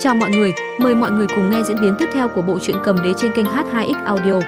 Chào mọi người, mời mọi người cùng nghe diễn biến tiếp theo của bộ truyện cầm đế trên kênh H2X Audio.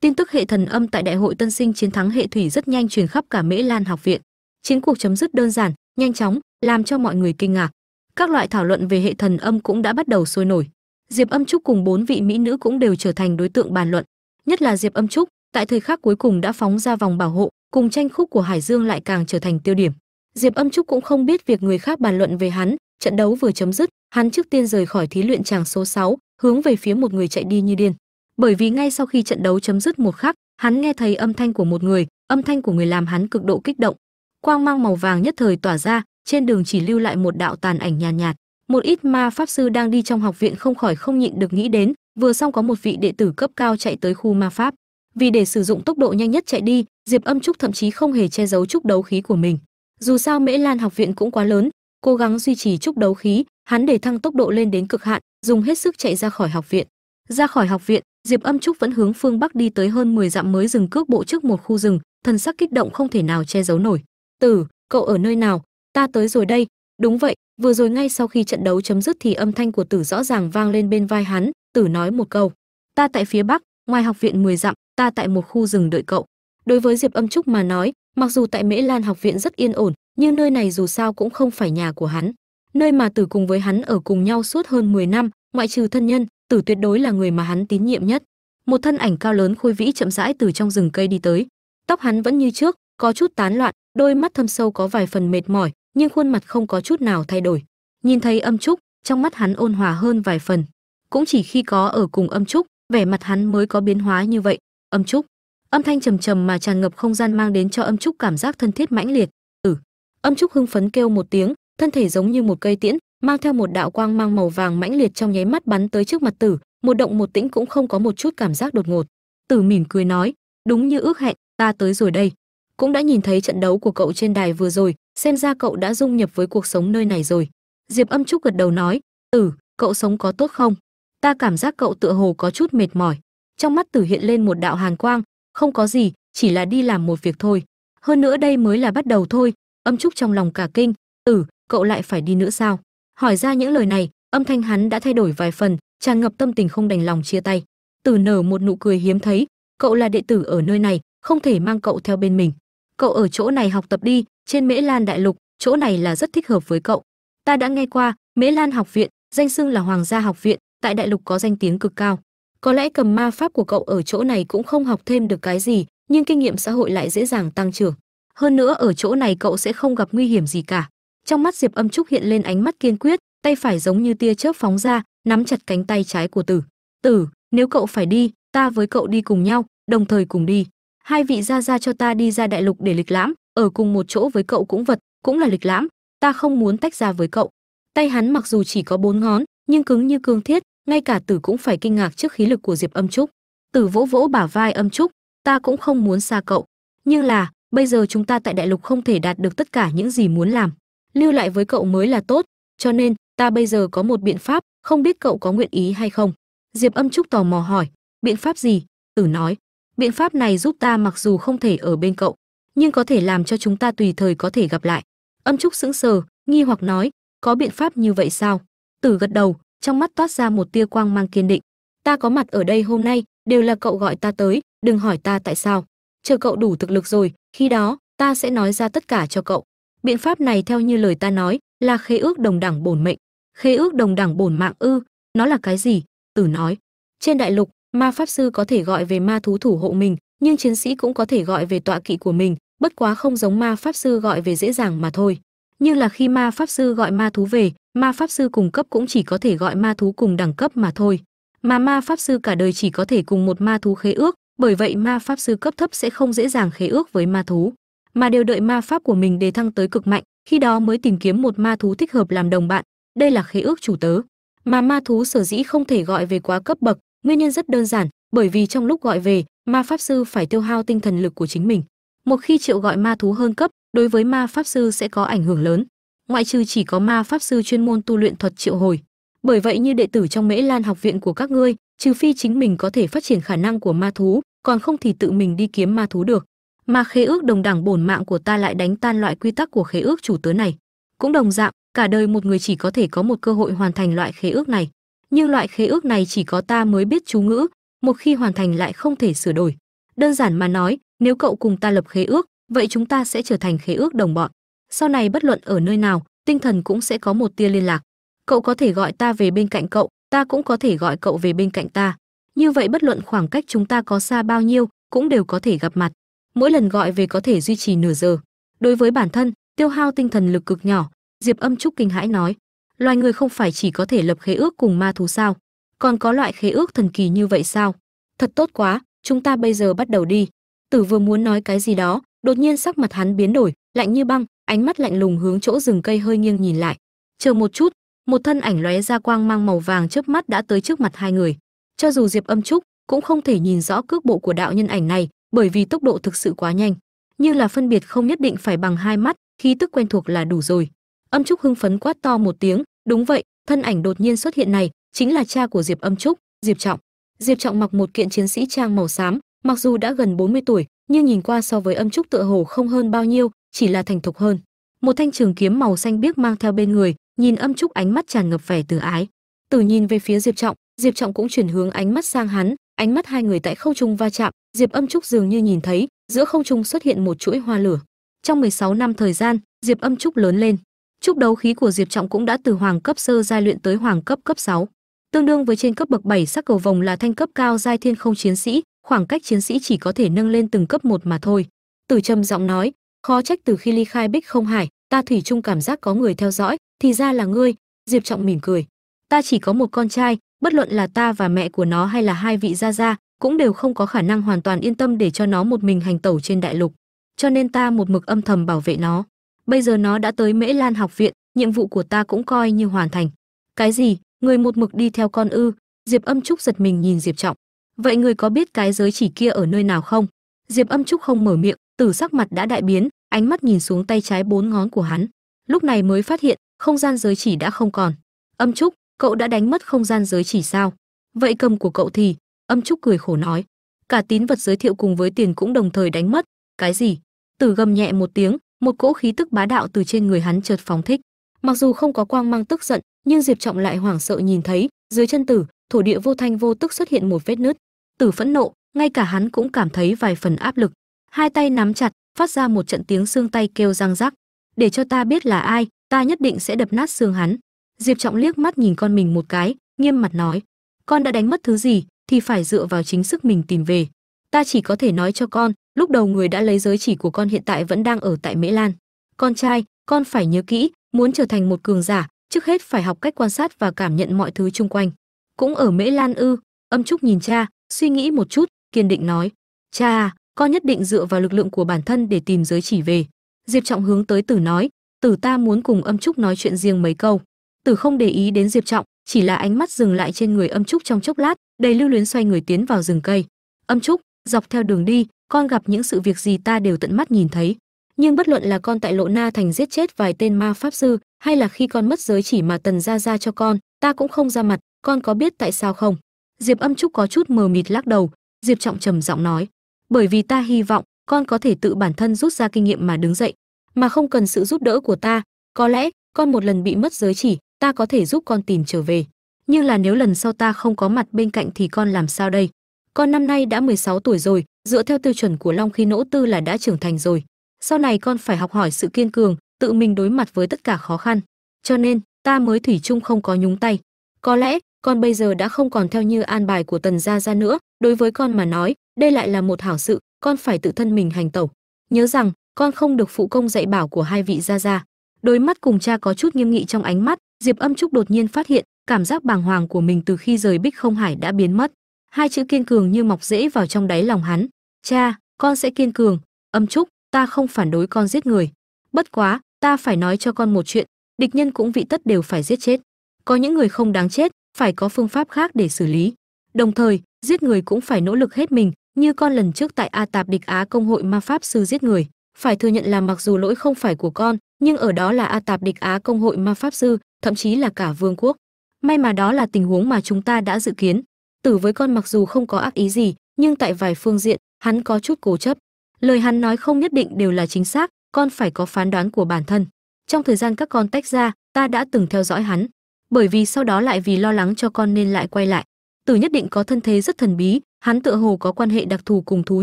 Tin tức hệ thần âm tại đại hội tân sinh chiến thắng hệ thủy rất nhanh truyền khắp cả Mễ Lan học viện. Chiến cuộc chấm dứt đơn giản, nhanh chóng, làm cho mọi người kinh ngạc. Các loại thảo luận về hệ thần âm cũng đã bắt đầu sôi nổi. Diệp Âm Trúc cùng bốn vị mỹ nữ cũng đều trở thành đối tượng bàn luận, nhất là Diệp Âm Trúc, tại thời khắc cuối cùng đã phóng ra vòng bảo hộ, cùng tranh khúc của Hải Dương lại càng trở thành tiêu điểm. Diệp Âm Trúc cũng không biết việc người khác bàn luận về hắn, trận đấu vừa chấm dứt, hắn trước tiên rời khỏi thí luyện tràng số 6, hướng về phía một người chạy đi như điên. Bởi vì ngay sau khi trận đấu chấm dứt một khắc, hắn nghe thấy âm thanh của một người, âm thanh của người làm hắn cực độ kích động. Quang mang màu vàng nhất thời tỏa ra, trên đường chỉ lưu lại một đạo tàn ảnh nhàn nhạt, nhạt. Một ít ma pháp sư đang đi trong học viện không khỏi không nhịn được nghĩ đến, vừa xong có một vị đệ tử cấp cao chạy tới khu ma pháp. Vì để sử dụng tốc độ nhanh nhất chạy đi, Diệp Âm Trúc thậm chí không hề che giấu trúc đấu khí của mình. Dù sao Mễ Lan học viện cũng quá lớn, cố gắng duy trì trúc đấu khí, hắn để thăng tốc độ lên đến cực hạn, dùng hết sức chạy ra khỏi học viện. Ra khỏi học viện, Diệp Âm Trúc vẫn hướng phương bắc đi tới hơn 10 dặm mới dừng cước bộ trước một khu rừng, thần sắc kích động không thể nào che giấu nổi. "Tử, cậu ở nơi nào? Ta tới rồi đây." Đúng vậy, vừa rồi ngay sau khi trận đấu chấm dứt thì âm thanh của Tử rõ ràng vang lên bên vai hắn, Tử nói một câu: "Ta tại phía bắc, ngoài học viện 10 dặm, ta tại một khu rừng đợi cậu." Đối với Diệp Âm Trúc mà nói, mặc dù tại Mễ Lan học viện rất yên ổn, nhưng nơi này dù sao cũng không phải nhà của hắn. Nơi mà Tử cùng với hắn ở cùng nhau suốt hơn 10 năm, ngoại trừ thân nhân, Tử tuyệt đối là người mà hắn tín nhiệm nhất. Một thân ảnh cao lớn khôi vĩ chậm rãi từ trong rừng cây đi tới. Tóc hắn vẫn như trước, có chút tán loạn, đôi mắt thâm sâu có vài phần mệt mỏi, nhưng khuôn mặt không có chút nào thay đổi. Nhìn thấy Âm Trúc, trong mắt hắn ôn hòa hơn vài phần. Cũng chỉ khi có ở cùng Âm Trúc, vẻ mặt hắn mới có biến hóa như vậy. Âm Trúc, âm thanh trầm trầm mà tràn ngập không gian mang đến cho Âm Trúc cảm giác thân thiết mãnh liệt. Ừ. Âm Trúc hưng phấn kêu một tiếng, thân thể giống như một cây tiễn, mang theo một đạo quang mang màu vàng mãnh liệt trong nháy mắt bắn tới trước mặt Tử, một động một tĩnh cũng không có một chút cảm giác đột ngột. Tử mỉm cười nói, đúng như ước hẹn, ta tới rồi đây. Cũng đã nhìn thấy trận đấu của cậu trên đài vừa rồi, xem ra cậu đã dung nhập với cuộc sống nơi này rồi. Diệp Âm Trúc gật đầu nói, Tử, cậu sống có tốt không? Ta cảm giác cậu tựa hồ có chút mệt mỏi. Trong mắt Tử hiện lên một đạo hàn quang, không có gì, chỉ là đi làm một việc thôi. Hơn nữa đây mới là bắt đầu thôi. Âm Trúc trong lòng cả kinh, Tử, cậu lại phải đi nữa sao? Hỏi ra những lời này, âm thanh hắn đã thay đổi vài phần, tràn ngập tâm tình không đành lòng chia tay. Tử nở một nụ cười hiếm thấy, cậu là đệ tử ở nơi này, không thể mang cậu theo bên mình. Cậu ở chỗ này học tập đi, trên Mễ Lan đại lục, chỗ này là rất thích hợp với cậu. Ta đã nghe qua, Mễ Lan học viện, danh xưng là Hoàng gia học viện, tại đại lục có danh tiếng cực cao. Có lẽ cầm ma pháp của cậu ở chỗ này cũng không học thêm được cái gì, nhưng kinh nghiệm xã hội lại dễ dàng tăng trưởng. Hơn nữa ở chỗ này cậu sẽ không gặp nguy hiểm gì cả. Trong mắt Diệp Âm Trúc hiện lên ánh mắt kiên quyết, tay phải giống như tia chớp phóng ra, nắm chặt cánh tay trái của Tử. "Tử, nếu cậu phải đi, ta với cậu đi cùng nhau, đồng thời cùng đi. Hai vị gia gia cho ta đi ra đại lục để lịch lãm, ở cùng một chỗ với cậu cũng vật, cũng là lịch lãm, ta không muốn tách ra với cậu." Tay hắn mặc dù chỉ có bốn ngón, nhưng cứng như cương thiết, ngay cả Tử cũng phải kinh ngạc trước khí lực của Diệp Âm Trúc. Tử vỗ vỗ bả vai Âm Trúc, "Ta cũng không muốn xa cậu, nhưng là, bây giờ chúng ta tại đại lục không thể đạt được tất cả những gì muốn làm, lưu lại với cậu mới là tốt, cho nên ta bây giờ có một biện pháp, không biết cậu có nguyện ý hay không. Diệp âm trúc tò mò hỏi biện pháp gì? Tử nói biện pháp này giúp ta mặc dù không thể ở bên cậu nhưng có thể làm cho chúng ta tùy thời có thể gặp lại. Âm trúc sững sờ nghi hoặc nói có biện pháp như vậy sao? Tử gật đầu trong mắt toát ra một tia quang mang kiên định. Ta có mặt ở đây hôm nay, đều là cậu gọi ta tới, đừng hỏi ta tại sao. Chờ cậu đủ thực lực rồi, khi đó, ta sẽ nói ra tất cả cho cậu. Biện pháp này theo như lời ta nói, là khế ước đồng đẳng bổn mệnh. Khế ước đồng đẳng bổn mạng ư, nó là cái gì? Tử nói. Trên đại lục, ma pháp sư có thể gọi về ma thú thủ hộ mình, nhưng chiến sĩ cũng có thể gọi về tọa kỵ của mình, bất quá không giống ma pháp sư gọi về dễ dàng mà thôi. Nhưng là khi ma pháp sư gọi ma thú về ma pháp sư cùng cấp cũng chỉ có thể gọi ma thú cùng đẳng cấp mà thôi. Mà ma pháp sư cả đời chỉ có thể cùng một ma thú khế ước, bởi vậy ma pháp sư cấp thấp sẽ không dễ dàng khế ước với ma thú. Mà đều đợi ma pháp của mình đề thăng tới cực mạnh, khi đó mới tìm kiếm một ma thú thích hợp làm đồng bạn. Đây là khế ước chủ tớ. Mà ma thú sở dĩ không thể gọi về quá cấp bậc, nguyên nhân rất đơn giản, bởi vì trong lúc gọi về, ma pháp sư phải tiêu hao tinh thần lực của chính mình. Một khi triệu gọi ma thú hơn cấp, đối với ma pháp sư sẽ có ảnh hưởng lớn ngoại trừ chỉ có ma pháp sư chuyên môn tu luyện thuật triệu hồi. Bởi vậy như đệ tử trong mễ lan học viện của các ngươi, trừ phi chính mình có thể phát triển khả năng của ma thú, còn không thì tự mình đi kiếm ma thú được. Mà khế ước đồng đẳng bổn mạng của ta lại đánh tan loại quy tắc của khế ước chủ tớ này. Cũng đồng dạng, cả đời một người chỉ có thể có một cơ hội hoàn thành loại khế ước này. Nhưng loại khế ước này chỉ có ta mới biết chú ngữ, một khi hoàn thành lại không thể sửa đổi. Đơn giản mà nói, nếu cậu cùng ta lập khế ước, vậy chúng ta sẽ trở thành khế ước đồng bọn sau này bất luận ở nơi nào, tinh thần cũng sẽ có một tia liên lạc. Cậu có thể gọi ta về bên cạnh cậu, ta cũng có thể gọi cậu về bên cạnh ta. Như vậy bất luận khoảng cách chúng ta có xa bao nhiêu, cũng đều có thể gặp mặt. Mỗi lần gọi về có thể duy trì nửa giờ. Đối với bản thân, tiêu hao tinh thần lực cực nhỏ, diệp âm trúc kinh hãi nói, loài người không phải chỉ có thể lập khế ước cùng ma thú sao? Còn có loại khế ước thần kỳ như vậy sao? Thật tốt quá, chúng ta bây giờ bắt đầu đi. Tử vừa muốn nói cái gì đó, đột nhiên sắc mặt hắn biến đổi, lạnh như băng ánh mắt lạnh lùng hướng chỗ rừng cây hơi nghiêng nhìn lại. Chờ một chút, một thân ảnh lóe ra quang mang màu vàng chớp mắt đã tới trước mặt hai người. Cho dù diệp âm trúc cũng không thể nhìn rõ cước bộ của đạo nhân ảnh này bởi vì tốc độ thực sự quá nhanh. Như là phân biệt không nhất định phải bằng hai mắt, khí tức quen thuộc là đủ rồi. Âm trúc hưng phấn quát to một tiếng, đúng vậy, thân ảnh đột nhiên xuất hiện này chính là cha của diệp âm trúc, diệp trọng. Diệp trọng mặc một kiện chiến sĩ trang màu xám, mặc dù đã gần 40 tuổi, nhưng nhìn qua so với âm trúc tựa hồ không hơn bao nhiêu chỉ là thành thục hơn. Một thanh trường kiếm màu xanh biếc mang theo bên người, nhìn âm trúc ánh mắt tràn ngập vẻ từ ái. Từ nhìn về phía diệp trọng diệp trọng cũng chuyển hướng ánh mắt sang hắn, ánh mắt hai người tại không trung va chạm, diệp âm trúc dường như nhìn thấy, giữa không trung xuất hiện một chuỗi hoa lửa. Trong 16 năm thời gian, diệp âm trúc lớn lên. Trúc đấu khí của diệp trọng cũng đã từ hoàng cấp sơ giai luyện tới hoàng cấp cấp 6. tương đương với trên cấp bậc 7 sắc cầu vồng là thanh cấp cao giai thiên không chiến sĩ, khoảng cách chiến sĩ chỉ có thể nâng lên từng cấp một mà thôi. Từ trầm giọng nói khó trách từ khi ly khai bích không hải ta thủy chung cảm giác có người theo dõi, thì ra là ngươi, diệp trọng mỉm cười. Ta chỉ có một con trai, bất luận là ta và mẹ của nó hay là hai vị gia gia, cũng đều không có khả năng hoàn toàn yên tâm để cho nó một mình hành tẩu trên đại lục. Cho nên ta một mực âm thầm bảo vệ nó. Bây giờ nó đã tới mễ lan học viện, nhiệm vụ của ta cũng coi như hoàn thành. Cái gì? Người một mực đi theo con ư? Diệp âm trúc giật mình nhìn diệp trọng. Vậy người có biết cái giới chỉ kia ở nơi nào không? Diệp âm trúc không mở miệng tử sắc mặt đã đại biến, ánh mắt nhìn xuống tay trái bốn ngón của hắn. Lúc này mới phát hiện, không gian giới chỉ đã không còn. Âm trúc, cậu đã đánh mất không gian giới chỉ sao? Vậy cầm của cậu thì? Âm trúc cười khổ nói. Cả tín vật giới thiệu cùng với tiền cũng đồng thời đánh mất. Cái gì? Tử gầm nhẹ một tiếng, một cỗ khí tức bá đạo từ trên người hắn chợt phóng thích. Mặc dù không có quang mang tức giận, nhưng diệp trọng lại hoảng sợ nhìn thấy, dưới chân tử, thổ địa vô thanh vô tức xuất hiện một vết nứt. Tử phẫn nộ, ngay cả hắn cũng cảm thấy vài phần áp lực hai tay nắm chặt, phát ra một trận tiếng xương tay kêu răng rắc. Để cho ta biết là ai, ta nhất định sẽ đập nát xương hắn. Diệp trọng liếc mắt nhìn con mình một cái, nghiêm mặt nói, con đã đánh mất thứ gì, thì phải dựa vào chính sức mình tìm về. Ta chỉ có thể nói cho con, lúc đầu người đã lấy giới chỉ của con hiện tại vẫn đang ở tại mễ lan. Con trai, con phải nhớ kỹ, muốn trở thành một cường giả, trước hết phải học cách quan sát và cảm nhận mọi thứ chung quanh. Cũng ở mễ lan ư? Âm trúc nhìn cha, suy nghĩ một chút, kiên định nói, cha à, con nhất định dựa vào lực lượng của bản thân để tìm giới chỉ về. Diệp trọng hướng tới tử nói, tử ta muốn cùng âm trúc nói chuyện riêng mấy câu. Tử không để ý đến diệp trọng, chỉ là ánh mắt dừng lại trên người âm trúc trong chốc lát, đầy lưu luyến xoay người tiến vào rừng cây. Âm trúc, dọc theo đường đi, con gặp những sự việc gì ta đều tận mắt nhìn thấy. Nhưng bất luận là con tại lộ na thành giết chết vài tên ma pháp sư, hay là khi con mất giới chỉ mà tần ra ra cho con, ta cũng không ra mặt, con có biết tại sao không? Diệp âm trúc có chút mờ mịt lắc đầu, diệp trọng trầm giọng nói bởi vì ta hy vọng con có thể tự bản thân rút ra kinh nghiệm mà đứng dậy, mà không cần sự giúp đỡ của ta. Có lẽ con một lần bị mất giới chỉ, ta có thể giúp con tìm trở về. Nhưng là nếu lần sau ta không có mặt bên cạnh thì con làm sao đây? Con năm nay đã 16 tuổi rồi, dựa theo tiêu chuẩn của long khi nỗ tư là đã trưởng thành rồi. Sau này con phải học hỏi sự kiên cường, tự mình đối mặt với tất cả khó khăn. Cho nên, ta mới thủy chung không có nhúng tay. Có lẽ con bây giờ đã không còn theo như an bài của tần gia gia nữa. Đối với con mà nói, đây lại là một hảo sự, con phải tự thân mình hành tẩu. Nhớ rằng, con không được phụ công dạy bảo của hai vị gia gia. Đôi mắt cùng cha có chút nghiêm nghị trong ánh mắt, diệp âm trúc đột nhiên phát hiện, cảm giác bàng hoàng của mình từ khi rời bích không hải đã biến mất. Hai chữ kiên cường như mọc rễ vào trong đáy lòng hắn. Cha, con sẽ kiên cường. Âm trúc, ta không phản đối con giết người. Bất quá, ta phải nói cho con một chuyện, địch nhân cũng vị tất đều phải giết chết. Có những người không đáng chết phải có phương pháp khác để xử lý. Đồng thời, giết người cũng phải nỗ lực hết mình, như con lần trước tại a tạp địch á công hội ma pháp sư giết người. Phải thừa nhận là mặc dù lỗi không phải của con, nhưng ở đó là a tạp địch á công hội ma pháp sư, thậm chí là cả vương quốc. May mà đó là tình huống mà chúng ta đã dự kiến. Tử với con mặc dù không có ác ý gì, nhưng tại vài phương diện, hắn có chút cố chấp. Lời hắn nói không nhất định đều là chính xác, con phải có phán đoán của bản thân. Trong thời gian các con tách ra, ta đã từng theo dõi hắn bởi vì sau đó lại vì lo lắng cho con nên lại quay lại. Tử nhất định có thân thế rất thần bí, hắn tựa hồ có quan hệ đặc thù cùng thú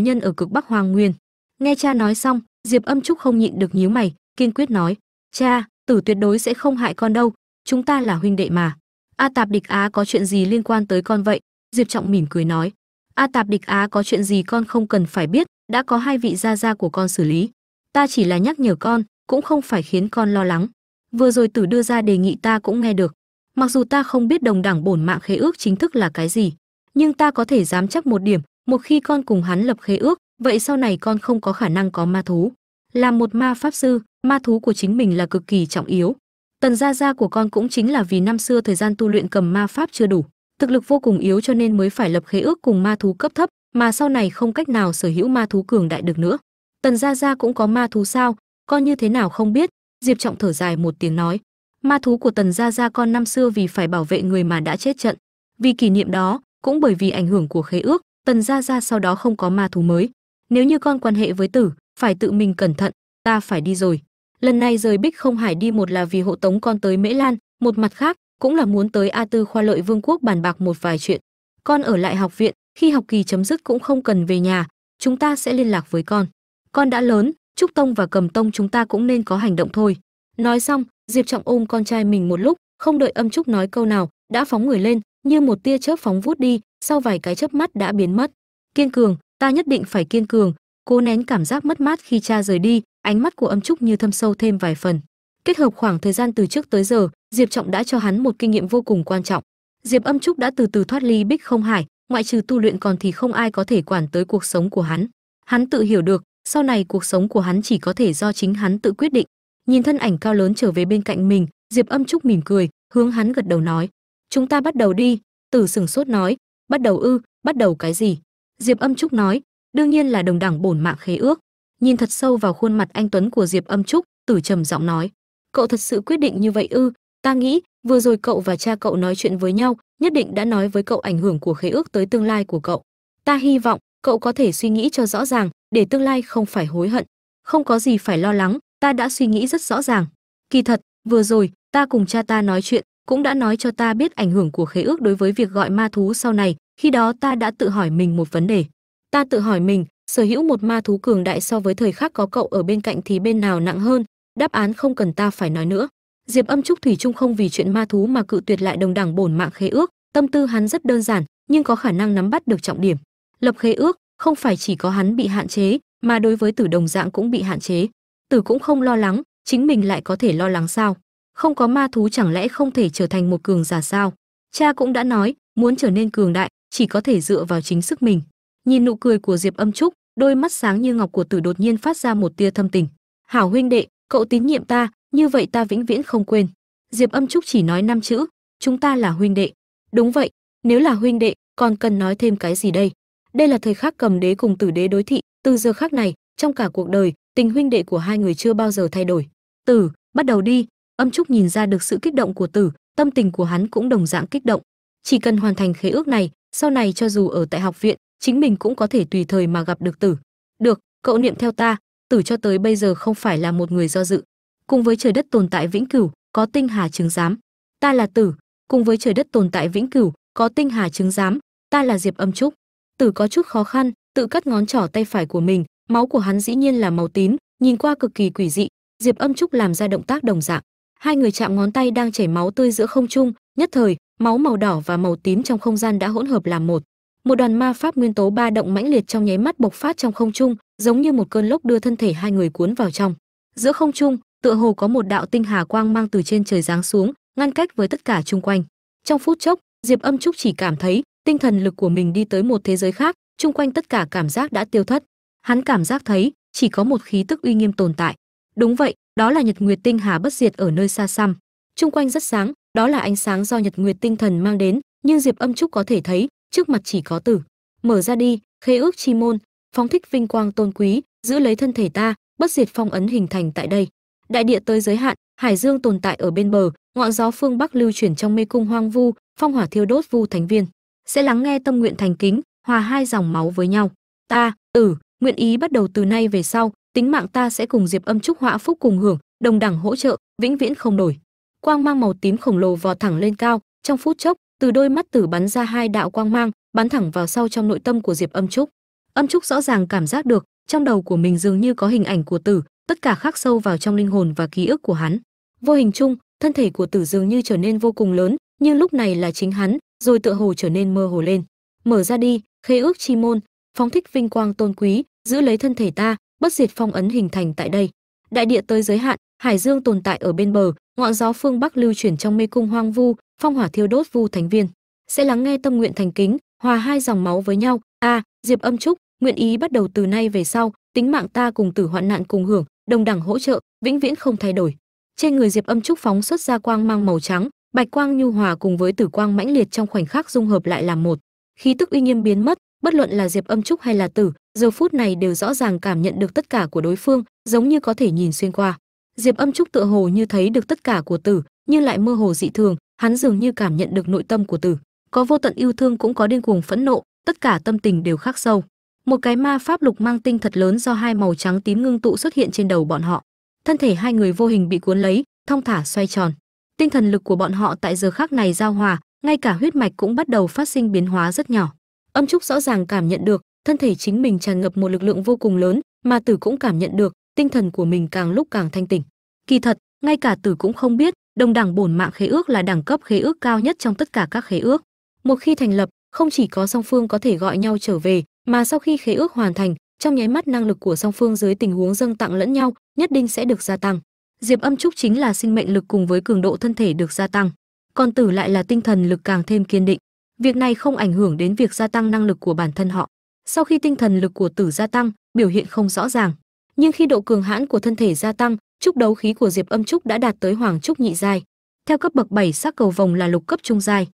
nhân ở cực bắc hoàng nguyên. Nghe cha nói xong, diệp âm trúc không nhịn được nhíu mày, kiên quyết nói, cha, tử tuyệt đối sẽ không hại con đâu, chúng ta là huynh đệ mà. A tạp địch á có chuyện gì liên quan tới con vậy? Diệp trọng mỉm cười nói, a tạp địch á có chuyện gì con không cần phải biết, đã có hai vị gia gia của con xử lý. Ta chỉ là nhắc nhở con, cũng không phải khiến con lo lắng. Vừa rồi tử đưa ra đề nghị ta cũng nghe được mặc dù ta không biết đồng đẳng bổn mạng khế ước chính thức là cái gì, nhưng ta có thể dám chắc một điểm, một khi con cùng hắn lập khế ước, vậy sau này con không có khả năng có ma thú. Làm một ma pháp sư, ma thú của chính mình là cực kỳ trọng yếu. Tần gia gia của con cũng chính là vì năm xưa thời gian tu luyện cầm ma pháp chưa đủ, thực lực vô cùng yếu cho nên mới phải lập khế ước cùng ma thú cấp thấp, mà sau này không cách nào sở hữu ma thú cường đại được nữa. Tần gia gia cũng có ma thú sao, con như thế nào không biết, diệp trọng thở dài một tiếng nói ma thú của tần gia gia con năm xưa vì phải bảo vệ người mà đã chết trận. Vì kỷ niệm đó, cũng bởi vì ảnh hưởng của khế ước, tần gia gia sau đó không có ma thú mới. Nếu như con quan hệ với tử, phải tự mình cẩn thận, ta phải đi rồi. Lần này rời bích không hải đi một là vì hộ tống con tới mễ lan, một mặt khác, cũng là muốn tới a tư khoa lợi vương quốc bàn bạc một vài chuyện. Con ở lại học viện, khi học kỳ chấm dứt cũng không cần về nhà, chúng ta sẽ liên lạc với con. Con đã lớn, trúc tông và cầm tông chúng ta cũng nên có hành động thôi nói xong, diệp trọng ôm con trai mình một lúc, không đợi âm trúc nói câu nào, đã phóng người lên, như một tia chớp phóng vút đi, sau vài cái chớp mắt đã biến mất. Kiên cường, ta nhất định phải kiên cường, cố nén cảm giác mất mát khi cha rời đi, ánh mắt của âm trúc như thâm sâu thêm vài phần. Kết hợp khoảng thời gian từ trước tới giờ, diệp trọng đã cho hắn một kinh nghiệm vô cùng quan trọng. Diệp âm trúc đã từ từ thoát ly bích không hải, ngoại trừ tu luyện còn thì không ai có thể quản tới cuộc sống của hắn. Hắn tự hiểu được, sau này cuộc sống của hắn chỉ có thể do chính hắn tự quyết định nhìn thân ảnh cao lớn trở về bên cạnh mình, diệp âm trúc mỉm cười, hướng hắn gật đầu nói, chúng ta bắt đầu đi. Tử sửng sốt nói, bắt đầu ư, bắt đầu cái gì? Diệp âm trúc nói, đương nhiên là đồng đẳng bổn mạng khế ước. Nhìn thật sâu vào khuôn mặt anh tuấn của diệp âm trúc, tử trầm giọng nói, cậu thật sự quyết định như vậy ư? Ta nghĩ, vừa rồi cậu và cha cậu nói chuyện với nhau, nhất định đã nói với cậu ảnh hưởng của khế ước tới tương lai của cậu. Ta hy vọng, cậu có thể suy nghĩ cho rõ ràng, để tương lai không phải hối hận. Không có gì phải lo lắng ta đã suy nghĩ rất rõ ràng. Kỳ thật, vừa rồi, ta cùng cha ta nói chuyện, cũng đã nói cho ta biết ảnh hưởng của khế ước đối với việc gọi ma thú sau này, khi đó ta đã tự hỏi mình một vấn đề. Ta tự hỏi mình, sở hữu một ma thú cường đại so với thời khắc có cậu ở bên cạnh thì bên nào nặng hơn? Đáp án không cần ta phải nói nữa. Diệp âm trúc thủy trung không vì chuyện ma thú mà cự tuyệt lại đồng đẳng bổn mạng khế ước, tâm tư hắn rất đơn giản, nhưng có khả năng nắm bắt được trọng điểm. Lập khế ước, không phải chỉ có hắn bị hạn chế, mà đối với tử đồng dạng cũng bị hạn chế tử cũng không lo lắng, chính mình lại có thể lo lắng sao? Không có ma thú chẳng lẽ không thể trở thành một cường giả sao? Cha cũng đã nói, muốn trở nên cường đại, chỉ có thể dựa vào chính sức mình. Nhìn nụ cười của diệp âm trúc, đôi mắt sáng như ngọc của tử đột nhiên phát ra một tia thâm tình. Hảo huynh đệ, cậu tín nhiệm ta, như vậy ta vĩnh viễn không quên. Diệp âm trúc chỉ nói năm chữ, chúng ta là huynh đệ. Đúng vậy, nếu là huynh đệ, còn cần nói thêm cái gì đây? Đây là thời khắc cầm đế cùng tử đế đối thị, từ giờ khắc này, trong cả cuộc đời tình huynh đệ của hai người chưa bao giờ thay đổi. Tử bắt đầu đi. Âm trúc nhìn ra được sự kích động của tử tâm tình của hắn cũng đồng dạng kích động. Chỉ cần hoàn thành khế ước này, sau này cho dù ở tại học viện, chính mình cũng có thể tùy thời mà gặp được tử được, cậu niệm theo ta. Tử cho tới bây giờ không phải là một người do dự. Cùng với trời đất tồn tại vĩnh cửu, có tinh hà chứng giám. Ta là tử cùng với trời đất tồn tại vĩnh cửu, có tinh hà chứng giám. Ta là diệp âm trúc. Tử có chút khó khăn, tự cắt ngón trỏ tay phải của mình máu của hắn dĩ nhiên là màu tím, nhìn qua cực kỳ quỷ dị. Diệp âm trúc làm ra động tác đồng dạng. Hai người chạm ngón tay đang chảy máu tươi giữa không trung, nhất thời, máu màu đỏ và màu tím trong không gian đã hỗn hợp làm một. Một đoàn ma pháp nguyên tố ba động mãnh liệt trong nháy mắt bộc phát trong không trung, giống như một cơn lốc đưa thân thể hai người cuốn vào trong. Giữa không trung, tựa hồ có một đạo tinh hà quang mang từ trên trời giáng xuống, ngăn cách với tất cả chung quanh. Trong phút chốc, diệp âm trúc chỉ cảm thấy tinh thần lực của mình đi tới một thế giới khác chung quanh tất cả cảm giác đã tiêu thất hắn cảm giác thấy chỉ có một khí tức uy nghiêm tồn tại. Đúng vậy, đó là nhật nguyệt tinh hà bất diệt ở nơi xa xăm. Chung quanh rất sáng, đó là ánh sáng do nhật nguyệt tinh thần mang đến, nhưng diệp âm trúc có thể thấy, trước mặt chỉ có tử. Mở ra đi khế ước chi môn, phóng thích vinh quang tôn quý, giữ lấy thân thể ta, bất diệt phong ấn hình thành tại đây. Đại địa tới giới hạn, hải dương tồn tại ở bên bờ, ngọn gió phương bắc lưu chuyển trong mê cung hoang vu, phong hỏa thiêu đốt vu thánh viên. Sẽ lắng nghe tâm nguyện thành kính, hòa hai dòng máu với nhau. Ta, tử nguyện ý bắt đầu từ nay về sau, tính mạng ta sẽ cùng diệp âm trúc họa phúc cùng hưởng, đồng đẳng hỗ trợ, vĩnh viễn không đổi. Quang mang màu tím khổng lồ vò thẳng lên cao, trong phút chốc, từ đôi mắt tử bắn ra hai đạo quang mang, bắn thẳng vào sau trong nội tâm của diệp âm trúc. Âm trúc rõ ràng cảm giác được, trong đầu của mình dường như có hình ảnh của tử, tất cả khắc sâu vào trong linh hồn và ký ức của hắn. Vô hình chung, thân thể của tử dường như trở nên vô cùng lớn, nhưng lúc này là chính hắn, rồi tựa hồ trở nên mơ hồ lên. Mở ra đi, khế ước chi môn phóng thích vinh quang tôn quý, giữ lấy thân thể ta, bất diệt phong ấn hình thành tại đây. Đại địa tới giới hạn, hải dương tồn tại ở bên bờ, ngọn gió phương bắc lưu chuyển trong mê cung hoang vu, phong hỏa thiêu đốt vu thánh viên. Sẽ lắng nghe tâm nguyện thành kính, hòa hai dòng máu với nhau. A, diệp âm trúc, nguyện ý bắt đầu từ nay về sau, tính mạng ta cùng tử hoạn nạn cùng hưởng, đồng đẳng hỗ trợ, vĩnh viễn không thay đổi. Trên người diệp âm trúc phóng xuất ra quang mang màu trắng, bạch quang nhu hòa cùng với tử quang mãnh liệt trong khoảnh khắc dung hợp lại làm một. Khí tức uy nghiêm biến mất bất luận là diệp âm trúc hay là tử, giờ phút này đều rõ ràng cảm nhận được tất cả của đối phương, giống như có thể nhìn xuyên qua. Diệp âm trúc tựa hồ như thấy được tất cả của tử, nhưng lại mơ hồ dị thường, hắn dường như cảm nhận được nội tâm của tử. Có vô tận yêu thương cũng có điên cuồng phẫn nộ, tất cả tâm tình đều khắc sâu. Một cái ma pháp lục mang tinh thật lớn do hai màu trắng tím ngưng tụ xuất hiện trên đầu bọn họ. Thân thể hai người vô hình bị cuốn lấy, thong thả xoay tròn. Tinh thần lực của bọn họ tại giờ khắc này giao hòa, ngay cả huyết mạch cũng bắt đầu phát sinh biến hóa rất nhỏ âm trúc rõ ràng cảm nhận được, thân thể chính mình tràn ngập một lực lượng vô cùng lớn, mà tử cũng cảm nhận được, tinh thần của mình càng lúc càng thanh tỉnh kỳ thật, ngay cả tử cũng không biết, đồng đẳng bổn mạng khế ước là đẳng cấp khế ước cao nhất trong tất cả các khế ước. Một khi thành lập, không chỉ có song phương có thể gọi nhau trở về, mà sau khi khế ước hoàn thành, trong nháy mắt năng lực của song phương dưới tình huống dâng tặng lẫn nhau, nhất định sẽ được gia tăng. Diệp âm trúc chính là sinh mệnh lực cùng với cường độ thân thể được gia tăng. Còn tử lại là tinh thần lực càng thêm kiên định việc này không ảnh hưởng đến việc gia tăng năng lực của bản thân họ. Sau khi tinh thần lực của tử gia tăng, biểu hiện không rõ ràng. Nhưng khi độ cường hãn của thân thể gia tăng, trúc đấu khí của diệp âm trúc đã đạt tới hoàng trúc nhị giai. Theo cấp bậc 7 sắc cầu vòng là lục cấp trung giai.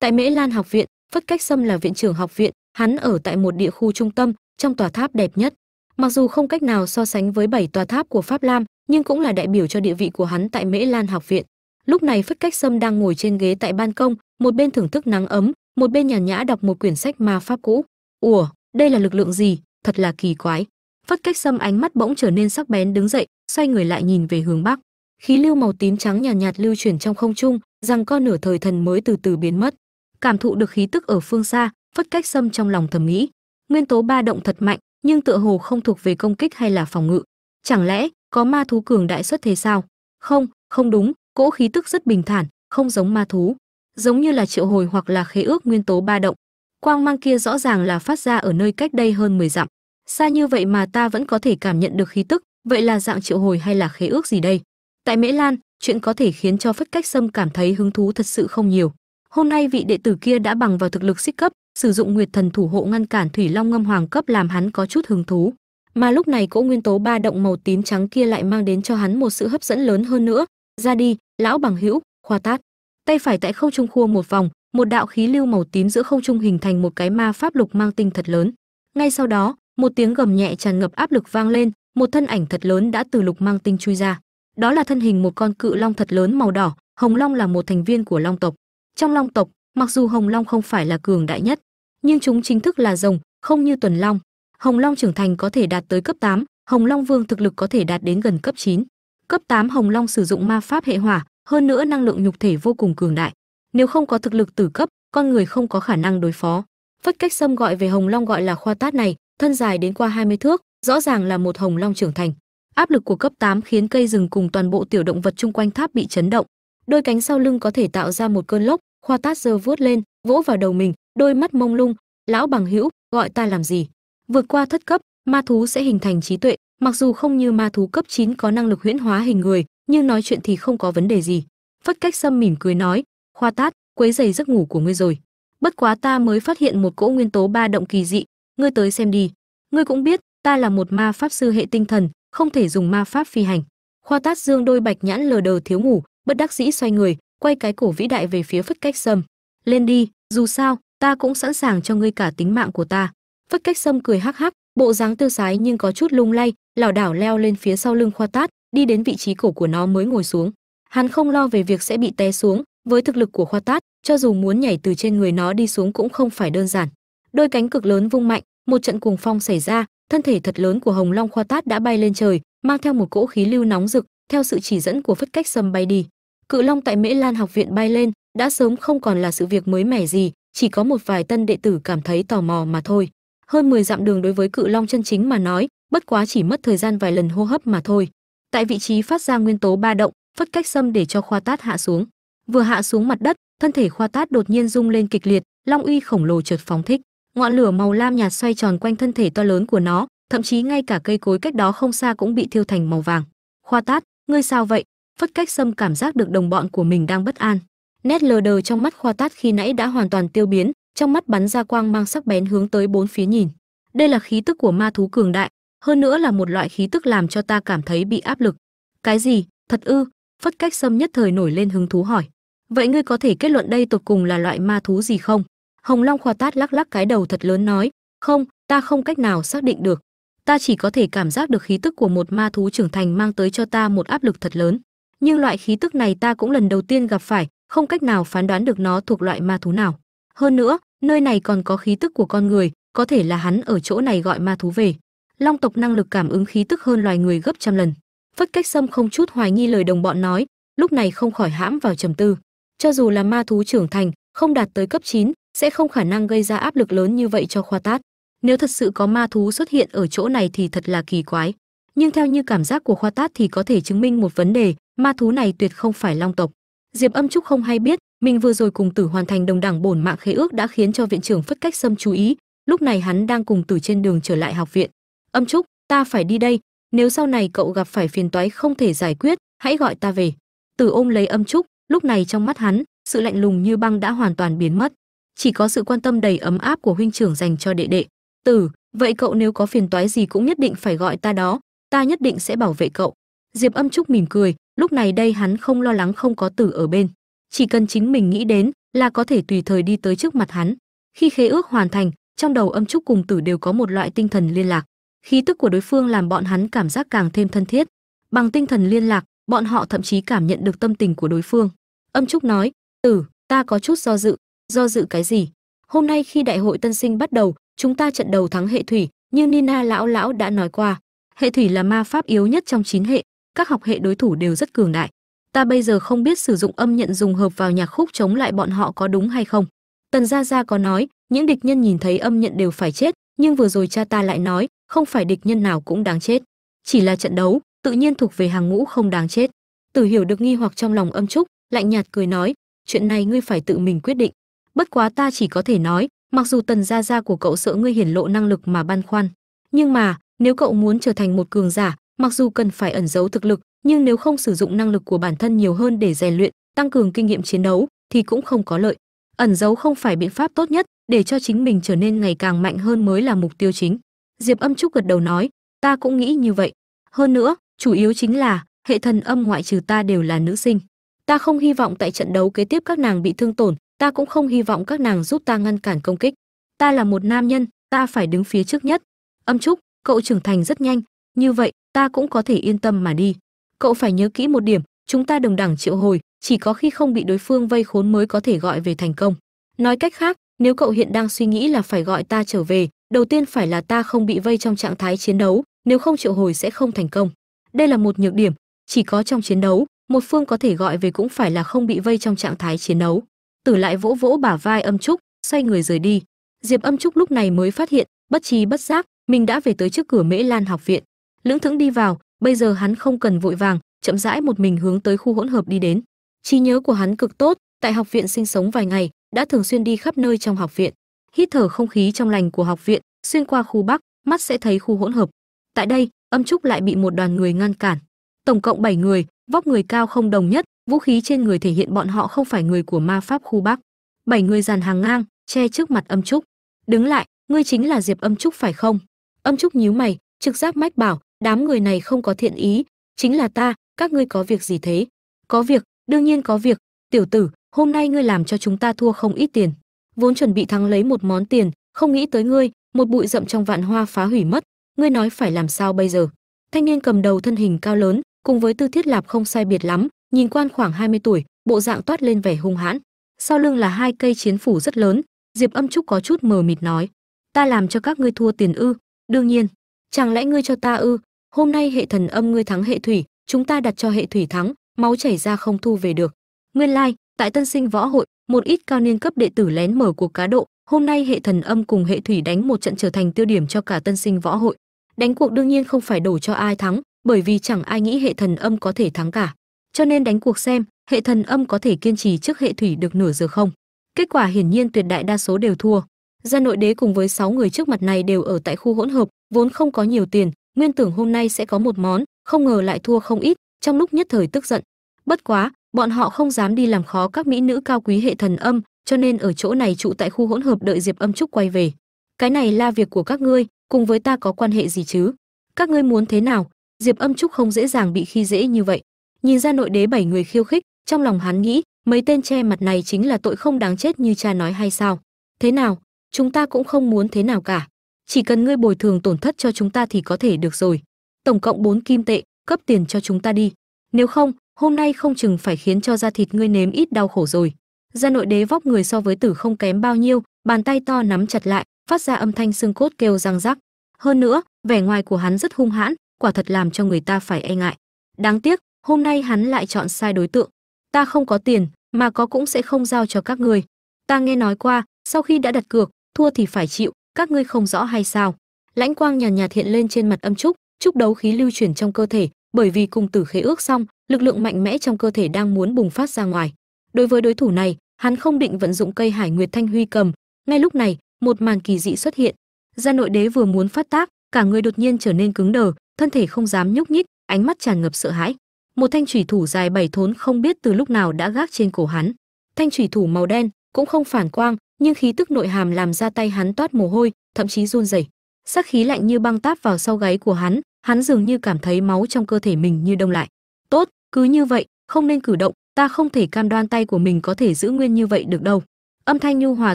Tại mễ lan học viện, phất cách sâm là viện trưởng học viện, hắn ở tại một địa khu trung tâm, trong tòa tháp đẹp nhất mặc dù không cách nào so sánh với bảy tòa tháp của pháp lam nhưng cũng là đại biểu cho địa vị của hắn tại mễ lan học viện. Lúc này phất cách sâm đang ngồi trên ghế tại ban công một bên thưởng thức nắng ấm một bên nhàn nhã đọc một quyển sách ma pháp cũ. Ủa đây là lực lượng gì? Thật là kỳ quái. Phất cách sâm ánh mắt bỗng trở nên sắc bén đứng dậy xoay người lại nhìn về hướng bắc. Khí lưu màu tím trắng nhàn nhạt, nhạt lưu chuyển trong không trung rằng con nửa thời thần mới từ từ biến mất. Cảm thụ được khí tức ở phương xa phất cách sâm trong lòng thầm nghĩ nguyên tố ba động thật mạnh nhưng tựa hồ không thuộc về công kích hay là phòng ngự. Chẳng lẽ có ma thú cường đại xuất thế sao? Không không đúng, cỗ khí tức rất bình thản, không giống ma thú. Giống như là triệu hồi hoặc là khế ước nguyên tố ba động. Quang mang kia rõ ràng là phát ra ở nơi cách đây hơn 10 dặm. Xa như vậy mà ta vẫn có thể cảm nhận được khí tức, vậy là dạng triệu hồi hay là khế ước gì đây? Tại mễ lan, chuyện có thể khiến cho phất cách sâm cảm thấy hứng thú thật sự không nhiều. Hôm nay vị đệ tử kia đã bằng vào thực lực xích cấp sử dụng nguyệt thần thủ hộ ngăn cản thủy long ngâm hoàng cấp làm hắn có chút hứng thú. Mà lúc này cỗ nguyên tố ba động màu tím trắng kia lại mang đến cho hắn một sự hấp dẫn lớn hơn nữa. Ra đi, lão bằng hữu, khoa tát. Tay phải tại không trung khua một vòng, một đạo khí lưu màu tím giữa không trung hình thành một cái ma pháp lục mang tinh thật lớn. Ngay sau đó, một tiếng gầm nhẹ tràn ngập áp lực vang lên, một thân ảnh thật lớn đã từ lục mang tinh chui ra. Đó là thân hình một con cự long thật lớn màu đỏ, hồng long là một thành viên của long tộc. Trong long tộc, mặc dù hồng long không phải là cường đại nhất nhưng chúng chính thức là rồng không như tuần long. Hồng long trưởng thành có thể đạt tới cấp 8, hồng long vương thực lực có thể đạt đến gần cấp 9. cấp 8 hồng long sử dụng ma pháp hệ hỏa hơn nữa năng lượng nhục thể vô cùng cường đại. Nếu không có thực lực tử cấp con người không có khả năng đối phó. Phất cách sâm gọi về hồng long gọi là khoa tát này thân dài đến qua 20 thước rõ ràng là một hồng long trưởng thành. Áp lực của cấp 8 khiến cây rừng cùng toàn bộ tiểu động vật chung quanh tháp bị chấn động. Đôi cánh sau lưng có thể tạo ra một cơn lốc khoa tát giơ vuốt lên vỗ vào đầu mình đôi mắt mông lung, lão bằng hữu, gọi ta làm gì? Vượt qua thất cấp, ma thú sẽ hình thành trí tuệ, mặc dù không như ma thú cấp 9 có năng lực huyễn hóa hình người, nhưng nói chuyện thì không có vấn đề gì. Phất cách sâm mỉm cười nói, khoa tát, quấy giày giấc ngủ của ngươi rồi. Bất quá ta mới phát hiện một cỗ nguyên tố ba động kỳ dị, ngươi tới xem đi. Ngươi cũng biết, ta là một ma pháp sư hệ tinh thần, không thể dùng ma pháp phi hành. Khoa tát dương đôi bạch nhãn lờ đờ thiếu ngủ, bất đắc dĩ xoay người, quay cái cổ vĩ đại về phía phất cách sâm. Lên đi, dù sao ta cũng sẵn sàng cho ngươi cả tính mạng của ta. Phất cách sâm cười hắc hắc, bộ dáng tiêu sái nhưng có chút lung lay, lảo đảo leo lên phía sau lưng khoa tát, đi đến vị trí cổ của nó mới ngồi xuống. Hắn không lo về việc sẽ bị té xuống, với thực lực của khoa tát, cho dù muốn nhảy từ trên người nó đi xuống cũng không phải đơn giản. Đôi cánh cực lớn vung mạnh, một trận cuồng phong xảy ra, thân thể thật lớn của hồng long khoa tát đã bay lên trời, mang theo một cỗ khí lưu nóng rực, theo sự chỉ dẫn của phất cách sâm bay đi. Cự long tại mễ lan học viện bay lên, đã sớm không còn là sự việc mới mẻ gì chỉ có một vài tân đệ tử cảm thấy tò mò mà thôi. Hơn 10 dặm đường đối với cự long chân chính mà nói, bất quá chỉ mất thời gian vài lần hô hấp mà thôi. Tại vị trí phát ra nguyên tố ba động, phất cách xâm để cho khoa tát hạ xuống. Vừa hạ xuống mặt đất, thân thể khoa tát đột nhiên rung lên kịch liệt, long uy khổng lồ chợt phóng thích. Ngọn lửa màu lam nhạt xoay tròn quanh thân thể to lớn của nó, thậm chí ngay cả cây cối cách đó không xa cũng bị thiêu thành màu vàng. Khoa tát, ngươi sao vậy? Phất cách xâm cảm giác được đồng bọn của mình đang bất an nét lờ đờ trong mắt khoa tát khi nãy đã hoàn toàn tiêu biến, trong mắt bắn ra quang mang sắc bén hướng tới bốn phía nhìn. Đây là khí tức của ma thú cường đại, hơn nữa là một loại khí tức làm cho ta cảm thấy bị áp lực. Cái gì? Thật ư? Phất cách sâm nhất thời nổi lên hứng thú hỏi. Vậy ngươi có thể kết luận đây tột cùng là loại ma thú gì không? Hồng long khoa tát lắc lắc cái đầu thật lớn nói. Không, ta không cách nào xác định được. Ta chỉ có thể cảm giác được khí tức của một ma thú trưởng thành mang tới cho ta một áp lực thật lớn. Nhưng loại khí tức này ta cũng lần đầu tiên gặp phải không cách nào phán đoán được nó thuộc loại ma thú nào. Hơn nữa nơi này còn có khí tức của con người có thể là hắn ở chỗ này gọi ma thú về. Long tộc năng lực cảm ứng khí tức hơn loài người gấp trăm lần. Phất cách sâm không chút hoài nghi lời đồng bọn nói lúc này không khỏi hãm vào trầm tư. Cho dù là ma thú trưởng thành không đạt tới cấp 9, sẽ không khả năng gây ra áp lực lớn như vậy cho khoa tát. Nếu thật sự có ma thú xuất hiện ở chỗ này thì thật là kỳ quái. Nhưng theo như cảm giác của khoa tát thì có thể chứng minh một vấn đề ma thú này tuyệt không phải long tộc diệp âm trúc không hay biết, mình vừa rồi cùng tử hoàn thành đồng đẳng bổn mạng khế ước đã khiến cho viện trưởng phất cách sâm chú ý, lúc này hắn đang cùng tử trên đường trở lại học viện. Âm trúc, ta phải đi đây, nếu sau này cậu gặp phải phiền toái không thể giải quyết, hãy gọi ta về. Tử ôm lấy âm trúc, lúc này trong mắt hắn, sự lạnh lùng như băng đã hoàn toàn biến mất. Chỉ có sự quan tâm đầy ấm áp của huynh trưởng dành cho đệ đệ. Tử, vậy cậu nếu có phiền toái gì cũng nhất định phải gọi ta đó, ta nhất định sẽ bảo vệ cậu diệp âm trúc mỉm cười, lúc này đây hắn không lo lắng không có tử ở bên. Chỉ cần chính mình nghĩ đến là có thể tùy thời đi tới trước mặt hắn. Khi khế ước hoàn thành, trong đầu âm trúc cùng tử đều có một loại tinh thần liên lạc. Khí tức của đối phương làm bọn hắn cảm giác càng thêm thân thiết. Bằng tinh thần liên lạc, bọn họ thậm chí cảm nhận được tâm tình của đối phương. Âm trúc nói, tử, ta có chút do dự. Do dự cái gì? Hôm nay khi đại hội tân sinh bắt đầu, chúng ta trận đầu thắng hệ thủy, như nina lão lão đã nói qua. Hệ thủy là ma pháp yếu nhất trong chín hệ các học hệ đối thủ đều rất cường đại. Ta bây giờ không biết sử dụng âm nhận dùng hợp vào nhạc khúc chống lại bọn họ có đúng hay không. Tần gia gia có nói, những địch nhân nhìn thấy âm nhận đều phải chết, nhưng vừa rồi cha ta lại nói, không phải địch nhân nào cũng đáng chết. Chỉ là trận đấu, tự nhiên thuộc về hàng ngũ không đáng chết. Tử hiểu được nghi hoặc trong lòng âm trúc, lạnh nhạt cười nói, chuyện này ngươi phải tự mình quyết định. Bất quá ta chỉ có thể nói, mặc dù tần gia gia của cậu sợ ngươi hiển lộ năng lực mà băn khoăn, nhưng mà, nếu cậu muốn trở thành một cường giả mặc dù cần phải ẩn giấu thực lực, nhưng nếu không sử dụng năng lực của bản thân nhiều hơn để rèn luyện, tăng cường kinh nghiệm chiến đấu, thì cũng không có lợi. Ẩn giấu không phải biện pháp tốt nhất để cho chính mình trở nên ngày càng mạnh hơn mới là mục tiêu chính. Diệp âm trúc gật đầu nói, ta cũng nghĩ như vậy. Hơn nữa, chủ yếu chính là hệ thần âm ngoại trừ ta đều là nữ sinh. Ta không hy vọng tại trận đấu kế tiếp các nàng bị thương tổn, ta cũng không hy vọng các nàng giúp ta ngăn cản công kích. Ta là một nam nhân, ta phải đứng phía trước nhất. Âm trúc, cậu trưởng thành rất nhanh như vậy, ta cũng có thể yên tâm mà đi. Cậu phải nhớ kỹ một điểm, chúng ta đồng đẳng triệu hồi, chỉ có khi không bị đối phương vây khốn mới có thể gọi về thành công. Nói cách khác, nếu cậu hiện đang suy nghĩ là phải gọi ta trở về, đầu tiên phải là ta không bị vây trong trạng thái chiến đấu, nếu không triệu hồi sẽ không thành công. Đây là một nhược điểm, chỉ có trong chiến đấu, một phương có thể gọi về cũng phải là không bị vây trong trạng thái chiến đấu. Tử lại vỗ vỗ bả vai âm trúc, xoay người rời đi. Diệp âm trúc lúc này mới phát hiện, bất trí bất giác, mình đã về tới trước cửa mễ lan học viện lững thững đi vào, bây giờ hắn không cần vội vàng, chậm rãi một mình hướng tới khu hỗn hợp đi đến. Trí nhớ của hắn cực tốt, tại học viện sinh sống vài ngày, đã thường xuyên đi khắp nơi trong học viện. Hít thở không khí trong lành của học viện, xuyên qua khu bắc, mắt sẽ thấy khu hỗn hợp. Tại đây, âm trúc lại bị một đoàn người ngăn cản. Tổng cộng 7 người, vóc người cao không đồng nhất, vũ khí trên người thể hiện bọn họ không phải người của ma pháp khu bắc. Bảy người dàn hàng ngang, che trước mặt âm trúc. Đứng lại, ngươi chính là diệp âm trúc phải không? Âm trúc nhíu mày, trực giác mách bảo đám người này không có thiện ý, chính là ta, các ngươi có việc gì thế? Có việc, đương nhiên có việc. Tiểu tử, hôm nay ngươi làm cho chúng ta thua không ít tiền. Vốn chuẩn bị thắng lấy một món tiền, không nghĩ tới ngươi, một bụi rậm trong vạn hoa phá hủy mất. Ngươi nói phải làm sao bây giờ? Thanh niên cầm đầu thân hình cao lớn, cùng với tư thiết lạp không sai biệt lắm, nhìn quan khoảng 20 tuổi, bộ dạng toát lên vẻ hung hãn. Sau lưng là hai cây chiến phủ rất lớn, diệp âm trúc có chút mờ mịt nói, ta làm cho các ngươi thua tiền ư? Đương nhiên. Chẳng lẽ ngươi cho ta ư? Hôm nay hệ thần âm ngươi thắng hệ thủy chúng ta đặt cho hệ thủy thắng máu chảy ra không thu về được. Nguyên lai like, tại tân sinh võ hội một ít cao niên cấp đệ tử lén mở cuộc cá độ hôm nay hệ thần âm cùng hệ thủy đánh một trận trở thành tiêu điểm cho cả tân sinh võ hội. Đánh cuộc đương nhiên không phải đổ cho ai thắng bởi vì chẳng ai nghĩ hệ thần âm có thể thắng cả. Cho nên đánh cuộc xem hệ thần âm có thể kiên trì trước hệ thủy được nửa giờ không? Kết quả hiển nhiên tuyệt đại đa số đều thua. Gia nội đế cùng với 6 người trước mặt này đều ở tại khu hỗn hợp vốn không có nhiều tiền nguyên tưởng hôm nay sẽ có một món, không ngờ lại thua không ít, trong lúc nhất thời tức giận. Bất quá, bọn họ không dám đi làm khó các mỹ nữ cao quý hệ thần âm, cho nên ở chỗ này trụ tại khu hỗn hợp đợi diệp âm trúc quay về. Cái này là việc của các ngươi, cùng với ta có quan hệ gì chứ? Các ngươi muốn thế nào? Diệp âm trúc không dễ dàng bị khi dễ như vậy. Nhìn ra nội đế bảy người khiêu khích, trong lòng hắn nghĩ, mấy tên che mặt này chính là tội không đáng chết như cha nói hay sao? Thế nào? Chúng ta cũng không muốn thế nào cả chỉ cần ngươi bồi thường tổn thất cho chúng ta thì có thể được rồi. Tổng cộng 4 kim tệ, cấp tiền cho chúng ta đi. Nếu không, hôm nay không chừng phải khiến cho da thịt ngươi nếm ít đau khổ rồi. Gia nội đế vóc người so với tử không kém bao nhiêu, bàn tay to nắm chặt lại, phát ra âm thanh xương cốt kêu răng rắc. Hơn nữa, vẻ ngoài của hắn rất hung hãn, quả thật làm cho người ta phải e ngại. Đáng tiếc, hôm nay hắn lại chọn sai đối tượng. Ta không có tiền, mà có cũng sẽ không giao cho các ngươi. Ta nghe nói qua, sau khi đã đặt cược, thua thì phải chịu các ngươi không rõ hay sao? Lãnh quang nhàn nhạt, hiện lên trên mặt âm trúc trúc đấu khí lưu chuyển trong cơ thể bởi vì cùng tử khế ước xong lực lượng mạnh mẽ trong cơ thể đang muốn bùng phát ra ngoài. Đối với đối thủ này hắn không định vận dụng cây hải nguyệt thanh huy cầm. Ngay lúc này một màn kỳ dị xuất hiện. Gia nội đế vừa muốn phát tác cả người đột nhiên trở nên cứng đờ thân thể không dám nhúc nhích ánh mắt tràn ngập sợ hãi. Một thanh thủy thủ dài bảy thốn không biết từ lúc nào đã gác trên cổ hắn. Thanh thủy thủ màu đen cũng không phản quang nhưng khí tức nội hàm làm ra tay hắn toát mồ hôi, thậm chí run rẩy. Sắc khí lạnh như băng táp vào sau gáy của hắn hắn dường như cảm thấy máu trong cơ thể mình như đông lại. Tốt, cứ như vậy, không nên cử động, ta không thể cam đoan tay của mình có thể giữ nguyên như vậy được đâu. Âm thanh nhu hòa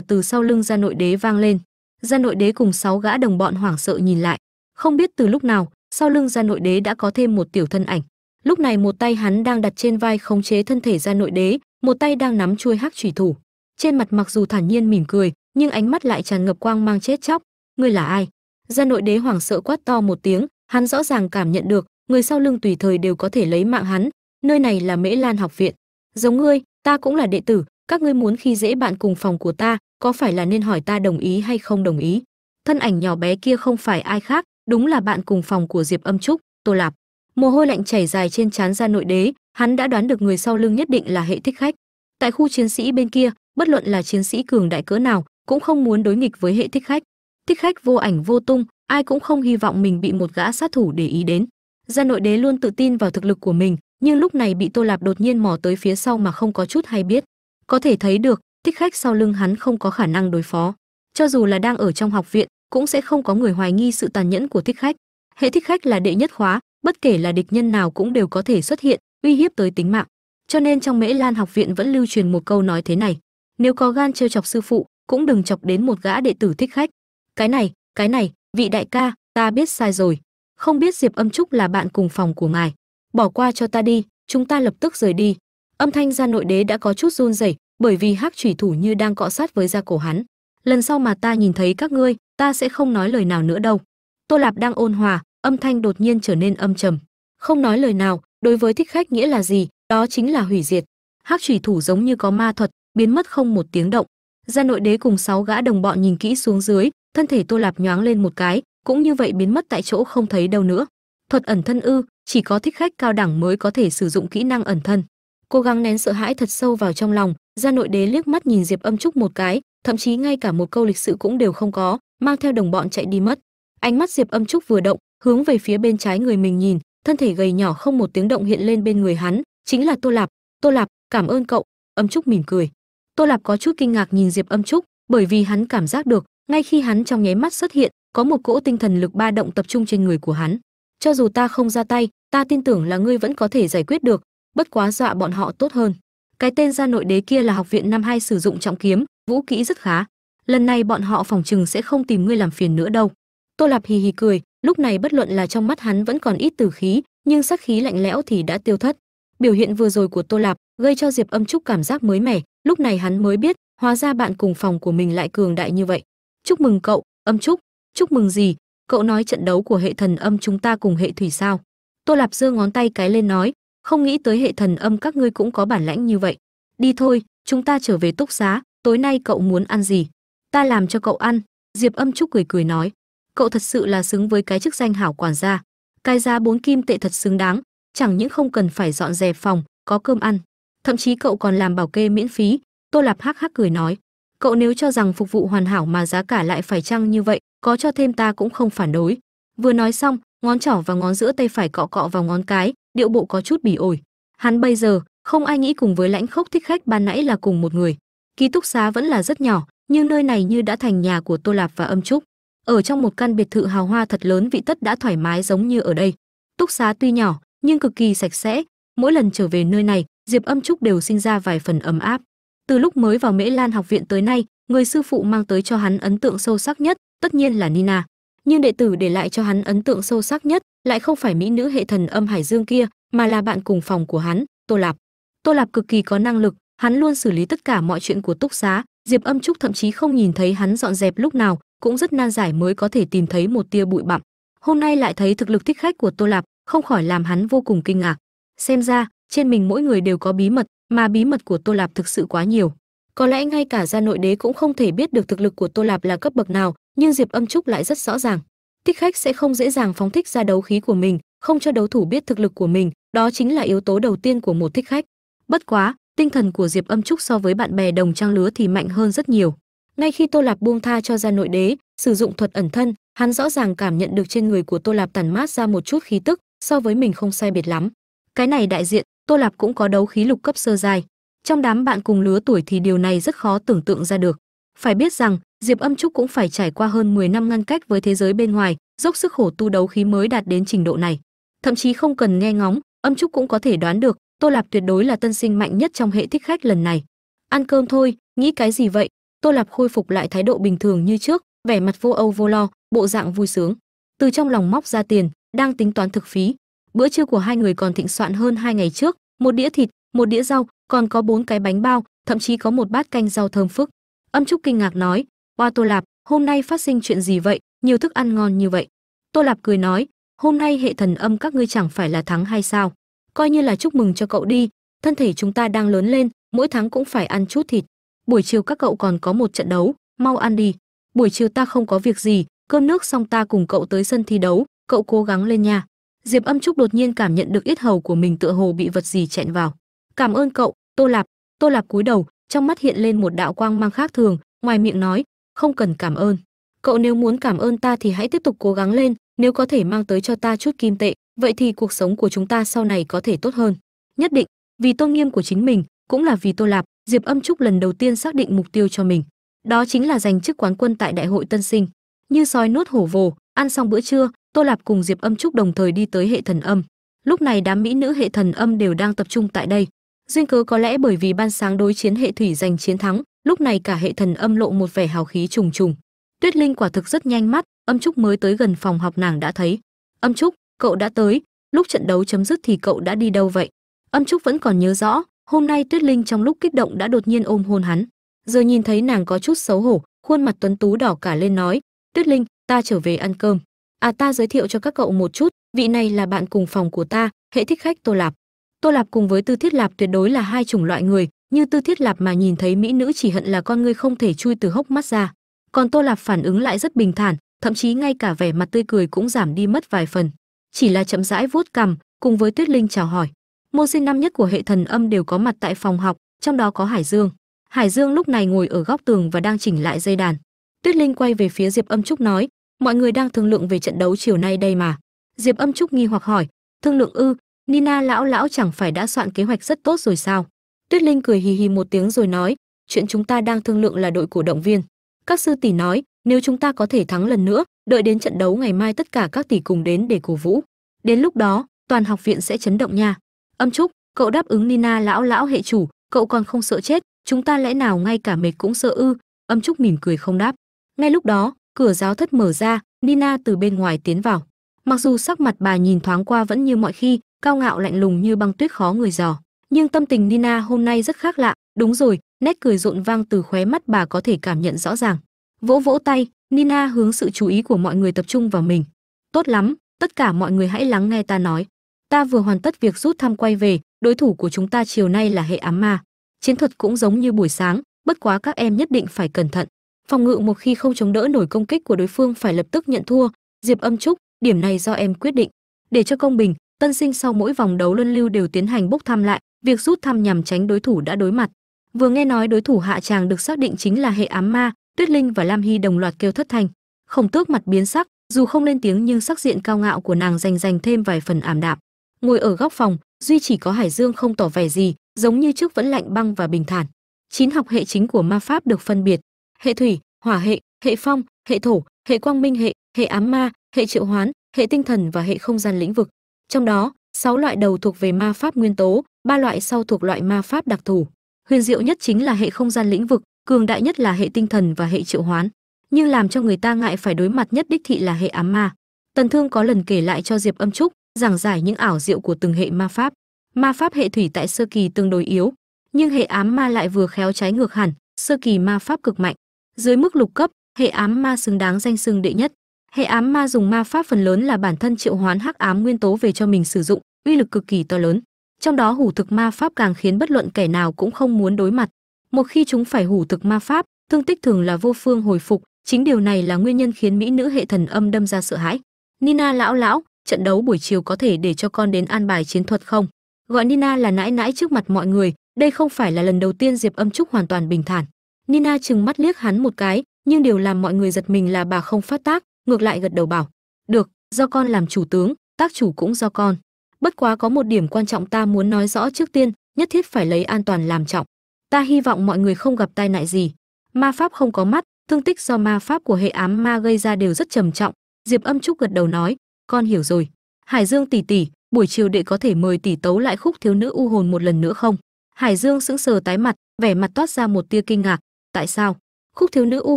từ sau lưng gia nội đế vang lên. Gia nội đế cùng sáu gã đồng bọn hoảng sợ nhìn lại. Không biết từ lúc nào, sau lưng gia nội đế đã có thêm một tiểu thân ảnh. Lúc này một tay hắn đang đặt trên vai khống chế thân thể gia nội đế, một tay đang nắm chuôi hắc thủy thủ trên mặt mặc dù thản nhiên mỉm cười, nhưng ánh mắt lại tràn ngập quang mang chết chóc. Ngươi là ai? Gia nội đế hoảng sợ quát to một tiếng, hắn rõ ràng cảm nhận được, người sau lưng tùy thời đều có thể lấy mạng hắn. Nơi này là mễ lan học viện. Giống ngươi, ta cũng là đệ tử, các ngươi muốn khi dễ bạn cùng phòng của ta, có phải là nên hỏi ta đồng ý hay không đồng ý? Thân ảnh nhỏ bé kia không phải ai khác, đúng là bạn cùng phòng của diệp âm trúc, tô lạp. Mồ hôi lạnh chảy dài trên trán ra nội đế, hắn đã đoán được người sau lưng nhất định là hệ thích khách tại khu chiến sĩ bên kia, bất luận là chiến sĩ cường đại cỡ nào, cũng không muốn đối nghịch với hệ thích khách. Thích khách vô ảnh vô tung, ai cũng không hy vọng mình bị một gã sát thủ để ý đến. Gia nội đế luôn tự tin vào thực lực của mình, nhưng lúc này bị tô lạp đột nhiên mò tới phía sau mà không có chút hay biết. Có thể thấy được, thích khách sau lưng hắn không có khả năng đối phó. Cho dù là đang ở trong học viện, cũng sẽ không có người hoài nghi sự tàn nhẫn của thích khách. Hệ thích khách là đệ nhất khóa, bất kể là địch nhân nào cũng đều có thể xuất hiện, uy hiếp tới tính mạng cho nên trong mễ lan học viện vẫn lưu truyền một câu nói thế này, nếu có gan trêu chọc sư phụ, cũng đừng chọc đến một gã đệ tử thích khách. Cái này cái này, vị đại ca, ta biết sai rồi. Không biết diệp âm trúc là bạn cùng phòng của ngài. Bỏ qua cho ta đi, chúng ta lập tức rời đi. Âm thanh gia nội đế đã có chút run rẩy, bởi vì hắc thủy thủ như đang cọ sát với da cổ hắn. Lần sau mà ta nhìn thấy các ngươi, ta sẽ không nói lời nào nữa đâu. Tô lạp đang ôn hòa, âm thanh đột nhiên trở nên âm trầm. Không nói lời nào, đối với thích khách nghĩa là gì? Đó chính là hủy diệt. Hắc chủy thủ giống như có ma thuật, biến mất không một tiếng động. Gia nội đế cùng sáu gã đồng bọn nhìn kỹ xuống dưới, thân thể tô lạp nhoáng lên một cái, cũng như vậy biến mất tại chỗ không thấy đâu nữa. Thuật ẩn thân ư, chỉ có thích khách cao đẳng mới có thể sử dụng kỹ năng ẩn thân. Cố gắng nén sợ hãi thật sâu vào trong lòng gia nội đế liếc mắt nhìn diệp âm trúc một cái, thậm chí ngay cả một câu lịch sự cũng đều không có, mang theo đồng bọn chạy đi mất. Ánh mắt diệp âm trúc vừa động, hướng về phía bên trái người mình nhìn, thân thể gầy nhỏ không một tiếng động hiện lên bên người hắn chính là tô lạp. Tô lạp, cảm ơn cậu. Âm trúc mỉm cười. Tô lạp có chút kinh ngạc nhìn diệp âm trúc, bởi vì hắn cảm giác được, ngay khi hắn trong nháy mắt xuất hiện, có một cỗ tinh thần lực ba động tập trung trên người của hắn. Cho dù ta không ra tay, ta tin tưởng là ngươi vẫn có thể giải quyết được, bất quá dọa bọn họ tốt hơn. Cái tên gia nội đế kia là học viện năm hai sử dụng trọng kiếm, vũ kỹ rất khá. Lần này bọn họ phòng chừng sẽ không tìm ngươi làm phiền nữa đâu. Tô lạp hì hì cười, lúc này bất luận là trong mắt hắn vẫn còn ít tử khí, nhưng sắc khí lạnh lẽo thì đã tiêu thất biểu hiện vừa rồi của tô lạp gây cho diệp âm trúc cảm giác mới mẻ, lúc này hắn mới biết, hóa ra bạn cùng phòng của mình lại cường đại như vậy. Chúc mừng cậu, âm trúc, chúc mừng gì? Cậu nói trận đấu của hệ thần âm chúng ta cùng hệ thủy sao? Tô lạp giơ ngón tay cái lên nói, không nghĩ tới hệ thần âm các ngươi cũng có bản lãnh như vậy. Đi thôi, chúng ta trở về túc xá, tối nay cậu muốn ăn gì? Ta làm cho cậu ăn. Diệp âm trúc cười cười nói, cậu thật sự là xứng với cái chức danh hảo quản gia. Cái giá bốn kim tệ thật xứng đáng chẳng những không cần phải dọn dẹp phòng, có cơm ăn, thậm chí cậu còn làm bảo kê miễn phí. Tô lạp hắc hắc cười nói. Cậu nếu cho rằng phục vụ hoàn hảo mà giá cả lại phải chăng như vậy, có cho thêm ta cũng không phản đối. Vừa nói xong, ngón trỏ và ngón giữa tay phải cọ cọ vào ngón cái, điệu bộ có chút bỉ ổi. Hắn bây giờ, không ai nghĩ cùng với lãnh khốc thích khách ban nãy là cùng một người. Ký túc xá vẫn là rất nhỏ, nhưng nơi này như đã thành nhà của tô lạp và âm trúc. Ở trong một căn biệt thự hào hoa thật lớn vị tất đã thoải mái giống như ở đây. Túc xá tuy nhỏ nhưng cực kỳ sạch sẽ. Mỗi lần trở về nơi này, diệp âm trúc đều sinh ra vài phần ấm áp. Từ lúc mới vào mễ lan học viện tới nay, người sư phụ mang tới cho hắn ấn tượng sâu sắc nhất, tất nhiên là nina. Nhưng đệ tử để lại cho hắn ấn tượng sâu sắc nhất lại không phải mỹ nữ hệ thần âm hải dương kia, mà là bạn cùng phòng của hắn, tô lạp. Tô lạp cực kỳ có năng lực, hắn luôn xử lý tất cả mọi chuyện của túc xá. Diệp âm trúc thậm chí không nhìn thấy hắn dọn dẹp lúc nào, cũng rất nan giải mới có thể tìm thấy một tia bụi bặm. Hôm nay lại thấy thực lực thích khách của tô lạp không khỏi làm hắn vô cùng kinh ngạc. Xem ra, trên mình mỗi người đều có bí mật, mà bí mật của tô lạp thực sự quá nhiều. Có lẽ ngay cả gia nội đế cũng không thể biết được thực lực của tô lạp là cấp bậc nào, nhưng diệp âm trúc lại rất rõ ràng. Thích khách sẽ không dễ dàng phóng thích ra đấu khí của mình, không cho đấu thủ biết thực lực của mình, đó chính là yếu tố đầu tiên của một thích khách. Bất quá, tinh thần của diệp âm trúc so với bạn bè đồng trang lứa thì mạnh hơn rất nhiều. Ngay khi tô lạp buông tha cho gia nội đế, sử dụng thuật ẩn thân, hắn rõ ràng cảm nhận được trên người của tô lạp tàn mát ra một chút khí tức so với mình không sai biệt lắm. Cái này đại diện, tô lạp cũng có đấu khí lục cấp sơ giai. Trong đám bạn cùng lứa tuổi thì điều này rất khó tưởng tượng ra được. Phải biết rằng, diệp âm trúc cũng phải trải qua hơn 10 năm ngăn cách với thế giới bên ngoài, dốc sức khổ tu đấu khí mới đạt đến trình độ này. Thậm chí không cần nghe ngóng, âm trúc cũng có thể đoán được, tô lạp tuyệt đối là tân sinh mạnh nhất trong hệ thích khách lần này. Ăn cơm thôi, nghĩ cái gì vậy? Tô lạp khôi phục lại thái độ bình thường như trước, vẻ mặt vô âu vô lo, bộ dạng vui sướng. Từ trong lòng móc ra tiền đang tính toán thực phí. Bữa trưa của hai người còn thịnh soạn hơn hai ngày trước, một đĩa thịt, một đĩa rau, còn có bốn cái bánh bao, thậm chí có một bát canh rau thơm phức. Âm trúc kinh ngạc nói oa tô lạp, hôm nay phát sinh chuyện gì vậy? Nhiều thức ăn ngon như vậy. Tô lạp cười nói, hôm nay hệ thần âm các ngươi chẳng phải là thắng hay sao? Coi như là chúc mừng cho cậu đi. Thân thể chúng ta đang lớn lên, mỗi tháng cũng phải ăn chút thịt. Buổi chiều các cậu còn có một trận đấu, mau ăn đi. Buổi chiều ta không có việc gì, cơm nước xong ta cùng cậu tới sân thi đấu cậu cố gắng lên nha. Diệp âm trúc đột nhiên cảm nhận được yết hầu của mình tựa hồ bị vật gì chẹn vào. Cảm ơn cậu, tô lạp. Tô lạp cúi đầu, trong mắt hiện lên một đạo quang mang khác thường, ngoài miệng nói, không cần cảm ơn. Cậu nếu muốn cảm ơn ta thì hãy tiếp tục cố gắng lên, nếu có thể mang tới cho ta chút kim tệ, vậy thì cuộc sống của chúng ta sau này có thể tốt hơn. Nhất định, vì tôn nghiêm của chính mình, cũng là vì tô lạp, diệp âm trúc lần đầu tiên xác định mục tiêu cho mình. Đó chính là giành chức quán quân tại đại hội tân sinh. Như sói nuốt hổ vồ, ăn xong bữa trưa tô lạp cùng diệp âm trúc đồng thời đi tới hệ thần âm. Lúc này đám mỹ nữ hệ thần âm đều đang tập trung tại đây. Duyên cớ có lẽ bởi vì ban sáng đối chiến hệ thủy giành chiến thắng, lúc này cả hệ thần âm lộ một vẻ hào khí trùng trùng. Tuyết linh quả thực rất nhanh mắt, âm trúc mới tới gần phòng học nàng đã thấy. Âm trúc, cậu đã tới, lúc trận đấu chấm dứt thì cậu đã đi đâu vậy? Âm trúc vẫn còn nhớ rõ, hôm nay tuyết linh trong lúc kích động đã đột nhiên ôm hôn hắn. Giờ nhìn thấy nàng có chút xấu hổ, khuôn mặt tuấn tú đỏ cả lên nói, tuyết linh, ta trở về ăn cơm à ta giới thiệu cho các cậu một chút, vị này là bạn cùng phòng của ta, hệ thích khách tô lạp. Tô lạp cùng với tư thiết lạp tuyệt đối là hai chủng loại người, như tư thiết lạp mà nhìn thấy mỹ nữ chỉ hận là con ngươi không thể chui từ hốc mắt ra. Còn tô lạp phản ứng lại rất bình thản, thậm chí ngay cả vẻ mặt tươi cười cũng giảm đi mất vài phần. Chỉ là chậm rãi vuốt cằm, cùng với tuyết linh chào hỏi. Môn sinh năm nhất của hệ thần âm đều có mặt tại phòng học, trong đó có hải dương. Hải dương lúc này ngồi ở góc tường và đang chỉnh lại dây đàn. Tuyết linh quay về phía diệp âm trúc nói mọi người đang thương lượng về trận đấu chiều nay đây mà. Diệp âm trúc nghi hoặc hỏi, thương lượng ư, nina lão lão chẳng phải đã soạn kế hoạch rất tốt rồi sao? Tuyết linh cười hì hì một tiếng rồi nói, chuyện chúng ta đang thương lượng là đội cổ động viên. Các sư tỷ nói, nếu chúng ta có thể thắng lần nữa, đợi đến trận đấu ngày mai tất cả các tỷ cùng đến để cổ vũ. Đến lúc đó, toàn học viện sẽ chấn động nha. Âm trúc, cậu đáp ứng nina lão lão hệ chủ, cậu còn không sợ chết, chúng ta lẽ nào ngay cả mệt cũng sợ ư? Âm trúc mỉm cười không đáp. Ngay lúc đó cửa giáo thất mở ra, nina từ bên ngoài tiến vào. Mặc dù sắc mặt bà nhìn thoáng qua vẫn như mọi khi, cao ngạo lạnh lùng như băng tuyết khó người dò. Nhưng tâm tình nina hôm nay rất khác lạ, đúng rồi, nét cười rộn vang từ khóe mắt bà có thể cảm nhận rõ ràng. Vỗ vỗ tay, nina hướng sự chú ý của mọi người tập trung vào mình. Tốt lắm, tất cả mọi người hãy lắng nghe ta nói. Ta vừa hoàn tất việc rút thăm quay về, đối thủ của chúng ta chiều nay là hệ ám ma. Chiến thuật cũng giống như buổi sáng, bất quá các em nhất định phải cẩn thận phòng ngự một khi không chống đỡ nổi công kích của đối phương phải lập tức nhận thua. Diệp âm trúc, điểm này do em quyết định. Để cho công bình, tân sinh sau mỗi vòng đấu luân lưu đều tiến hành bốc thăm lại, việc rút thăm nhằm tránh đối thủ đã đối mặt. Vừa nghe nói đối thủ hạ tràng được xác định chính là hệ ám ma, tuyết linh và lam hy đồng loạt kêu thất thanh. Khổng tước mặt biến sắc, dù không lên tiếng nhưng sắc diện cao ngạo của nàng dành dành thêm vài phần ảm đạm. Ngồi ở góc phòng, duy chỉ có hải dương không tỏ vẻ gì, giống như trước vẫn lạnh băng và bình thản. Chín học hệ chính của ma pháp được phân biệt hệ thủy, hỏa hệ hệ phong, hệ thổ, hệ quang minh hệ hệ ám ma, hệ triệu hoán, hệ tinh thần và hệ không gian lĩnh vực. Trong đó, sáu loại đầu thuộc về ma pháp nguyên tố, ba loại sau thuộc loại ma pháp đặc thù. Huyền diệu nhất chính là hệ không gian lĩnh vực, cường đại nhất là hệ tinh thần và hệ triệu hoán. Nhưng làm cho người ta ngại phải đối mặt nhất đích thị là hệ ám ma. Tần thương có lần kể lại cho diệp âm trúc, giảng giải những ảo diệu của từng hệ ma pháp. Ma pháp hệ thủy tại sơ kỳ tương đối yếu, nhưng hệ ám ma lại vừa khéo trái ngược hẳn, sơ kỳ ma pháp cực mạnh dưới mức lục cấp, hệ ám ma xứng đáng danh xưng đệ nhất. Hệ ám ma dùng ma pháp phần lớn là bản thân triệu hoán hắc ám nguyên tố về cho mình sử dụng, uy lực cực kỳ to lớn. Trong đó hủ thực ma pháp càng khiến bất luận kẻ nào cũng không muốn đối mặt. Một khi chúng phải hủ thực ma pháp, thương tích thường là vô phương hồi phục, chính điều này là nguyên nhân khiến mỹ nữ hệ thần âm đâm ra sợ hãi. Nina lão lão, trận đấu buổi chiều có thể để cho con đến an bài chiến thuật không? Gọi nina là nãi nãi trước mặt mọi người, đây không phải là lần đầu tiên diệp âm trúc hoàn toàn bình thản nina chừng mắt liếc hắn một cái, nhưng điều làm mọi người giật mình là bà không phát tác, ngược lại gật đầu bảo, được, do con làm chủ tướng, tác chủ cũng do con. Bất quá có một điểm quan trọng ta muốn nói rõ trước tiên, nhất thiết phải lấy an toàn làm trọng. Ta hy vọng mọi người không gặp tai nạn gì. Ma pháp không có mắt, thương tích do ma pháp của hệ ám ma gây ra đều rất trầm trọng. Diệp âm trúc gật đầu nói, con hiểu rồi. Hải dương tỷ tỷ, buổi chiều đệ có thể mời tỷ tấu lại khúc thiếu nữ u hồn một lần nữa không? Hải dương sững sờ tái mặt, vẻ mặt toát ra một tia kinh ngạc tại sao? Khúc thiếu nữ u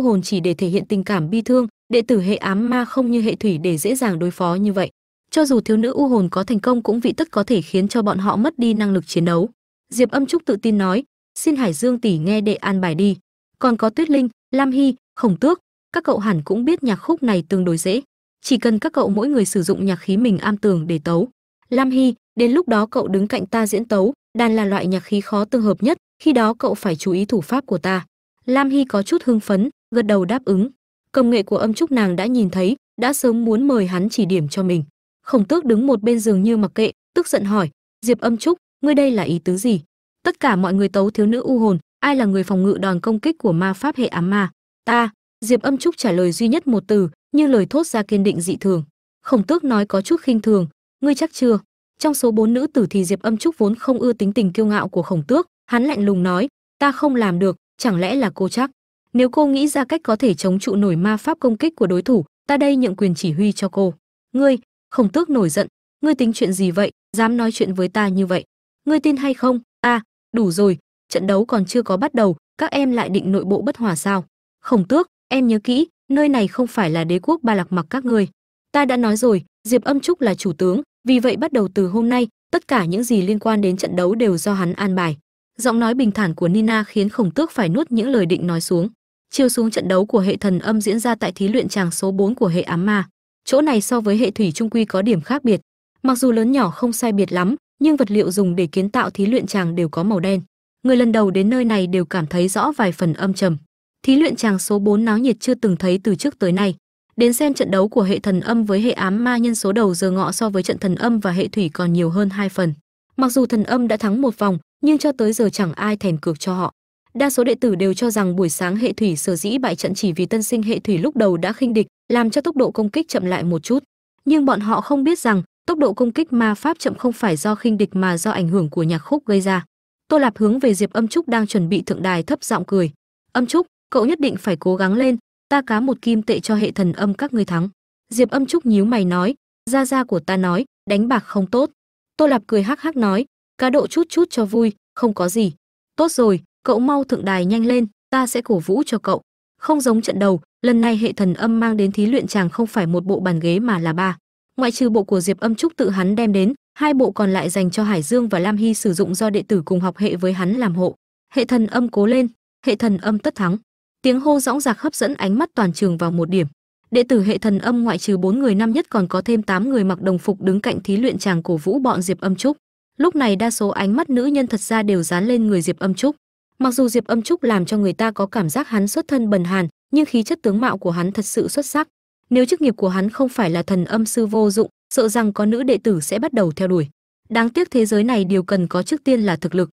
hồn chỉ để thể hiện tình cảm bi thương, đệ tử hệ ám ma không như hệ thủy để dễ dàng đối phó như vậy. Cho dù thiếu nữ u hồn có thành công cũng vị tất có thể khiến cho bọn họ mất đi năng lực chiến đấu. Diệp âm trúc tự tin nói, xin hải dương tỷ nghe đệ an bài đi. Còn có tuyết linh, lam hy, khổng tước, các cậu hẳn cũng biết nhạc khúc này tương đối dễ. Chỉ cần các cậu mỗi người sử dụng nhạc khí mình am tường để tấu. Lam hy, đến lúc đó cậu đứng cạnh ta diễn tấu, đàn là loại nhạc khí khó tương hợp nhất, khi đó cậu phải chú ý thủ pháp của ta lam hy có chút hưng phấn, gật đầu đáp ứng. Công nghệ của âm trúc nàng đã nhìn thấy, đã sớm muốn mời hắn chỉ điểm cho mình. Khổng tước đứng một bên giường như mặc kệ, tức giận hỏi, diệp âm trúc, ngươi đây là ý tứ gì? Tất cả mọi người tấu thiếu nữ u hồn, ai là người phòng ngự đòn công kích của ma pháp hệ ám ma? Ta, diệp âm trúc trả lời duy nhất một từ nhưng lời thốt ra kiên định dị thường. Khổng tước nói có chút khinh thường, ngươi chắc chưa? Trong số bốn nữ tử thì diệp âm trúc vốn không ưa tính tình kiêu ngạo của khổng tước, hắn lạnh lùng nói, ta không làm được chẳng lẽ là cô chắc? Nếu cô nghĩ ra cách có thể chống trụ nổi ma pháp công kích của đối thủ ta đây nhượng quyền chỉ huy cho cô. Ngươi khổng tước nổi giận. Ngươi tính chuyện gì vậy? Dám nói chuyện với ta như vậy? Ngươi tin hay không? A à, đủ rồi. Trận đấu còn chưa có bắt đầu các em lại định nội bộ bất hòa sao? Khổng tước em nhớ kỹ nơi này không phải là đế quốc ba lạc mặc các ngươi. Ta đã nói rồi diệp âm trúc là chủ tướng vì vậy bắt đầu từ hôm nay tất cả những gì liên quan đến trận đấu đều do hắn an bài giọng nói bình thản của nina khiến khổng tước phải nuốt những lời định nói xuống. Chiêu xuống trận đấu của hệ thần âm diễn ra tại thí luyện tràng số 4 của hệ ám ma. Chỗ này so với hệ thủy trung quy có điểm khác biệt. Mặc dù lớn nhỏ không sai biệt lắm, nhưng vật liệu dùng để kiến tạo thí luyện tràng đều có màu đen. Người lần đầu đến nơi này đều cảm thấy rõ vài phần âm trầm. Thí luyện tràng số 4 náo nhiệt chưa từng thấy từ trước tới nay. Đến xem trận đấu của hệ thần âm với hệ ám ma nhân số đầu giờ ngọ so với trận thần âm và hệ thủy còn nhiều hơn hai phần. Mặc dù thần âm đã thắng một vòng nhưng cho tới giờ chẳng ai thèn cược cho họ. Đa số đệ tử đều cho rằng buổi sáng hệ thủy sở dĩ bại trận chỉ vì tân sinh hệ thủy lúc đầu đã khinh địch, làm cho tốc độ công kích chậm lại một chút. Nhưng bọn họ không biết rằng, tốc độ công kích ma pháp chậm không phải do khinh địch mà do ảnh hưởng của nhạc khúc gây ra. Tô lạp hướng về diệp âm trúc đang chuẩn bị thượng đài thấp giọng cười. Âm trúc, cậu nhất định phải cố gắng lên, ta cá một kim tệ cho hệ thần âm các ngươi thắng. Diệp âm trúc nhíu mày nói, gia gia của ta nói, đánh bạc không tốt. Tô lạp cười hắc hắc nói cá độ chút chút cho vui, không có gì. Tốt rồi, cậu mau thượng đài nhanh lên, ta sẽ cổ vũ cho cậu. Không giống trận đầu, lần này hệ thần âm mang đến thí luyện chàng không phải một bộ bàn ghế mà là ba. Ngoại trừ bộ của diệp âm trúc tự hắn đem đến, hai bộ còn lại dành cho hải dương và lam hy sử dụng do đệ tử cùng học hệ với hắn làm hộ. Hệ thần âm cố lên, hệ thần âm tất thắng. Tiếng hô dõng dạc hấp dẫn ánh mắt toàn trường vào một điểm. Đệ tử hệ thần âm ngoại trừ bốn người năm nhất còn có thêm 8 người mặc đồng phục đứng cạnh thí luyện chàng cổ vũ bọn diệp âm trúc lúc này đa số ánh mắt nữ nhân thật ra đều dán lên người diệp âm trúc. Mặc dù diệp âm trúc làm cho người ta có cảm giác hắn xuất thân bần hàn, nhưng khí chất tướng mạo của hắn thật sự xuất sắc. Nếu chức nghiệp của hắn không phải là thần âm sư vô dụng, sợ rằng có nữ đệ tử sẽ bắt đầu theo đuổi. Đáng tiếc thế giới này điều cần có trước tiên là thực lực.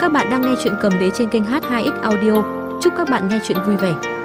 Các bạn đang nghe chuyện cầm đế trên kênh h2x audio. Chúc các bạn nghe chuyện vui vẻ.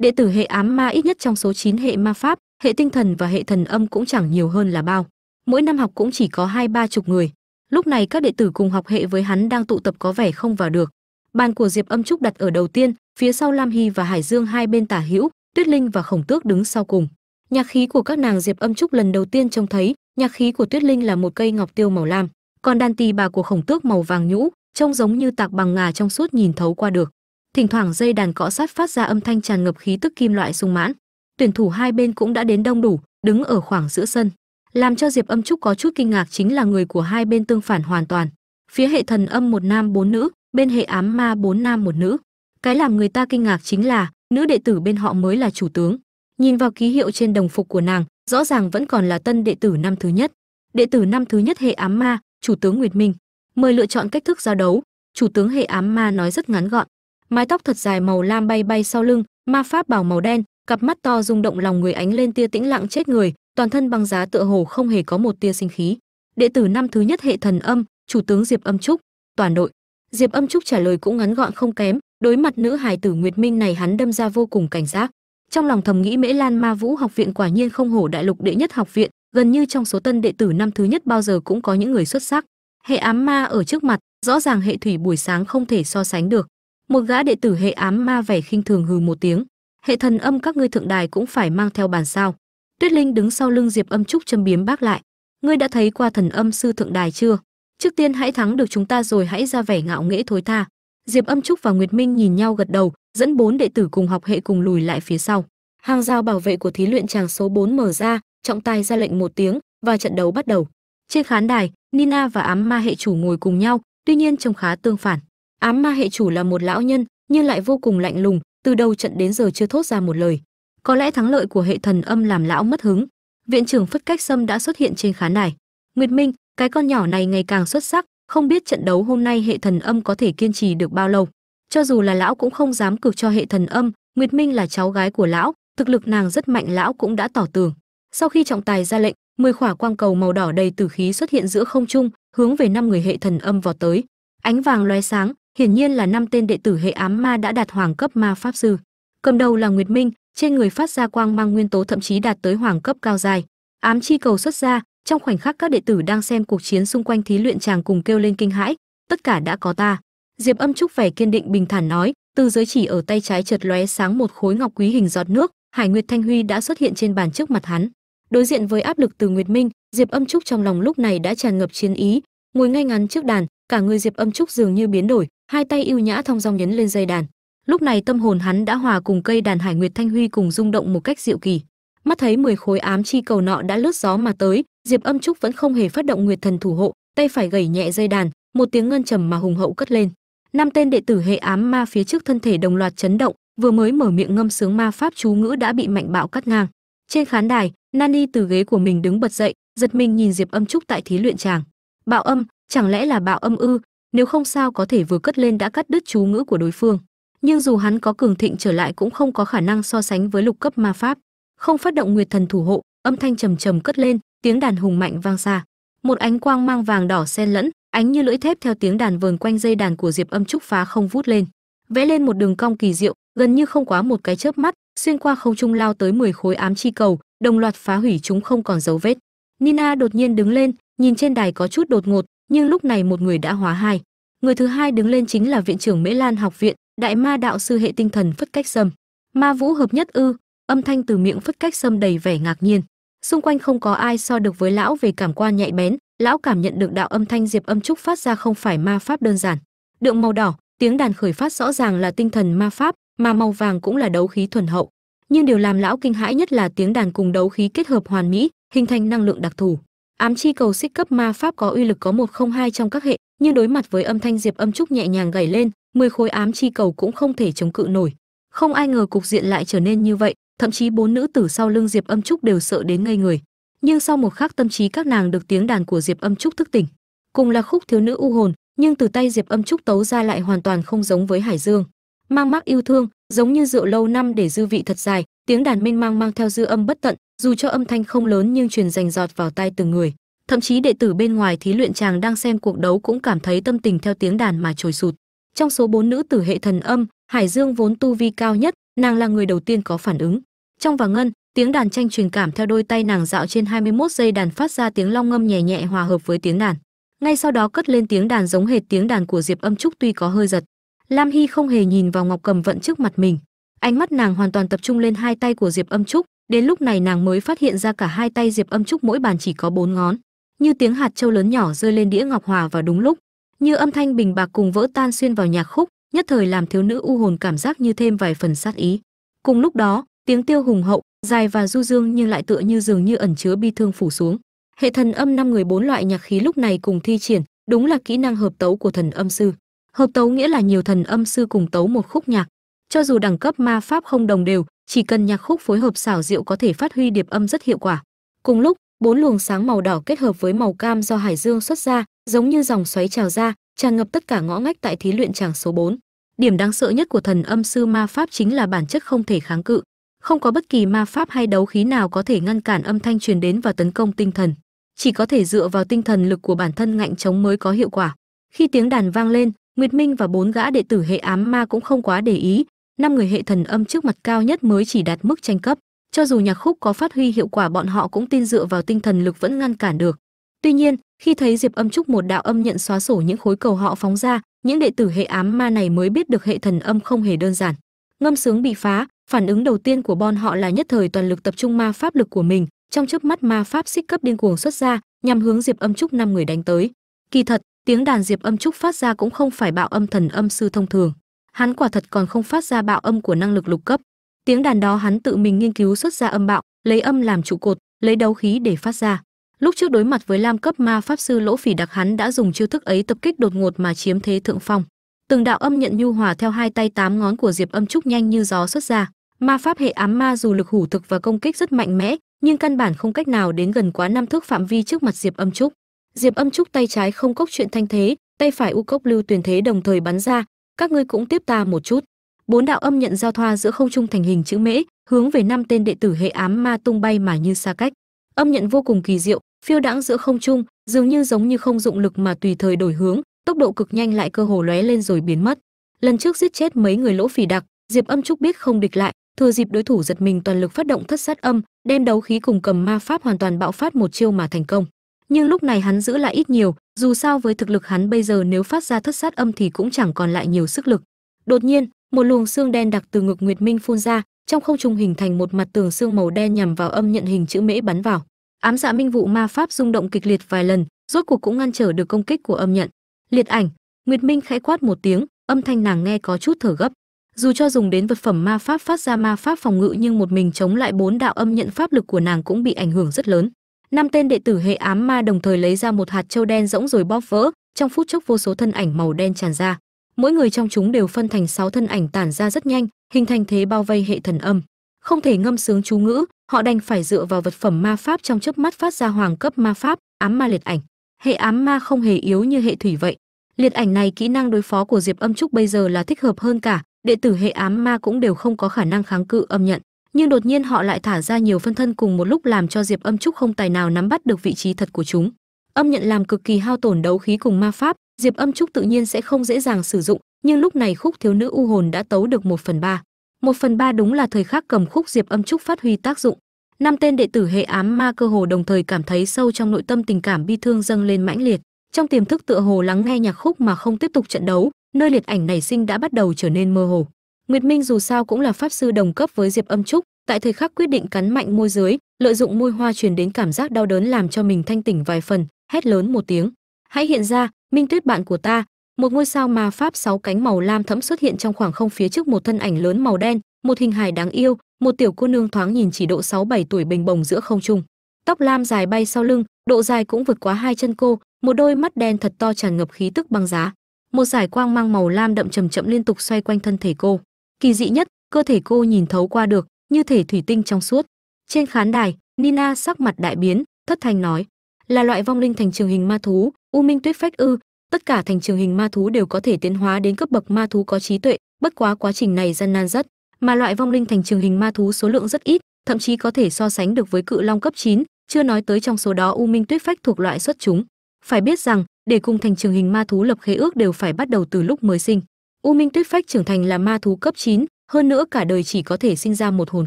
Đệ tử hệ ám ma ít nhất trong số 9 hệ ma pháp, hệ tinh thần và hệ thần âm cũng chẳng nhiều hơn là bao. Mỗi năm học cũng chỉ có hai ba chục người. Lúc này các đệ tử cùng học hệ với hắn đang tụ tập có vẻ không vào được. Bàn của diệp âm trúc đặt ở đầu tiên, phía sau lam hy và hải dương hai bên tả hữu, tuyết linh và khổng tước đứng sau cùng. Nhạc khí của các nàng diệp âm trúc lần đầu tiên trông thấy, nhạc khí của tuyết linh là một cây ngọc tiêu màu lam, còn đàn tỳ bà của khổng tước màu vàng nhũ, trông giống như tạc bằng ngà trong suốt nhìn thấu qua được thỉnh thoảng dây đàn cọ sát phát ra âm thanh tràn ngập khí tức kim loại sung mãn. Tuyển thủ hai bên cũng đã đến đông đủ, đứng ở khoảng giữa sân. Làm cho diệp âm trúc có chút kinh ngạc chính là người của hai bên tương phản hoàn toàn. Phía hệ thần âm một nam bốn nữ, bên hệ ám ma bốn nam một nữ. Cái làm người ta kinh ngạc chính là, nữ đệ tử bên họ mới là chủ tướng. Nhìn vào ký hiệu trên đồng phục của nàng, rõ ràng vẫn còn là tân đệ tử năm thứ nhất. Đệ tử năm thứ nhất hệ ám ma, chủ tướng nguyệt minh. Mời lựa chọn cách thức giao đấu. Chủ tướng hệ ám ma nói rất ngắn gọn mái tóc thật dài màu lam bay bay sau lưng, ma pháp bảo màu đen, cặp mắt to rung động lòng người ánh lên tia tĩnh lặng chết người, toàn thân băng giá tựa hồ không hề có một tia sinh khí. Đệ tử năm thứ nhất hệ thần âm, chủ tướng diệp âm trúc, toàn đội. Diệp âm trúc trả lời cũng ngắn gọn không kém, đối mặt nữ hài tử nguyệt minh này hắn đâm ra vô cùng cảnh giác. Trong lòng thầm nghĩ mễ lan ma vũ học viện quả nhiên không hổ đại lục đệ nhất học viện, gần như trong số tân đệ tử năm thứ nhất bao giờ cũng có những người xuất sắc. Hệ ám ma ở trước mặt, rõ ràng hệ thủy buổi sáng không thể so sánh được một gã đệ tử hệ ám ma vẻ khinh thường hừ một tiếng. Hệ thần âm các ngươi thượng đài cũng phải mang theo bàn sao. Tuyết linh đứng sau lưng diệp âm trúc châm biếm bác lại. Ngươi đã thấy qua thần âm sư thượng đài chưa? Trước tiên hãy thắng được chúng ta rồi hãy ra vẻ ngạo nghễ thối tha. Diệp âm trúc và nguyệt minh nhìn nhau gật đầu, dẫn bốn đệ tử cùng học hệ cùng lùi lại phía sau. Hàng rào bảo vệ của thí luyện tràng số 4 mở ra, trọng tài ra lệnh một tiếng, và trận đấu bắt đầu. Trên khán đài, nina và ám ma hệ chủ ngồi cùng nhau, tuy nhiên trông khá tương phản ám ma hệ chủ là một lão nhân, nhưng lại vô cùng lạnh lùng, từ đầu trận đến giờ chưa thốt ra một lời. Có lẽ thắng lợi của hệ thần âm làm lão mất hứng. Viện trưởng phất cách sâm đã xuất hiện trên khán đài. Nguyệt minh, cái con nhỏ này ngày càng xuất sắc, không biết trận đấu hôm nay hệ thần âm có thể kiên trì được bao lâu. Cho dù là lão cũng không dám cực cho hệ thần âm, nguyệt minh là cháu gái của lão, thực lực nàng rất mạnh lão cũng đã tỏ tường. Sau khi trọng tài ra lệnh, mười khỏa quang cầu màu đỏ đầy tử khí xuất hiện giữa không trung, hướng về năm người hệ thần âm vọt tới. Ánh vàng lóe sáng hiển nhiên là năm tên đệ tử hệ ám ma đã đạt hoàng cấp ma pháp sư. Cầm đầu là nguyệt minh, trên người phát ra quang mang nguyên tố thậm chí đạt tới hoàng cấp cao dài. Ám chi cầu xuất ra, trong khoảnh khắc các đệ tử đang xem cuộc chiến xung quanh thí luyện chàng cùng kêu lên kinh hãi, tất cả đã có ta. Diệp âm trúc vẻ kiên định bình thản nói, từ giới chỉ ở tay trái chợt lóe sáng một khối ngọc quý hình giọt nước, hải nguyệt thanh huy đã xuất hiện trên bàn trước mặt hắn. Đối diện với áp lực từ nguyệt minh, diệp âm trúc trong lòng lúc này đã tràn ngập chiến ý, ngồi ngay ngắn trước đàn, cả người diệp âm trúc dường như biến đổi hai tay yêu nhã thong dong nhấn lên dây đàn. Lúc này tâm hồn hắn đã hòa cùng cây đàn hải nguyệt thanh huy cùng rung động một cách diệu kỳ. Mắt thấy 10 khối ám chi cầu nọ đã lướt gió mà tới, diệp âm trúc vẫn không hề phát động nguyệt thần thủ hộ, tay phải gẩy nhẹ dây đàn, một tiếng ngân trầm mà hùng hậu cất lên. Năm tên đệ tử hệ ám ma phía trước thân thể đồng loạt chấn động, vừa mới mở miệng ngâm sướng ma pháp chú ngữ đã bị mạnh bạo cắt ngang. Trên khán đài, nani từ ghế của mình đứng bật dậy, giật mình nhìn diệp âm trúc tại thí luyện tràng. Bạo âm, chẳng lẽ là bạo âm ư nếu không sao có thể vừa cất lên đã cắt đứt chú ngữ của đối phương. Nhưng dù hắn có cường thịnh trở lại cũng không có khả năng so sánh với lục cấp ma pháp. Không phát động nguyệt thần thủ hộ, âm thanh trầm trầm cất lên, tiếng đàn hùng mạnh vang xa. Một ánh quang mang vàng đỏ xen lẫn, ánh như lưỡi thép theo tiếng đàn vờn quanh dây đàn của diệp âm trúc phá không vút lên. Vẽ lên một đường cong kỳ diệu, gần như không quá một cái chớp mắt, xuyên qua không trung lao tới 10 khối ám chi cầu, đồng loạt phá hủy chúng không còn dấu vết. Nina đột nhiên đứng lên, nhìn trên đài có chút đột ngột nhưng lúc này một người đã hóa hai. Người thứ hai đứng lên chính là viện trưởng mễ lan học viện, đại ma đạo sư hệ tinh thần phất cách sâm. Ma vũ hợp nhất ư? Âm thanh từ miệng phất cách sâm đầy vẻ ngạc nhiên. Xung quanh không có ai so được với lão về cảm quan nhạy bén, lão cảm nhận được đạo âm thanh diệp âm trúc phát ra không phải ma pháp đơn giản. Đượm màu đỏ, tiếng đàn khởi phát rõ ràng là tinh thần ma pháp, mà màu vàng cũng là đấu khí thuần hậu. Nhưng điều làm lão kinh hãi nhất là tiếng đàn cùng đấu khí kết hợp hoàn mỹ, hình thành năng lượng đặc thù ám chi cầu xích cấp ma pháp có uy lực có một không hai trong các hệ, nhưng đối mặt với âm thanh diệp âm trúc nhẹ nhàng gảy lên, mười khối ám chi cầu cũng không thể chống cự nổi. Không ai ngờ cục diện lại trở nên như vậy, thậm chí bốn nữ tử sau lưng diệp âm trúc đều sợ đến ngây người. Nhưng sau một khắc tâm trí các nàng được tiếng đàn của diệp âm trúc thức tỉnh. Cùng là khúc thiếu nữ u hồn, nhưng từ tay diệp âm trúc tấu ra lại hoàn toàn không giống với hải dương. Mang mắc yêu thương, giống như rượu lâu năm để dư vị thật dài, tiếng đàn mênh mang mang theo dư âm bất tận dù cho âm thanh không lớn nhưng truyền rành giọt vào tai từng người, thậm chí đệ tử bên ngoài thí luyện chàng đang xem cuộc đấu cũng cảm thấy tâm tình theo tiếng đàn mà trồi sụt. Trong số bốn nữ tử hệ thần âm, hải dương vốn tu vi cao nhất, nàng là người đầu tiên có phản ứng. Trong và ngân, tiếng đàn tranh truyền cảm theo đôi tay nàng dạo trên 21 giây đàn phát ra tiếng long ngâm nhẹ nhẹ hòa hợp với tiếng đàn. Ngay sau đó cất lên tiếng đàn giống hệt tiếng đàn của diệp âm trúc tuy có hơi giật. Lam hy không hề nhìn vào ngọc cầm vận trước mặt mình. Ánh mắt nàng hoàn toàn tập trung lên hai tay của diệp âm trúc đến lúc này nàng mới phát hiện ra cả hai tay diệp âm trúc mỗi bàn chỉ có bốn ngón, như tiếng hạt châu lớn nhỏ rơi lên đĩa ngọc hòa vào đúng lúc, như âm thanh bình bạc cùng vỡ tan xuyên vào nhạc khúc, nhất thời làm thiếu nữ u hồn cảm giác như thêm vài phần sát ý. Cùng lúc đó, tiếng tiêu hùng hậu, dài và du dương nhưng lại tựa như dường như ẩn chứa bi thương phủ xuống. Hệ thần âm năm người bốn loại nhạc khí lúc này cùng thi triển, đúng là kỹ năng hợp tấu của thần âm sư. Hợp tấu nghĩa là nhiều thần âm sư cùng tấu một khúc nhạc cho dù đẳng cấp ma pháp không đồng đều, chỉ cần nhạc khúc phối hợp xảo diệu có thể phát huy điệp âm rất hiệu quả. Cùng lúc, bốn luồng sáng màu đỏ kết hợp với màu cam do hải dương xuất ra, giống như dòng xoáy trào ra, tràn ngập tất cả ngõ ngách tại thí luyện tràng số 4. điểm đáng sợ nhất của thần âm sư ma pháp chính là bản chất không thể kháng cự. Không có bất kỳ ma pháp hay đấu khí nào có thể ngăn cản âm thanh truyền đến và tấn công tinh thần. Chỉ có thể dựa vào tinh thần lực của bản thân ngạnh chống mới có hiệu quả. Khi tiếng đàn vang lên, nguyệt minh và bốn gã đệ tử hệ ám ma cũng không quá để ý năm người hệ thần âm trước mặt cao nhất mới chỉ đạt mức tranh cấp. Cho dù nhạc khúc có phát huy hiệu quả, bọn họ cũng tin dựa vào tinh thần lực vẫn ngăn cản được. Tuy nhiên, khi thấy diệp âm trúc một đạo âm nhận xóa sổ những khối cầu họ phóng ra, những đệ tử hệ ám ma này mới biết được hệ thần âm không hề đơn giản. Ngâm sướng bị phá, phản ứng đầu tiên của bọn họ là nhất thời toàn lực tập trung ma pháp lực của mình, trong chớp mắt ma pháp xích cấp điên cuồng xuất ra, nhằm hướng diệp âm trúc năm người đánh tới. Kỳ thật, tiếng đàn diệp âm trúc phát ra cũng không phải bạo âm thần âm sư thông thường hắn quả thật còn không phát ra bạo âm của năng lực lục cấp. Tiếng đàn đó hắn tự mình nghiên cứu xuất ra âm bạo, lấy âm làm trụ cột, lấy đấu khí để phát ra. Lúc trước đối mặt với lam cấp ma pháp sư lỗ phỉ đặc, hắn đã dùng chiêu thức ấy tập kích đột ngột mà chiếm thế thượng phong. Từng đạo âm nhận nhu hòa theo hai tay tám ngón của diệp âm trúc nhanh như gió xuất ra. Ma pháp hệ ám ma dù lực hủ thực và công kích rất mạnh mẽ, nhưng căn bản không cách nào đến gần quá năm thước phạm vi trước mặt diệp âm trúc. Diệp âm trúc tay trái không cốc chuyện thanh thế, tay phải u cốc lưu tuyển thế đồng thời bắn ra các ngươi cũng tiếp ta một chút. Bốn đạo âm nhận giao thoa giữa không trung thành hình chữ mễ, hướng về năm tên đệ tử hệ ám ma tung bay mà như xa cách. Âm nhận vô cùng kỳ diệu, phiêu đãng giữa không trung, dường như giống như không dụng lực mà tùy thời đổi hướng, tốc độ cực nhanh lại cơ hồ lóe lên rồi biến mất. Lần trước giết chết mấy người lỗ phỉ đặc, diệp âm trúc biết không địch lại, thừa dịp đối thủ giật mình toàn lực phát động thất sát âm, đem đấu khí cùng cầm ma pháp hoàn toàn bạo phát một chiêu mà thành công nhưng lúc này hắn giữ lại ít nhiều, dù sao với thực lực hắn bây giờ nếu phát ra thất sát âm thì cũng chẳng còn lại nhiều sức lực. Đột nhiên, một luồng xương đen đặc từ ngực nguyệt minh phun ra, trong không trung hình thành một mặt tường xương màu đen nhằm vào âm nhận hình chữ mễ bắn vào. Ám dạ minh vụ ma pháp rung động kịch liệt vài lần, rốt cuộc cũng ngăn trở được công kích của âm nhận. Liệt ảnh, nguyệt minh khẽ quát một tiếng, âm thanh nàng nghe có chút thở gấp. Dù cho dùng đến vật phẩm ma pháp phát ra ma pháp phòng ngự nhưng một mình chống lại bốn đạo âm nhận pháp lực của nàng cũng bị ảnh hưởng rất lớn năm tên đệ tử hệ ám ma đồng thời lấy ra một hạt châu đen rỗng rồi bóp vỡ, trong phút chốc vô số thân ảnh màu đen tràn ra. Mỗi người trong chúng đều phân thành sáu thân ảnh tản ra rất nhanh, hình thành thế bao vây hệ thần âm. Không thể ngâm sướng chú ngữ, họ đành phải dựa vào vật phẩm ma pháp trong chớp mắt phát ra hoàng cấp ma pháp, ám ma liệt ảnh. Hệ ám ma không hề yếu như hệ thủy vậy. Liệt ảnh này kỹ năng đối phó của diệp âm trúc bây giờ là thích hợp hơn cả, đệ tử hệ ám ma cũng đều không có khả năng kháng cự âm nhận nhưng đột nhiên họ lại thả ra nhiều phân thân cùng một lúc làm cho diệp âm trúc không tài nào nắm bắt được vị trí thật của chúng. Âm nhận làm cực kỳ hao tổn đấu khí cùng ma pháp, diệp âm trúc tự nhiên sẽ không dễ dàng sử dụng, nhưng lúc này khúc thiếu nữ u hồn đã tấu được một phần ba. Một phần ba đúng là thời khắc cầm khúc diệp âm trúc phát huy tác dụng. Năm tên đệ tử hệ ám ma cơ hồ đồng thời cảm thấy sâu trong nội tâm tình cảm bi thương dâng lên mãnh liệt. Trong tiềm thức tựa hồ lắng nghe nhạc khúc mà không tiếp tục trận đấu, nơi liệt ảnh nảy sinh đã bắt đầu trở nên mơ hồ nguyệt minh dù sao cũng là pháp sư đồng cấp với diệp âm trúc, tại thời khắc quyết định cắn mạnh môi dưới lợi dụng môi hoa truyền đến cảm giác đau đớn làm cho mình thanh tỉnh vài phần, hét lớn một tiếng. Hãy hiện ra, minh tuyết bạn của ta. Một ngôi sao ma pháp sáu cánh màu lam thẫm xuất hiện trong khoảng không phía trước một thân ảnh lớn màu đen, một hình hài đáng yêu, một tiểu cô nương thoáng nhìn chỉ độ 6 7 tuổi bình bồng giữa không trung. Tóc lam dài bay sau lưng, độ dài cũng vượt quá hai chân cô, một đôi mắt đen thật to tràn ngập khí tức băng giá. Một giải quang mang màu lam đậm chậm chậm liên tục xoay quanh thân thể cô kỳ dị nhất cơ thể cô nhìn thấu qua được như thể thủy tinh trong suốt. Trên khán đài nina sắc mặt đại biến thất thanh nói là loại vong linh thành trường hình ma thú u minh tuyết phách ư. Tất cả thành trường hình ma thú đều có thể tiến hóa đến cấp bậc ma thú có trí tuệ bất quá quá trình này gian nan rất. Mà loại vong linh thành trường hình ma thú số lượng rất ít thậm chí có thể so sánh được với cự long cấp 9, chưa nói tới trong số đó u minh tuyết phách thuộc loại xuất chúng. Phải biết rằng để cùng thành trường hình ma thú lập khế ước đều phải bắt đầu từ lúc mới sinh u minh tuyết phách trưởng thành là ma thú cấp 9, hơn nữa cả đời chỉ có thể sinh ra một hồn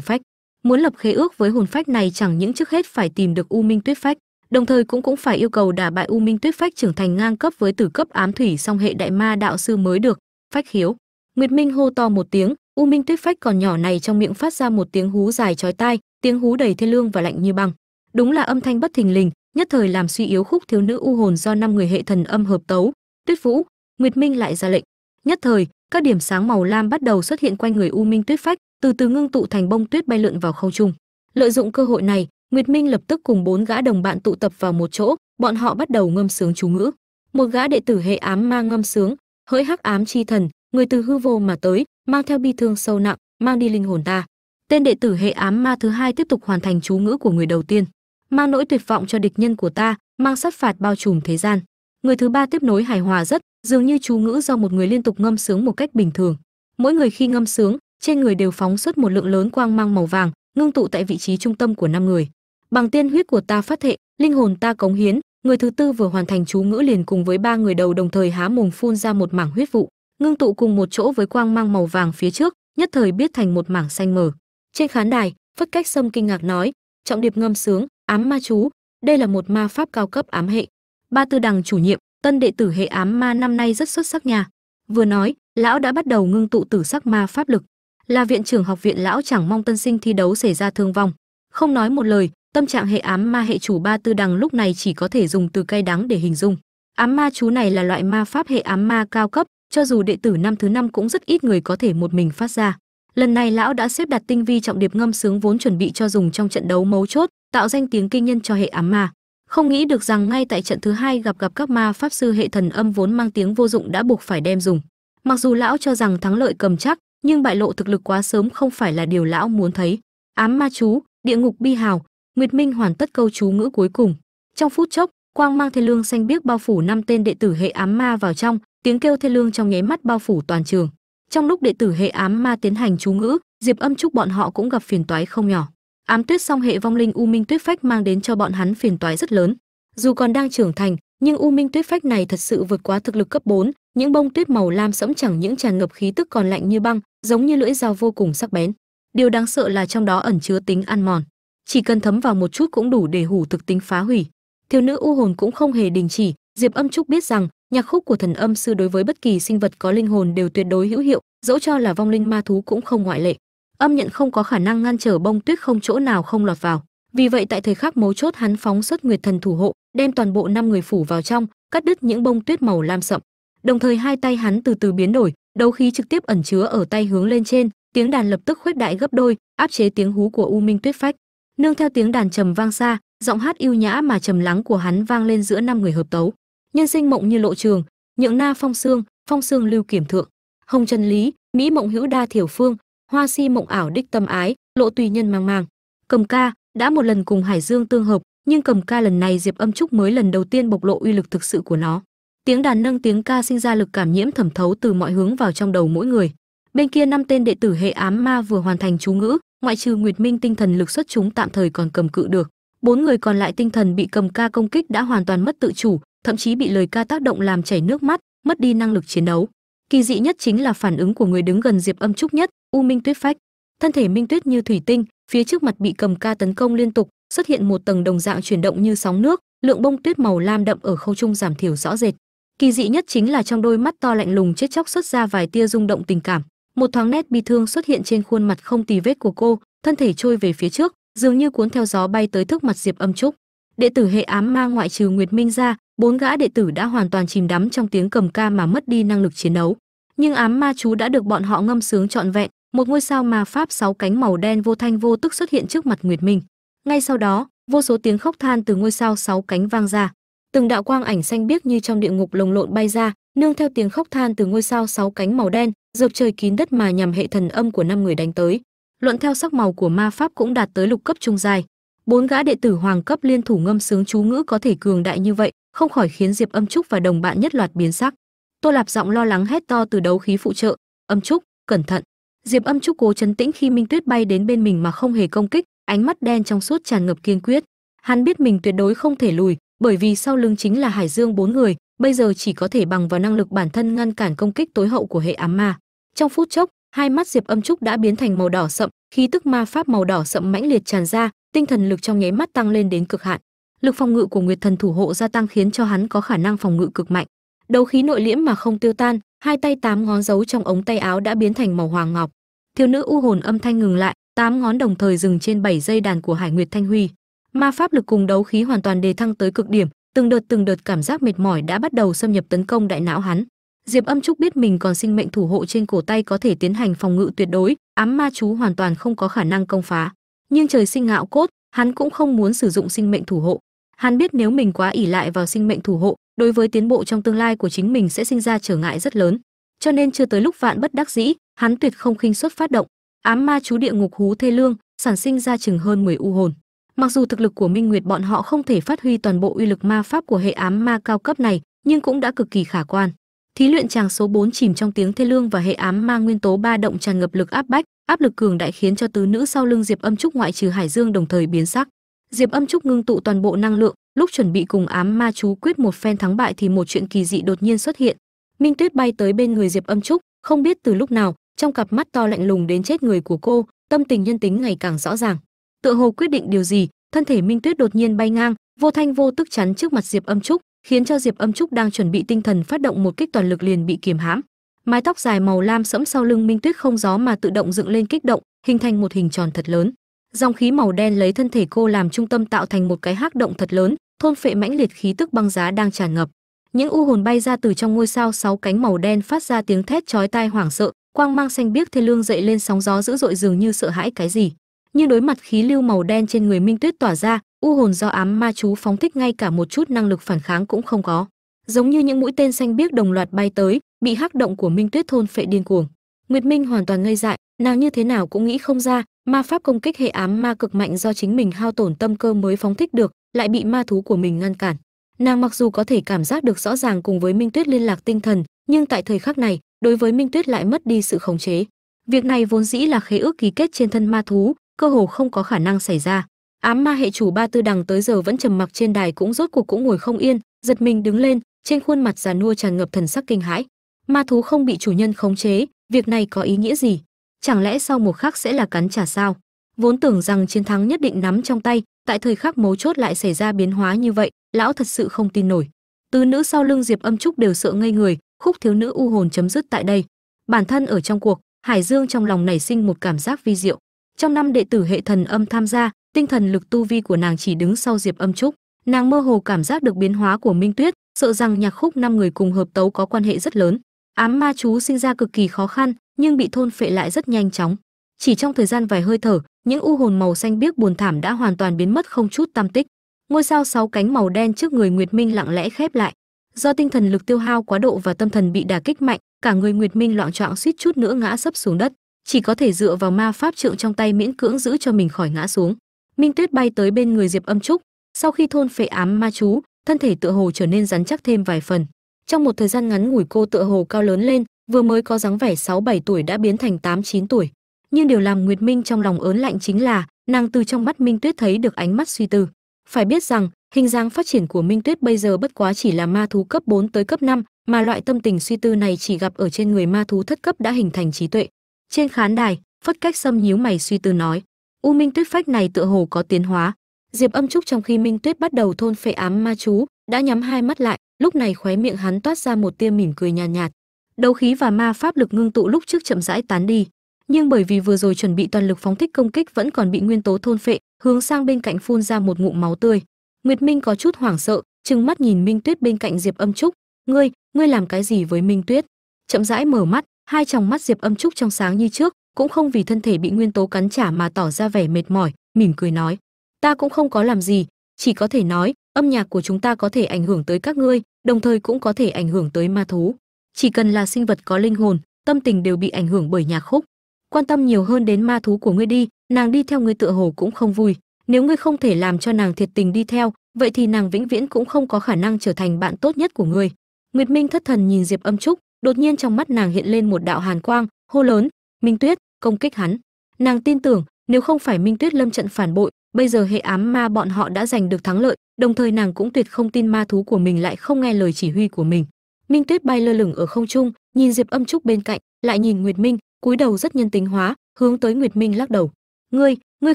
phách. Muốn lập khế ước với hồn phách này chẳng những trước hết phải tìm được u minh tuyết phách đồng thời cũng cũng phải yêu cầu đả bại u minh tuyết phách trưởng thành ngang cấp với tử cấp ám thủy song hệ đại ma đạo sư mới được phách hiếu. nguyệt minh hô to một tiếng u minh tuyết phách còn nhỏ này trong miệng phát ra một tiếng hú dài chói tai tiếng hú đầy thê lương và lạnh như băng. Đúng là âm thanh bất thình lình nhất thời làm suy yếu khúc thiếu nữ u hồn do năm người hệ thần âm hợp tấu. Tuyết vũ nguyệt minh lại ra lệnh nhất thời, các điểm sáng màu lam bắt đầu xuất hiện quanh người u minh tuyết phách, từ từ ngưng tụ thành bông tuyết bay lượn vào không trung. Lợi dụng cơ hội này, nguyệt minh lập tức cùng bốn gã đồng bạn tụ tập vào một chỗ, bọn họ bắt đầu ngâm sướng chú ngữ. Một gã đệ tử hệ ám ma ngâm sướng hỡi hắc ám chi thần, người từ hư vô mà tới, mang theo bi thương sâu nặng, mang đi linh hồn ta. Tên đệ tử hệ ám ma thứ hai tiếp tục hoàn thành chú ngữ của người đầu tiên. Mang nỗi tuyệt vọng cho địch nhân của ta, mang sát phạt bao trùm thế gian. Người thứ ba tiếp nối hài hòa rất dường như chú ngữ do một người liên tục ngâm sướng một cách bình thường. Mỗi người khi ngâm sướng, trên người đều phóng xuất một lượng lớn quang mang màu vàng, ngưng tụ tại vị trí trung tâm của năm người. Bằng tiên huyết của ta phát thệ, linh hồn ta cống hiến, người thứ tư vừa hoàn thành chú ngữ liền cùng với ba người đầu đồng thời há mồm phun ra một mảng huyết vụ, ngưng tụ cùng một chỗ với quang mang màu vàng phía trước, nhất thời biết thành một mảng xanh mờ. Trên khán đài, phất cách sâm kinh ngạc nói, trọng điệp ngâm sướng, ám ma chú, đây là một ma pháp cao cấp ám hệ. Ba tư đằng chủ nhiệm tân đệ tử hệ ám ma năm nay rất xuất sắc nha. Vừa nói, lão đã bắt đầu ngưng tụ tử sắc ma pháp lực. Là viện trưởng học viện lão chẳng mong tân sinh thi đấu xảy ra thương vong. Không nói một lời, tâm trạng hệ ám ma hệ chủ ba tư đằng lúc này chỉ có thể dùng từ cay đắng để hình dung. Ám ma chú này là loại ma pháp hệ ám ma cao cấp, cho dù đệ tử năm thứ năm cũng rất ít người có thể một mình phát ra. Lần này lão đã xếp đặt tinh vi trọng điệp ngâm sướng vốn chuẩn bị cho dùng trong trận đấu mấu chốt, tạo danh tiếng kinh nhân cho hệ ám ma không nghĩ được rằng ngay tại trận thứ hai gặp gặp các ma pháp sư hệ thần âm vốn mang tiếng vô dụng đã buộc phải đem dùng. Mặc dù lão cho rằng thắng lợi cầm chắc, nhưng bại lộ thực lực quá sớm không phải là điều lão muốn thấy. Ám ma chú, địa ngục bi hào, nguyệt minh hoàn tất câu chú ngữ cuối cùng. Trong phút chốc, quang mang thê lương xanh biếc bao phủ năm tên đệ tử hệ ám ma vào trong, tiếng kêu thê lương trong nháy mắt bao phủ toàn trường. Trong lúc đệ tử hệ ám ma tiến hành chú ngữ, diệp âm trúc bọn họ cũng gặp phiền toái không nhỏ ám tuyết song hệ vong linh u minh tuyết phách mang đến cho bọn hắn phiền toái rất lớn. Dù còn đang trưởng thành nhưng u minh tuyết phách này thật sự vượt quá thực lực cấp 4, những bông tuyết màu lam sẫm chẳng những tràn ngập khí tức còn lạnh như băng giống như lưỡi dao vô cùng sắc bén. Điều đáng sợ là trong đó ẩn chứa tính ăn mòn. Chỉ cần thấm vào một chút cũng đủ để hủ thực tính phá hủy. Thiếu nữ u hồn cũng không hề đình chỉ. Diệp âm trúc biết rằng nhạc khúc của thần âm sư đối với bất kỳ sinh vật có linh hồn đều tuyệt đối hữu hiệu dẫu cho là vong linh ma thú cũng không ngoại lệ âm nhận không có khả năng ngăn trở bông tuyết không chỗ nào không lọt vào. Vì vậy tại thời khắc mấu chốt hắn phóng xuất nguyệt thần thủ hộ, đem toàn bộ năm người phủ vào trong, cắt đứt những bông tuyết màu lam sậm. Đồng thời hai tay hắn từ từ biến đổi, đấu khí trực tiếp ẩn chứa ở tay hướng lên trên, tiếng đàn lập tức khuếch đại gấp đôi, áp chế tiếng hú của u minh tuyết phách. Nương theo tiếng đàn trầm vang xa, giọng hát yêu nhã mà trầm lắng của hắn vang lên giữa năm người hợp tấu. Nhân sinh mộng như lộ trường, nhượng na phong xương phong xương lưu kiểm thượng. Hồng trần lý, mỹ mộng hữu đa thiểu phương hoa si mộng ảo đích tâm ái, lộ tùy nhân mang mang. Cầm ca, đã một lần cùng hải dương tương hợp, nhưng cầm ca lần này diệp âm trúc mới lần đầu tiên bộc lộ uy lực thực sự của nó. Tiếng đàn nâng tiếng ca sinh ra lực cảm nhiễm thẩm thấu từ mọi hướng vào trong đầu mỗi người. Bên kia năm tên đệ tử hệ ám ma vừa hoàn thành chú ngữ, ngoại trừ nguyệt minh tinh thần lực xuất chúng tạm thời còn cầm cự được. Bốn người còn lại tinh thần bị cầm ca công kích đã hoàn toàn mất tự chủ, thậm chí bị lời ca tác động làm chảy nước mắt, mất đi năng lực chiến đấu kỳ dị nhất chính là phản ứng của người đứng gần diệp âm trúc nhất, u minh tuyết phách. Thân thể minh tuyết như thủy tinh, phía trước mặt bị cầm ca tấn công liên tục, xuất hiện một tầng đồng dạng chuyển động như sóng nước, lượng bông tuyết màu lam đậm ở không trung giảm thiểu rõ rệt. Kỳ dị nhất chính là trong đôi mắt to lạnh lùng chết chóc xuất ra vài tia rung động tình cảm. Một thoáng nét bi thương xuất hiện trên khuôn mặt không tì vết của cô, thân thể trôi về phía trước, dường như cuốn theo gió bay tới trước mặt diệp âm trúc đệ tử hệ ám ma ngoại trừ nguyệt minh ra, bốn gã đệ tử đã hoàn toàn chìm đắm trong tiếng cầm ca mà mất đi năng lực chiến đấu. Nhưng ám ma chú đã được bọn họ ngâm sướng trọn vẹn, một ngôi sao ma pháp sáu cánh màu đen vô thanh vô tức xuất hiện trước mặt nguyệt minh. Ngay sau đó, vô số tiếng khóc than từ ngôi sao sáu cánh vang ra. Từng đạo quang ảnh xanh biếc như trong địa ngục lồng lộn bay ra, nương theo tiếng khóc than từ ngôi sao sáu cánh màu đen, dợp trời kín đất mà nhằm hệ thần âm của năm người đánh tới. Luận theo sắc màu của ma pháp cũng đạt tới lục cấp trung dài bốn gã đệ tử hoàng cấp liên thủ ngâm sướng chú ngữ có thể cường đại như vậy, không khỏi khiến diệp âm trúc và đồng bạn nhất loạt biến sắc. Tô lạp giọng lo lắng hét to từ đấu khí phụ trợ, âm trúc, cẩn thận. Diệp âm trúc cố chấn tĩnh khi minh tuyết bay đến bên mình mà không hề công kích, ánh mắt đen trong suốt tràn ngập kiên quyết. Hắn biết mình tuyệt đối không thể lùi, bởi vì sau lưng chính là hải dương bốn người, bây giờ chỉ có thể bằng vào năng lực bản thân ngăn cản công kích tối hậu của hệ ám ma. Trong phút chốc, hai mắt diệp âm trúc đã biến thành màu đỏ sậm khí tức ma pháp màu đỏ sậm mãnh liệt tràn ra, tinh thần lực trong nháy mắt tăng lên đến cực hạn. Lực phòng ngự của nguyệt thần thủ hộ gia tăng khiến cho hắn có khả năng phòng ngự cực mạnh. Đấu khí nội liễm mà không tiêu tan, hai tay tám ngón giấu trong ống tay áo đã biến thành màu hoàng ngọc. Thiếu nữ u hồn âm thanh ngừng lại, tám ngón đồng thời dừng trên bảy dây đàn của hải nguyệt thanh huy. Ma pháp lực cùng đấu khí hoàn toàn đề thăng tới cực điểm, từng đợt từng đợt cảm giác mệt mỏi đã bắt đầu xâm nhập tấn công đại não hắn diệp âm trúc biết mình còn sinh mệnh thủ hộ trên cổ tay có thể tiến hành phòng ngự tuyệt đối, ám ma chú hoàn toàn không có khả năng công phá. Nhưng trời sinh ngạo cốt, hắn cũng không muốn sử dụng sinh mệnh thủ hộ. Hắn biết nếu mình quá ỉ lại vào sinh mệnh thủ hộ, đối với tiến bộ trong tương lai của chính mình sẽ sinh ra trở ngại rất lớn. Cho nên chưa tới lúc vạn bất đắc dĩ, hắn tuyệt không khinh suất phát động. Ám ma chú địa ngục hú thê lương, sản sinh ra chừng hơn 10 u hồn. Mặc dù thực lực của minh nguyệt bọn họ không thể phát huy toàn bộ uy lực ma pháp của hệ ám ma cao cấp này, nhưng cũng đã cực kỳ khả quan thí luyện tràng số 4 chìm trong tiếng thê lương và hệ ám ma nguyên tố ba động tràn ngập lực áp bách, áp lực cường đại khiến cho tứ nữ sau lưng diệp âm trúc ngoại trừ hải dương đồng thời biến sắc. Diệp âm trúc ngưng tụ toàn bộ năng lượng, lúc chuẩn bị cùng ám ma chú quyết một phen thắng bại thì một chuyện kỳ dị đột nhiên xuất hiện. Minh tuyết bay tới bên người diệp âm trúc, không biết từ lúc nào, trong cặp mắt to lạnh lùng đến chết người của cô, tâm tình nhân tính ngày càng rõ ràng. Tựa hồ quyết định điều gì, thân thể minh tuyết đột nhiên bay ngang, vô thanh vô tức chắn trước mặt diệp âm trúc khiến cho diệp âm trúc đang chuẩn bị tinh thần phát động một kích toàn lực liền bị kiềm hãm. Mái tóc dài màu lam sẫm sau lưng minh tuyết không gió mà tự động dựng lên kích động, hình thành một hình tròn thật lớn. Dòng khí màu đen lấy thân thể cô làm trung tâm tạo thành một cái hắc động thật lớn, thôn phệ mãnh liệt khí tức băng giá đang tràn ngập. Những u hồn bay ra từ trong ngôi sao sáu cánh màu đen phát ra tiếng thét chói tai hoảng sợ, quang mang xanh biếc thê lương dậy lên sóng gió dữ dội dường như sợ hãi cái gì. Nhưng đối mặt khí lưu màu đen trên người minh tuyết tỏa ra u hồn do ám ma chú phóng thích ngay cả một chút năng lực phản kháng cũng không có. Giống như những mũi tên xanh biếc đồng loạt bay tới, bị hắc động của minh tuyết thôn phệ điên cuồng. Nguyệt minh hoàn toàn ngây dại, nàng như thế nào cũng nghĩ không ra, ma pháp công kích hệ ám ma cực mạnh do chính mình hao tổn tâm cơ mới phóng thích được, lại bị ma thú của mình ngăn cản. Nàng mặc dù có thể cảm giác được rõ ràng cùng với minh tuyết liên lạc tinh thần, nhưng tại thời khắc này, đối với minh tuyết lại mất đi sự khống chế. Việc này vốn dĩ là khế ước ký kết trên thân ma thú, cơ hồ không có khả năng xảy ra ám ma hệ chủ ba tư đằng tới giờ vẫn trầm mặc trên đài cũng rốt cuộc cũng ngồi không yên, giật mình đứng lên, trên khuôn mặt già nua tràn ngập thần sắc kinh hãi. Ma thú không bị chủ nhân khống chế, việc này có ý nghĩa gì? Chẳng lẽ sau một khắc sẽ là cắn trả sao? Vốn tưởng rằng chiến thắng nhất định nắm trong tay, tại thời khắc mấu chốt lại xảy ra biến hóa như vậy, lão thật sự không tin nổi. Tứ nữ sau lưng diệp âm trúc đều sợ ngây người, khúc thiếu nữ u hồn chấm dứt tại đây. Bản thân ở trong cuộc, hải dương trong lòng nảy sinh một cảm giác vi diệu. Trong năm đệ tử hệ thần âm tham gia tinh thần lực tu vi của nàng chỉ đứng sau diệp âm trúc. Nàng mơ hồ cảm giác được biến hóa của minh tuyết, sợ rằng nhạc khúc năm người cùng hợp tấu có quan hệ rất lớn. Ám ma chú sinh ra cực kỳ khó khăn, nhưng bị thôn phệ lại rất nhanh chóng. Chỉ trong thời gian vài hơi thở, những u hồn màu xanh biếc buồn thảm đã hoàn toàn biến mất không chút tam tích. Ngôi sao sáu cánh màu đen trước người nguyệt minh lặng lẽ khép lại. Do tinh thần lực tiêu hao quá độ và tâm thần bị đả kích mạnh, cả người nguyệt minh loạn choạng suýt chút nữa ngã sấp xuống đất. Chỉ có thể dựa vào ma pháp trượng trong tay miễn cưỡng giữ cho mình khỏi ngã xuống minh tuyết bay tới bên người diệp âm trúc. Sau khi thôn phệ ám ma chú thân thể tựa hồ trở nên rắn chắc thêm vài phần. Trong một thời gian ngắn ngủi cô tựa hồ cao lớn lên vừa mới có dáng vẻ 6-7 tuổi đã biến thành 8-9 tuổi. Nhưng điều làm nguyệt minh trong lòng ớn lạnh chính là nàng từ trong mắt minh tuyết thấy được ánh mắt suy tư. Phải biết rằng hình dáng phát triển của minh tuyết bây giờ bất quá chỉ là ma thú cấp 4 tới cấp 5, mà loại tâm tình suy tư này chỉ gặp ở trên người ma thú thất cấp đã hình thành trí tuệ. Trên khán đài phất cách xâm nhíu mày suy tư nói u minh tuyết phách này tựa hồ có tiến hóa. Diệp âm trúc trong khi minh tuyết bắt đầu thôn phệ ám ma chú đã nhắm hai mắt lại lúc này khóe miệng hắn toát ra một tia mỉm cười nhàn nhạt, nhạt đấu khí và ma pháp lực ngưng tụ lúc trước chậm rãi tán đi. Nhưng bởi vì vừa rồi chuẩn bị toàn lực phóng thích công kích vẫn còn bị nguyên tố thôn phệ hướng sang bên cạnh phun ra một ngụm máu tươi. Nguyệt minh có chút hoảng sợ trừng mắt nhìn minh tuyết bên cạnh diệp âm trúc. Ngươi ngươi làm cái gì với minh tuyết? Chậm rãi mở mắt hai tròng mắt diệp âm trúc trong sáng như trước cũng không vì thân thể bị nguyên tố cắn trả mà tỏ ra vẻ mệt mỏi, mỉm cười nói, ta cũng không có làm gì, chỉ có thể nói, âm nhạc của chúng ta có thể ảnh hưởng tới các ngươi, đồng thời cũng có thể ảnh hưởng tới ma thú. Chỉ cần là sinh vật có linh hồn, tâm tình đều bị ảnh hưởng bởi nhạc khúc. Quan tâm nhiều hơn đến ma thú của ngươi đi, nàng đi theo ngươi tựa hồ cũng không vui. Nếu ngươi không thể làm cho nàng thiệt tình đi theo, vậy thì nàng vĩnh viễn cũng không có khả năng trở thành bạn tốt nhất của ngươi. Nguyệt minh thất thần nhìn diệp âm trúc, đột nhiên trong mắt nàng hiện lên một đạo hàn quang, hô lớn minh tuyết, công kích hắn. Nàng tin tưởng, nếu không phải minh tuyết lâm trận phản bội, bây giờ hệ ám ma bọn họ đã giành được thắng lợi, đồng thời nàng cũng tuyệt không tin ma thú của mình lại không nghe lời chỉ huy của mình. Minh tuyết bay lơ lửng ở không trung, nhìn diệp âm trúc bên cạnh, lại nhìn nguyệt minh, cúi đầu rất nhân tính hóa, hướng tới nguyệt minh lắc đầu. Ngươi ngươi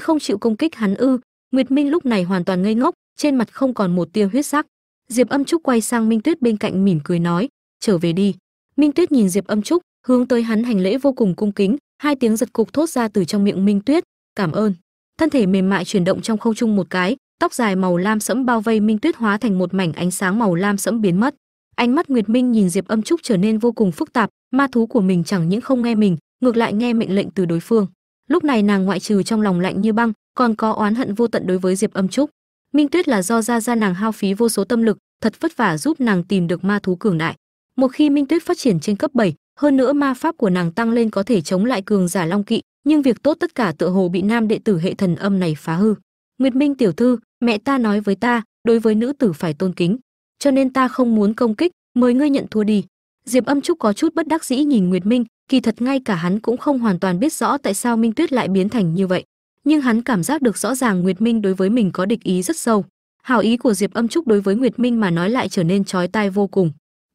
không chịu công kích hắn ư? Nguyệt minh lúc này hoàn toàn ngây ngốc, trên mặt không còn một tia huyết sắc. Diệp âm trúc quay sang minh tuyết bên cạnh mỉm cười nói, trở về đi. Minh tuyết nhìn diệp âm trúc hướng tới hắn hành lễ vô cùng cung kính hai tiếng giật cục thốt ra từ trong miệng minh tuyết cảm ơn. Thân thể mềm mại chuyển động trong không trung một cái tóc dài màu lam sẫm bao vây minh tuyết hóa thành một mảnh ánh sáng màu lam sẫm biến mất. Ánh mắt nguyệt minh nhìn diệp âm trúc trở nên vô cùng phức tạp ma thú của mình chẳng những không nghe mình ngược lại nghe mệnh lệnh từ đối phương. Lúc này nàng ngoại trừ trong lòng lạnh như băng còn có oán hận vô tận đối với diệp âm trúc. Minh tuyết là do ra ra nàng hao phí vô số tâm lực thật vất vả giúp nàng tìm được ma thú cường đại. Một khi minh tuyết phát triển trên cấp 7, hơn nữa ma pháp của nàng tăng lên có thể chống lại cường giả long kỵ, nhưng việc tốt tất cả tựa hồ bị nam đệ tử hệ thần âm này phá hư. Nguyệt minh tiểu thư, mẹ ta nói với ta, đối với nữ tử phải tôn kính, cho nên ta không muốn công kích, mời ngươi nhận thua đi. Diệp âm trúc có chút bất đắc dĩ nhìn nguyệt minh, kỳ thật ngay cả hắn cũng không hoàn toàn biết rõ tại sao minh tuyết lại biến thành như vậy. Nhưng hắn cảm giác được rõ ràng nguyệt minh đối với mình có địch ý rất sâu. Hảo ý của diệp âm trúc đối với nguyệt minh mà nói lại trở nên chói tai vô cùng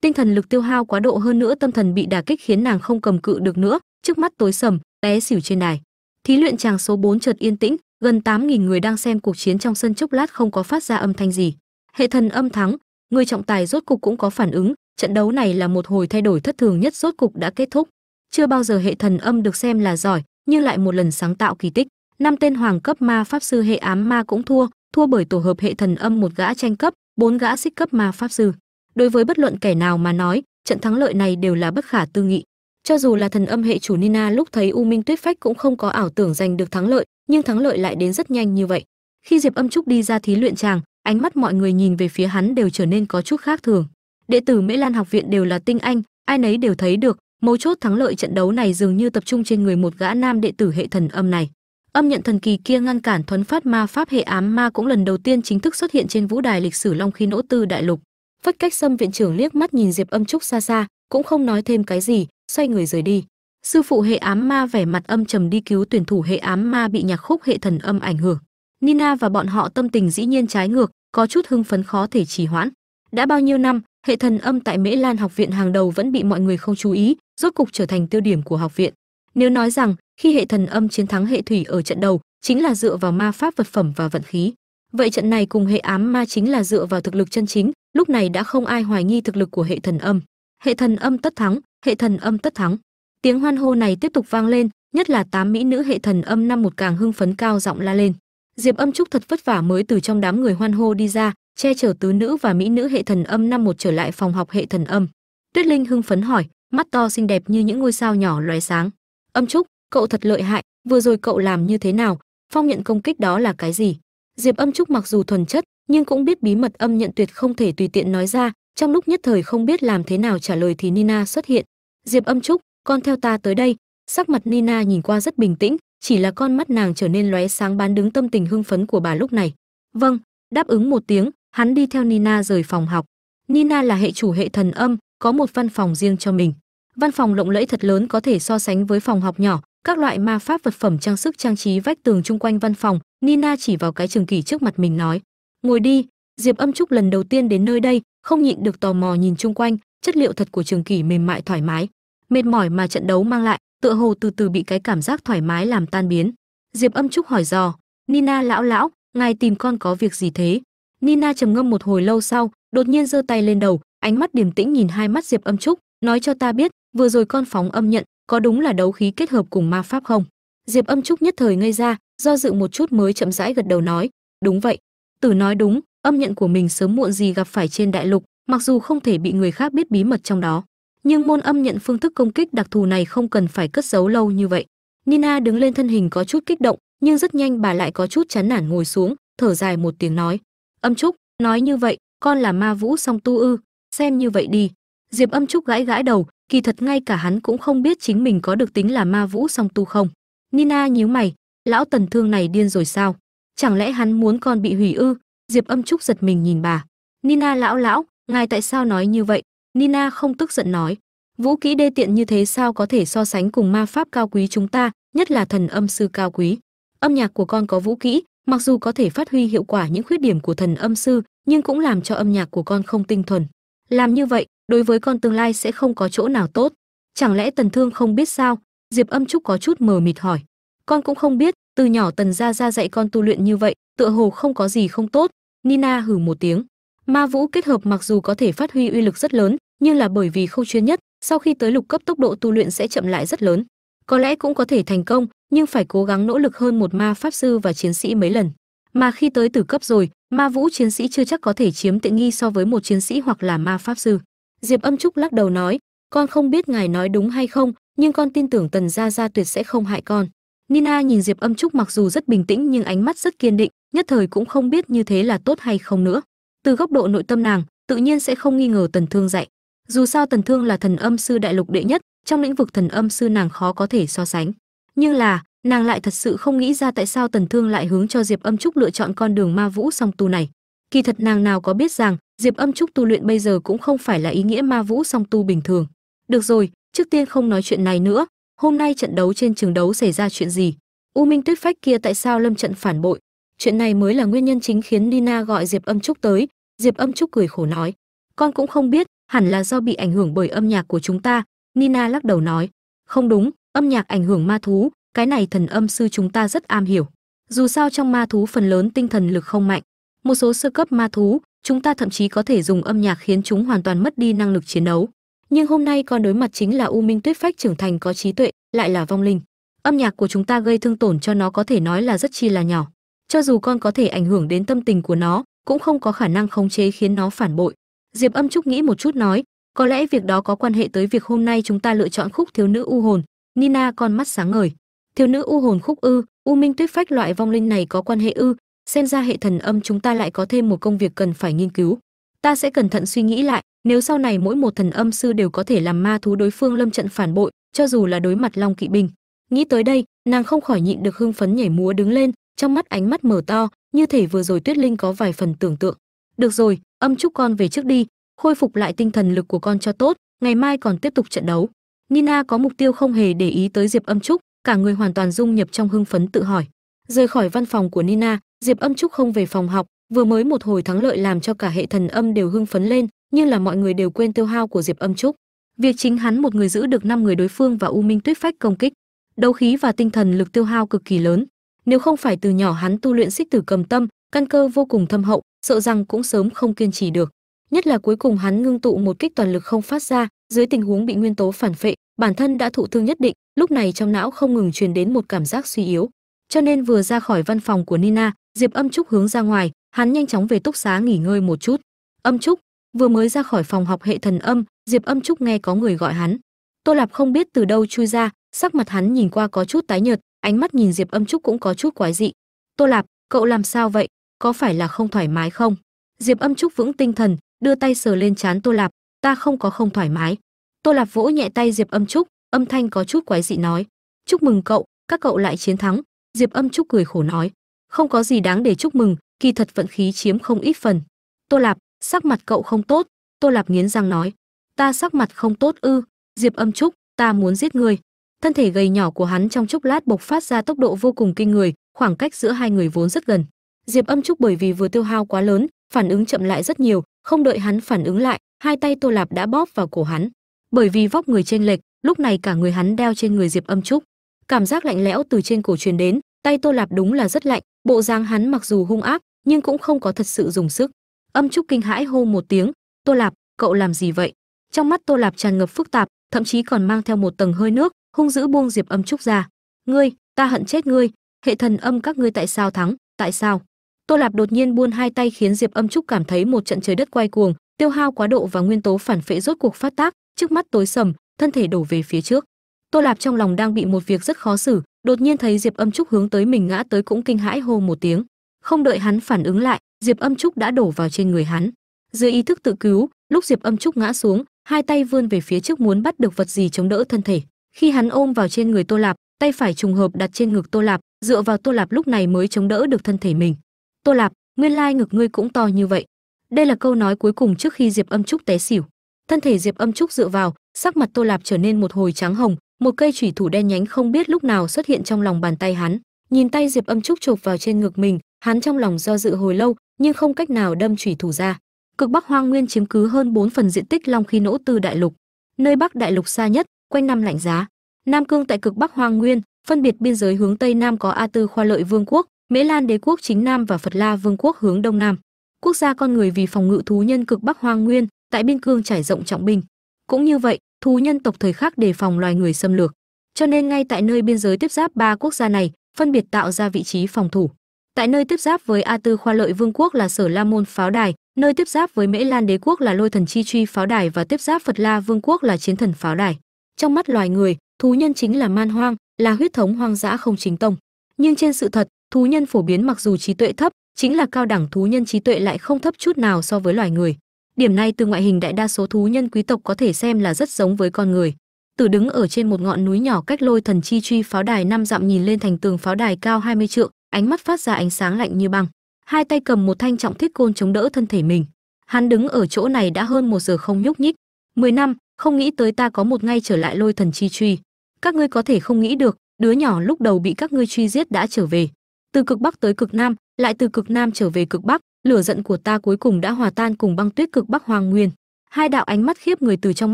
tinh thần lực tiêu hao quá độ hơn nữa, tâm thần bị đả kích khiến nàng không cầm cự được nữa, trước mắt tối sầm, té xỉu trên đài. Thí luyện tràng số 4 chợt yên tĩnh, gần 8.000 người đang xem cuộc chiến trong sân chốc lát không có phát ra âm thanh gì. Hệ thần âm thắng, người trọng tài rốt cục cũng có phản ứng, trận đấu này là một hồi thay đổi thất thường nhất rốt cục đã kết thúc. Chưa bao giờ hệ thần âm được xem là giỏi, nhưng lại một lần sáng tạo kỳ tích. Năm tên hoàng cấp ma pháp sư hệ ám ma cũng thua thua bởi tổ hợp hệ thần âm một gã tranh cấp, bốn gã xích cấp ma pháp sư đối với bất luận kẻ nào mà nói, trận thắng lợi này đều là bất khả tư nghị. Cho dù là thần âm hệ chủ nina lúc thấy u minh tuyết phách cũng không có ảo tưởng giành được thắng lợi, nhưng thắng lợi lại đến rất nhanh như vậy. Khi diệp âm trúc đi ra thí luyện tràng, ánh mắt mọi người nhìn về phía hắn đều trở nên có chút khác thường. Đệ tử mễ lan học viện đều là tinh anh, ai nấy đều thấy được, mấu chốt thắng lợi trận đấu này dường như tập trung trên người một gã nam đệ tử hệ thần âm này. Âm nhận thần kỳ kia ngăn cản thuấn phát ma pháp hệ ám ma cũng lần đầu tiên chính thức xuất hiện trên vũ đài lịch sử long khí nỗ tư đại lục phất cách xâm viện trưởng liếc mắt nhìn diệp âm trúc xa xa, cũng không nói thêm cái gì, xoay người rời đi. Sư phụ hệ ám ma vẻ mặt âm trầm đi cứu tuyển thủ hệ ám ma bị nhạc khúc hệ thần âm ảnh hưởng. Nina và bọn họ tâm tình dĩ nhiên trái ngược, có chút hưng phấn khó thể trì hoãn. Đã bao nhiêu năm, hệ thần âm tại mễ lan học viện hàng đầu vẫn bị mọi người không chú ý, rốt cục trở thành tiêu điểm của học viện. Nếu nói rằng, khi hệ thần âm chiến thắng hệ thủy ở trận đầu, chính là dựa vào ma pháp vật phẩm và vận khí vậy trận này cùng hệ ám ma chính là dựa vào thực lực chân chính, lúc này đã không ai hoài nghi thực lực của hệ thần âm. Hệ thần âm tất thắng, hệ thần âm tất thắng. Tiếng hoan hô này tiếp tục vang lên, nhất là tám mỹ nữ hệ thần âm năm một càng hưng phấn cao giọng la lên. Diệp âm trúc thật vất vả mới từ trong đám người hoan hô đi ra, che chở tứ nữ và mỹ nữ hệ thần âm năm một trở lại phòng học hệ thần âm. Tuyết linh hưng phấn hỏi, mắt to xinh đẹp như những ngôi sao nhỏ loé sáng. Âm trúc, cậu thật lợi hại, vừa rồi cậu làm như thế nào? Phong nhận công kích đó là cái gì? Diệp âm trúc mặc dù thuần chất, nhưng cũng biết bí mật âm nhận tuyệt không thể tùy tiện nói ra, trong lúc nhất thời không biết làm thế nào trả lời thì nina xuất hiện. Diệp âm trúc, con theo ta tới đây. Sắc mặt nina nhìn qua rất bình tĩnh, chỉ là con mắt nàng trở nên lóe sáng bán đứng tâm tình hưng phấn của bà lúc này. Vâng đáp ứng một tiếng, hắn đi theo nina rời phòng học. Nina là hệ chủ hệ thần âm, có một văn phòng riêng cho mình. Văn phòng lộng lẫy thật lớn có thể so sánh với phòng học nhỏ các loại ma pháp vật phẩm trang sức trang trí vách tường chung quanh văn phòng, nina chỉ vào cái trường kỷ trước mặt mình nói. Ngồi đi, diệp âm trúc lần đầu tiên đến nơi đây, không nhịn được tò mò nhìn chung quanh, chất liệu thật của trường kỷ mềm mại thoải mái. Mệt mỏi mà trận đấu mang lại, tựa hồ từ từ bị cái cảm giác thoải mái làm tan biến. Diệp âm trúc hỏi dò, nina lão lão, ngài tìm con có việc gì thế? Nina trầm ngâm một hồi lâu sau, đột nhiên giơ tay lên đầu, ánh mắt điềm tĩnh nhìn hai mắt diệp âm trúc, nói cho ta biết, vừa rồi con phóng âm nhận có đúng là đấu khí kết hợp cùng ma pháp không? Diệp âm trúc nhất thời ngây ra, do dự một chút mới chậm rãi gật đầu nói, đúng vậy. Tử nói đúng, âm nhận của mình sớm muộn gì gặp phải trên đại lục, mặc dù không thể bị người khác biết bí mật trong đó. Nhưng môn âm nhận phương thức công kích đặc thù này không cần phải cất giấu lâu như vậy. Nina đứng lên thân hình có chút kích động, nhưng rất nhanh bà lại có chút chán nản ngồi xuống, thở dài một tiếng nói, âm trúc, nói như vậy, con là ma vũ song tu ư, xem như vậy đi diệp âm trúc gãi gãi đầu, kỳ thật ngay cả hắn cũng không biết chính mình có được tính là ma vũ song tu không. Nina nhíu mày, lão tần thương này điên rồi sao? Chẳng lẽ hắn muốn con bị hủy ư? Diệp âm trúc giật mình nhìn bà. Nina lão lão, ngài tại sao nói như vậy? Nina không tức giận nói. Vũ kỹ đê tiện như thế sao có thể so sánh cùng ma pháp cao quý chúng ta, nhất là thần âm sư cao quý? Âm nhạc của con có vũ kỹ, mặc dù có thể phát huy hiệu quả những khuyết điểm của thần âm sư, nhưng cũng làm cho âm nhạc của con không tinh thuần làm như vậy, đối với con tương lai sẽ không có chỗ nào tốt. Chẳng lẽ tần thương không biết sao? Diệp âm trúc có chút mờ mịt hỏi. Con cũng không biết, từ nhỏ tần gia gia dạy con tu luyện như vậy, tựa hồ không có gì không tốt. Nina hừ một tiếng. Ma vũ kết hợp mặc dù có thể phát huy uy lực rất lớn, nhưng là bởi vì không chuyên nhất, sau khi tới lục cấp tốc độ tu luyện sẽ chậm lại rất lớn. Có lẽ cũng có thể thành công, nhưng phải cố gắng nỗ lực hơn một ma pháp sư và chiến sĩ mấy lần mà khi tới tử cấp rồi, ma vũ chiến sĩ chưa chắc có thể chiếm tiện nghi so với một chiến sĩ hoặc là ma pháp sư. Diệp âm trúc lắc đầu nói, con không biết ngài nói đúng hay không, nhưng con tin tưởng tần gia gia tuyệt sẽ không hại con. Nina nhìn diệp âm trúc mặc dù rất bình tĩnh nhưng ánh mắt rất kiên định, nhất thời cũng không biết như thế là tốt hay không nữa. Từ góc độ nội tâm nàng, tự nhiên sẽ không nghi ngờ tần thương dạy. Dù sao tần thương là thần âm sư đại lục đệ nhất, trong lĩnh vực thần âm sư nàng khó có thể so sánh. Nhưng là nàng lại thật sự không nghĩ ra tại sao tần thương lại hướng cho diệp âm trúc lựa chọn con đường ma vũ song tu này. Kỳ thật nàng nào có biết rằng, diệp âm trúc tu luyện bây giờ cũng không phải là ý nghĩa ma vũ song tu bình thường. Được rồi, trước tiên không nói chuyện này nữa. Hôm nay trận đấu trên trường đấu xảy ra chuyện gì? U minh tuyết phách kia tại sao lâm trận phản bội? Chuyện này mới là nguyên nhân chính khiến nina gọi diệp âm trúc tới. Diệp âm trúc cười khổ nói, con cũng không biết, hẳn là do bị ảnh hưởng bởi âm nhạc của chúng ta. Nina lắc đầu nói, không đúng, âm nhạc ảnh hưởng ma thú cái này thần âm sư chúng ta rất am hiểu. Dù sao trong ma thú phần lớn tinh thần lực không mạnh. Một số sơ cấp ma thú, chúng ta thậm chí có thể dùng âm nhạc khiến chúng hoàn toàn mất đi năng lực chiến đấu. Nhưng hôm nay con đối mặt chính là u minh tuyết phách trưởng thành có trí tuệ, lại là vong linh. Âm nhạc của chúng ta gây thương tổn cho nó có thể nói là rất chi là nhỏ. Cho dù con có thể ảnh hưởng đến tâm tình của nó, cũng không có khả năng khống chế khiến nó phản bội. Diệp âm trúc nghĩ một chút nói, có lẽ việc đó có quan hệ tới việc hôm nay chúng ta lựa chọn khúc thiếu nữ u hồn. Nina con mắt sáng ngời thiếu nữ u hồn khúc ư, u minh tuyết phách loại vong linh này có quan hệ ư? Xem ra hệ thần âm chúng ta lại có thêm một công việc cần phải nghiên cứu. Ta sẽ cẩn thận suy nghĩ lại, nếu sau này mỗi một thần âm sư đều có thể làm ma thú đối phương lâm trận phản bội, cho dù là đối mặt long kỵ binh nghĩ tới đây, nàng không khỏi nhịn được hưng phấn nhảy múa đứng lên, trong mắt ánh mắt mở to, như thể vừa rồi tuyết linh có vài phần tưởng tượng. Được rồi, âm chúc con về trước đi, khôi phục lại tinh thần lực của con cho tốt, ngày mai còn tiếp tục trận đấu. Nina có mục tiêu không hề để ý tới diệp âm trúc cả người hoàn toàn dung nhập trong hưng phấn tự hỏi. Rời khỏi văn phòng của nina, diệp âm trúc không về phòng học, vừa mới một hồi thắng lợi làm cho cả hệ thần âm đều hưng phấn lên, nhưng là mọi người đều quên tiêu hao của diệp âm trúc. Việc chính hắn một người giữ được năm người đối phương và u minh tuyết phách công kích, đấu khí và tinh thần lực tiêu hao cực kỳ lớn. Nếu không phải từ nhỏ hắn tu luyện xích tử cầm tâm, căn cơ vô cùng thâm hậu, sợ rằng cũng sớm không kiên trì được. Nhất là cuối cùng hắn ngưng tụ một kích toàn lực không phát ra, dưới tình huống bị nguyên tố phản phệ bản thân đã thụ thương nhất định, lúc này trong não không ngừng truyền đến một cảm giác suy yếu. Cho nên vừa ra khỏi văn phòng của nina, diệp âm trúc hướng ra ngoài, hắn nhanh chóng về túc xá nghỉ ngơi một chút. Âm trúc, vừa mới ra khỏi phòng học hệ thần âm, diệp âm trúc nghe có người gọi hắn. Tô lạp không biết từ đâu chui ra, sắc mặt hắn nhìn qua có chút tái nhợt, ánh mắt nhìn diệp âm trúc cũng có chút quái dị. Tô lạp, cậu làm sao vậy? Có phải là không thoải mái không? Diệp âm trúc vững tinh thần, đưa tay sờ lên trán tô lạp. Ta không có không thoải mái tô lạp vỗ nhẹ tay diệp âm trúc, âm thanh có chút quái dị nói, chúc mừng cậu, các cậu lại chiến thắng. Diệp âm trúc cười khổ nói, không có gì đáng để chúc mừng, kỳ thật vận khí chiếm không ít phần. Tô lạp, sắc mặt cậu không tốt. Tô lạp nghiến răng nói, ta sắc mặt không tốt ư? Diệp âm trúc, ta muốn giết người thân thể gầy nhỏ của hắn trong chốc lát bộc phát ra tốc độ vô cùng kinh người, khoảng cách giữa hai người vốn rất gần. Diệp âm trúc bởi vì vừa tiêu hao quá lớn, phản ứng chậm lại rất nhiều, không đợi hắn phản ứng lại, hai tay tô lạp đã bóp vào cổ hắn bởi vì vóc người chênh lệch, lúc này cả người hắn đeo trên người diệp âm trúc. Cảm giác lạnh lẽo từ trên cổ truyền đến, tay tô lạp đúng là rất lạnh, bộ dáng hắn mặc dù hung ác, nhưng cũng không có thật sự dùng sức. Âm trúc kinh hãi hô một tiếng, tô lạp, cậu làm gì vậy? Trong mắt tô lạp tràn ngập phức tạp, thậm chí còn mang theo một tầng hơi nước, hung dữ buông diệp âm trúc ra. Ngươi, ta hận chết ngươi. Hệ thần âm các ngươi tại sao thắng? Tại sao? Tô lạp đột nhiên buôn hai tay khiến diệp âm trúc cảm thấy một trận trời đất quay cuồng, tiêu hao quá độ và nguyên tố phản phệ rốt cuộc phát tác trước mắt tối sầm, thân thể đổ về phía trước. Tô lạp trong lòng đang bị một việc rất khó xử, đột nhiên thấy diệp âm trúc hướng tới mình ngã tới cũng kinh hãi hô một tiếng. Không đợi hắn phản ứng lại, diệp âm trúc đã đổ vào trên người hắn. Dưới ý thức tự cứu, lúc diệp âm trúc ngã xuống, hai tay vươn về phía trước muốn bắt được vật gì chống đỡ thân thể. Khi hắn ôm vào trên người tô lạp, tay phải trùng hợp đặt trên ngực tô lạp, dựa vào tô lạp lúc này mới chống đỡ được thân thể mình. Tô lạp, nguyên lai ngực ngươi cũng to như vậy. Đây là câu nói cuối cùng trước khi diệp âm trúc té xỉu thân thể diệp âm trúc dựa vào, sắc mặt tô lạp trở nên một hồi trắng hồng, một cây chủy thủ đen nhánh không biết lúc nào xuất hiện trong lòng bàn tay hắn. Nhìn tay diệp âm trúc chụp vào trên ngực mình, hắn trong lòng do dự hồi lâu, nhưng không cách nào đâm chủy thủ ra. Cực bắc hoang nguyên chiếm cứ hơn 4 phần diện tích long khí nỗ tư đại lục, nơi bắc đại lục xa nhất, quanh năm lạnh giá. Nam cương tại cực bắc hoang nguyên, phân biệt biên giới hướng tây nam có a tư khoa lợi vương quốc, mễ lan đế quốc chính nam và phật la vương quốc hướng đông nam. Quốc gia con người vì phòng ngự thú nhân cực bắc hoang nguyên tại biên cương trải rộng trọng binh. Cũng như vậy, thú nhân tộc thời khắc đề phòng loài người xâm lược. Cho nên ngay tại nơi biên giới tiếp giáp ba quốc gia này, phân biệt tạo ra vị trí phòng thủ. Tại nơi tiếp giáp với a tư khoa lợi vương quốc là sở la môn pháo đài, nơi tiếp giáp với mễ lan đế quốc là lôi thần chi truy pháo đài và tiếp giáp phật la vương quốc là chiến thần pháo đài. Trong mắt loài người, thú nhân chính là man hoang, là huyết thống hoang dã không chính tông. Nhưng trên sự thật, thú nhân phổ biến mặc dù trí tuệ thấp, chính là cao đẳng thú nhân trí tuệ lại không thấp chút nào so với loài người điểm này từ ngoại hình đại đa số thú nhân quý tộc có thể xem là rất giống với con người. Tử đứng ở trên một ngọn núi nhỏ cách lôi thần chi truy pháo đài năm dặm nhìn lên thành tường pháo đài cao 20 trượng, ánh mắt phát ra ánh sáng lạnh như băng. Hai tay cầm một thanh trọng thiết côn chống đỡ thân thể mình. Hắn đứng ở chỗ này đã hơn một giờ không nhúc nhích. Mười năm, không nghĩ tới ta có một ngày trở lại lôi thần chi truy. Các ngươi có thể không nghĩ được, đứa nhỏ lúc đầu bị các ngươi truy giết đã trở về. Từ cực bắc tới cực nam, lại từ cực nam trở về cực bắc lửa giận của ta cuối cùng đã hòa tan cùng băng tuyết cực bắc hoàng nguyên. Hai đạo ánh mắt khiếp người từ trong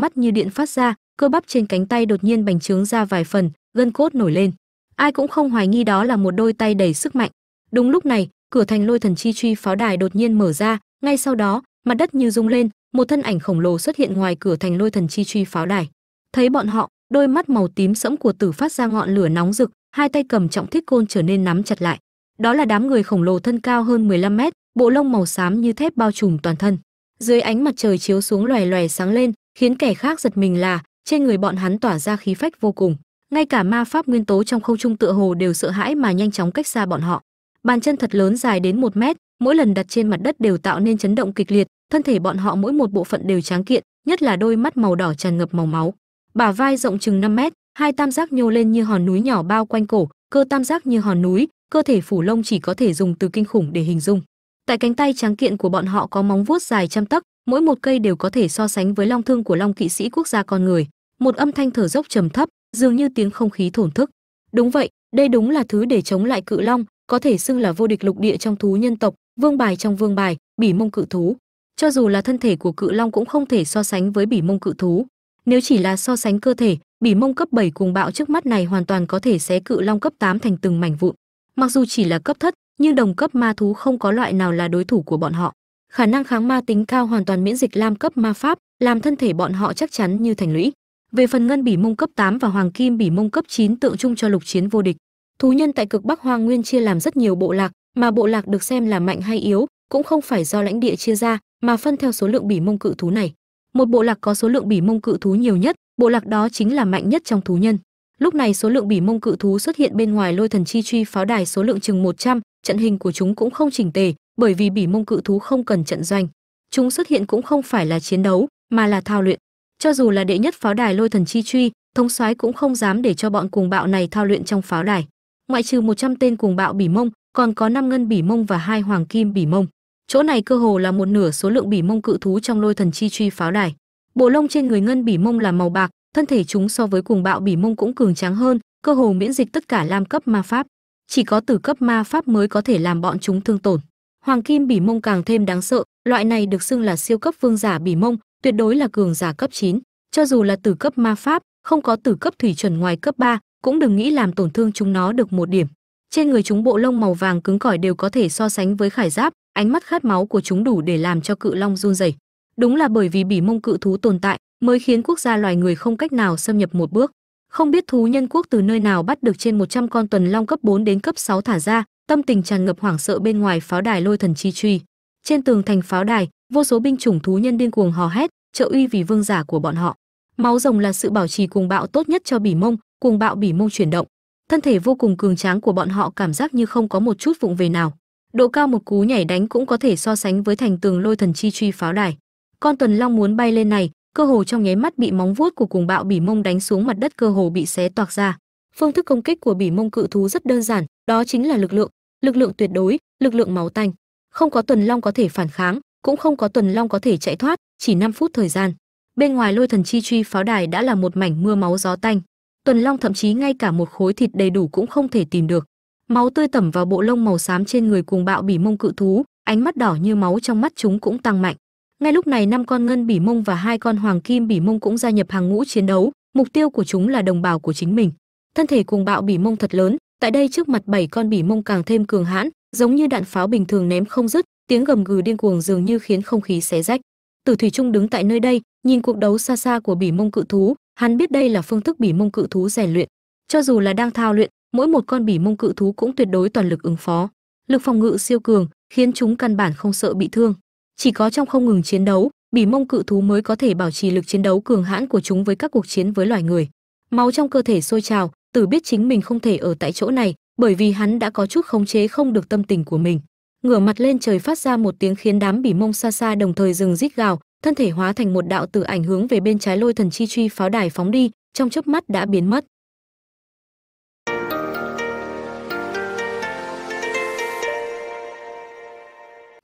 mắt như điện phát ra, cơ bắp trên cánh tay đột nhiên bành trướng ra vài phần, gân cốt nổi lên. Ai cũng không hoài nghi đó là một đôi tay đầy sức mạnh. Đúng lúc này, cửa thành lôi thần chi truy pháo đài đột nhiên mở ra, ngay sau đó, mặt đất như rung lên, một thân ảnh khổng lồ xuất hiện ngoài cửa thành lôi thần chi truy pháo đài. Thấy bọn họ, đôi mắt màu tím sẫm của tử phát ra ngọn lửa nóng rực, hai tay cầm trọng thiết côn trở nên nắm chặt lại. Đó là đám người khổng lồ thân cao hơn 15 mét bộ lông màu xám như thép bao trùm toàn thân. Dưới ánh mặt trời chiếu xuống loè loè sáng lên, khiến kẻ khác giật mình là, trên người bọn hắn tỏa ra khí phách vô cùng. Ngay cả ma pháp nguyên tố trong không trung tựa hồ đều sợ hãi mà nhanh chóng cách xa bọn họ. Bàn chân thật lớn dài đến một mét, mỗi lần đặt trên mặt đất đều tạo nên chấn động kịch liệt, thân thể bọn họ mỗi một bộ phận đều tráng kiện, nhất là đôi mắt màu đỏ tràn ngập màu máu. Bả vai rộng chừng 5 mét, hai tam giác nhô lên như hòn núi nhỏ bao quanh cổ, cơ tam giác như hòn núi, cơ thể phủ lông chỉ có thể dùng từ kinh khủng để hình dung tại cánh tay tráng kiện của bọn họ có móng vuốt dài trăm tấc, mỗi một cây đều có thể so sánh với long thương của long kỵ sĩ quốc gia con người. Một âm thanh thở dốc trầm thấp, dường như tiếng không khí thổn thức. Đúng vậy, đây đúng là thứ để chống lại cự long, có thể xưng là vô địch lục địa trong thú nhân tộc, vương bài trong vương bài, bỉ mông cự thú. Cho dù là thân thể của cự long cũng không thể so sánh với bỉ mông cự thú. Nếu chỉ là so sánh cơ thể, bỉ mông cấp 7 cùng bạo trước mắt này hoàn toàn có thể xé cự long cấp 8 thành từng mảnh vụn. Mặc dù chỉ là cấp thất nhưng đồng cấp ma thú không có loại nào là đối thủ của bọn họ. Khả năng kháng ma tính cao hoàn toàn miễn dịch lam cấp ma pháp làm thân thể bọn họ chắc chắn như thành lũy. Về phần ngân bỉ mông cấp 8 và hoàng kim bỉ mông cấp 9 tượng trưng cho lục chiến vô địch. Thú nhân tại cực bắc hoang nguyên chia làm rất nhiều bộ lạc mà bộ lạc được xem là mạnh hay yếu cũng không phải do lãnh địa chia ra mà phân theo số lượng bỉ mông cự thú này. Một bộ lạc có số lượng bỉ mông cự thú nhiều nhất bộ lạc đó chính là mạnh nhất trong thú nhân. Lúc này số lượng bỉ mông cự thú xuất hiện bên ngoài lôi thần chi truy pháo đài số lượng chừng 100, trận hình của chúng cũng không chỉnh tề, bởi vì bỉ mông cự thú không cần trận doanh. Chúng xuất hiện cũng không phải là chiến đấu, mà là thao luyện. Cho dù là đệ nhất pháo đài lôi thần chi truy, thống soái cũng không dám để cho bọn cuồng bạo này thao luyện trong pháo đài. Ngoại trừ 100 tên cuồng bạo bỉ mông, còn có năm ngân bỉ mông và hai hoàng kim bỉ mông. Chỗ này cơ hồ là một nửa số lượng bỉ mông cự thú trong lôi thần chi truy pháo đài. Bộ lông trên người ngân bỉ mông là màu bạc, thân thể chúng so với cuồng bạo bỉ mông cũng cường tráng hơn, cơ hồ miễn dịch tất cả lam cấp ma pháp chỉ có từ cấp ma pháp mới có thể làm bọn chúng thương tổn. Hoàng kim bỉ mông càng thêm đáng sợ loại này được xưng là siêu cấp vương giả bỉ mông tuyệt đối là cường giả cấp 9. cho dù là từ cấp ma pháp không có từ cấp thủy chuẩn ngoài cấp 3, cũng đừng nghĩ làm tổn thương chúng nó được một điểm. Trên người chúng bộ lông màu vàng cứng cỏi đều có thể so sánh với khải giáp ánh mắt khát máu của chúng đủ để làm cho cự long run rẩy. Đúng là bởi vì bỉ mông cự thú tồn tại mới khiến quốc gia loài người không cách nào xâm nhập một bước không biết thú nhân quốc từ nơi nào bắt được trên 100 con tuần long cấp 4 đến cấp 6 thả ra, tâm tình tràn ngập hoảng sợ bên ngoài pháo đài lôi thần chi truy. Trên tường thành pháo đài, vô số binh chủng thú nhân điên cuồng hò hét, trợ uy vì vương giả của bọn họ. Máu rồng là sự bảo trì cuồng bạo tốt nhất cho bỉ mông, cuồng bạo bỉ mông chuyển động. Thân thể vô cùng cường tráng của bọn họ cảm giác như không có một chút vụng về nào. Độ cao một cú nhảy đánh cũng có thể so sánh với thành tường lôi thần chi truy pháo đài. Con tuần long muốn bay lên này cơ hồ trong nháy mắt bị móng vuốt của cuồng bạo bỉ mông đánh xuống mặt đất cơ hồ bị xé toạc ra. Phương thức công kích của bỉ mông cự thú rất đơn giản, đó chính là lực lượng lực lượng tuyệt đối, lực lượng máu tanh. Không có tuần long có thể phản kháng, cũng không có tuần long có thể chạy thoát, chỉ 5 phút thời gian. Bên ngoài lôi thần chi truy pháo đài đã là một mảnh mưa máu gió tanh. Tuần long thậm chí ngay cả một khối thịt đầy đủ cũng không thể tìm được. Máu tươi tẩm vào bộ lông màu xám trên người cuồng bạo bỉ mông cự thú, ánh mắt đỏ như máu trong mắt chúng cũng tăng mạnh ngay lúc này năm con ngân, bỉ mông và hai con hoàng kim, bỉ mông cũng gia nhập hàng ngũ chiến đấu. Mục tiêu của chúng là đồng bào của chính mình. Thân thể cuồng bạo bỉ mông thật lớn. Tại đây trước mặt bảy con bỉ mông càng thêm cường hãn, giống như đạn pháo bình thường ném không dứt. Tiếng gầm gừ điên cuồng dường như khiến không khí xé rách. Tử thủy trung đứng tại nơi đây, nhìn cuộc đấu xa xa của bỉ mông cự thú. Hắn biết đây là phương thức bỉ mông cự thú rèn luyện. Cho dù là đang thao luyện, mỗi một con bỉ mông cự thú cũng tuyệt đối toàn lực ứng phó. Lực phòng ngự siêu cường khiến chúng căn bản không sợ bị thương chỉ có trong không ngừng chiến đấu, bỉ mông cự thú mới có thể bảo trì lực chiến đấu cường hãn của chúng với các cuộc chiến với loài người. Máu trong cơ thể sôi trào, tử biết chính mình không thể ở tại chỗ này, bởi vì hắn đã có chút khống chế không được tâm tình của mình. Ngửa mặt lên trời phát ra một tiếng khiến đám bỉ mông xa xa đồng thời dừng rít gào, thân thể hóa thành một đạo tử ảnh hướng về bên trái lôi thần chi truy pháo đài phóng đi, trong chớp mắt đã biến mất.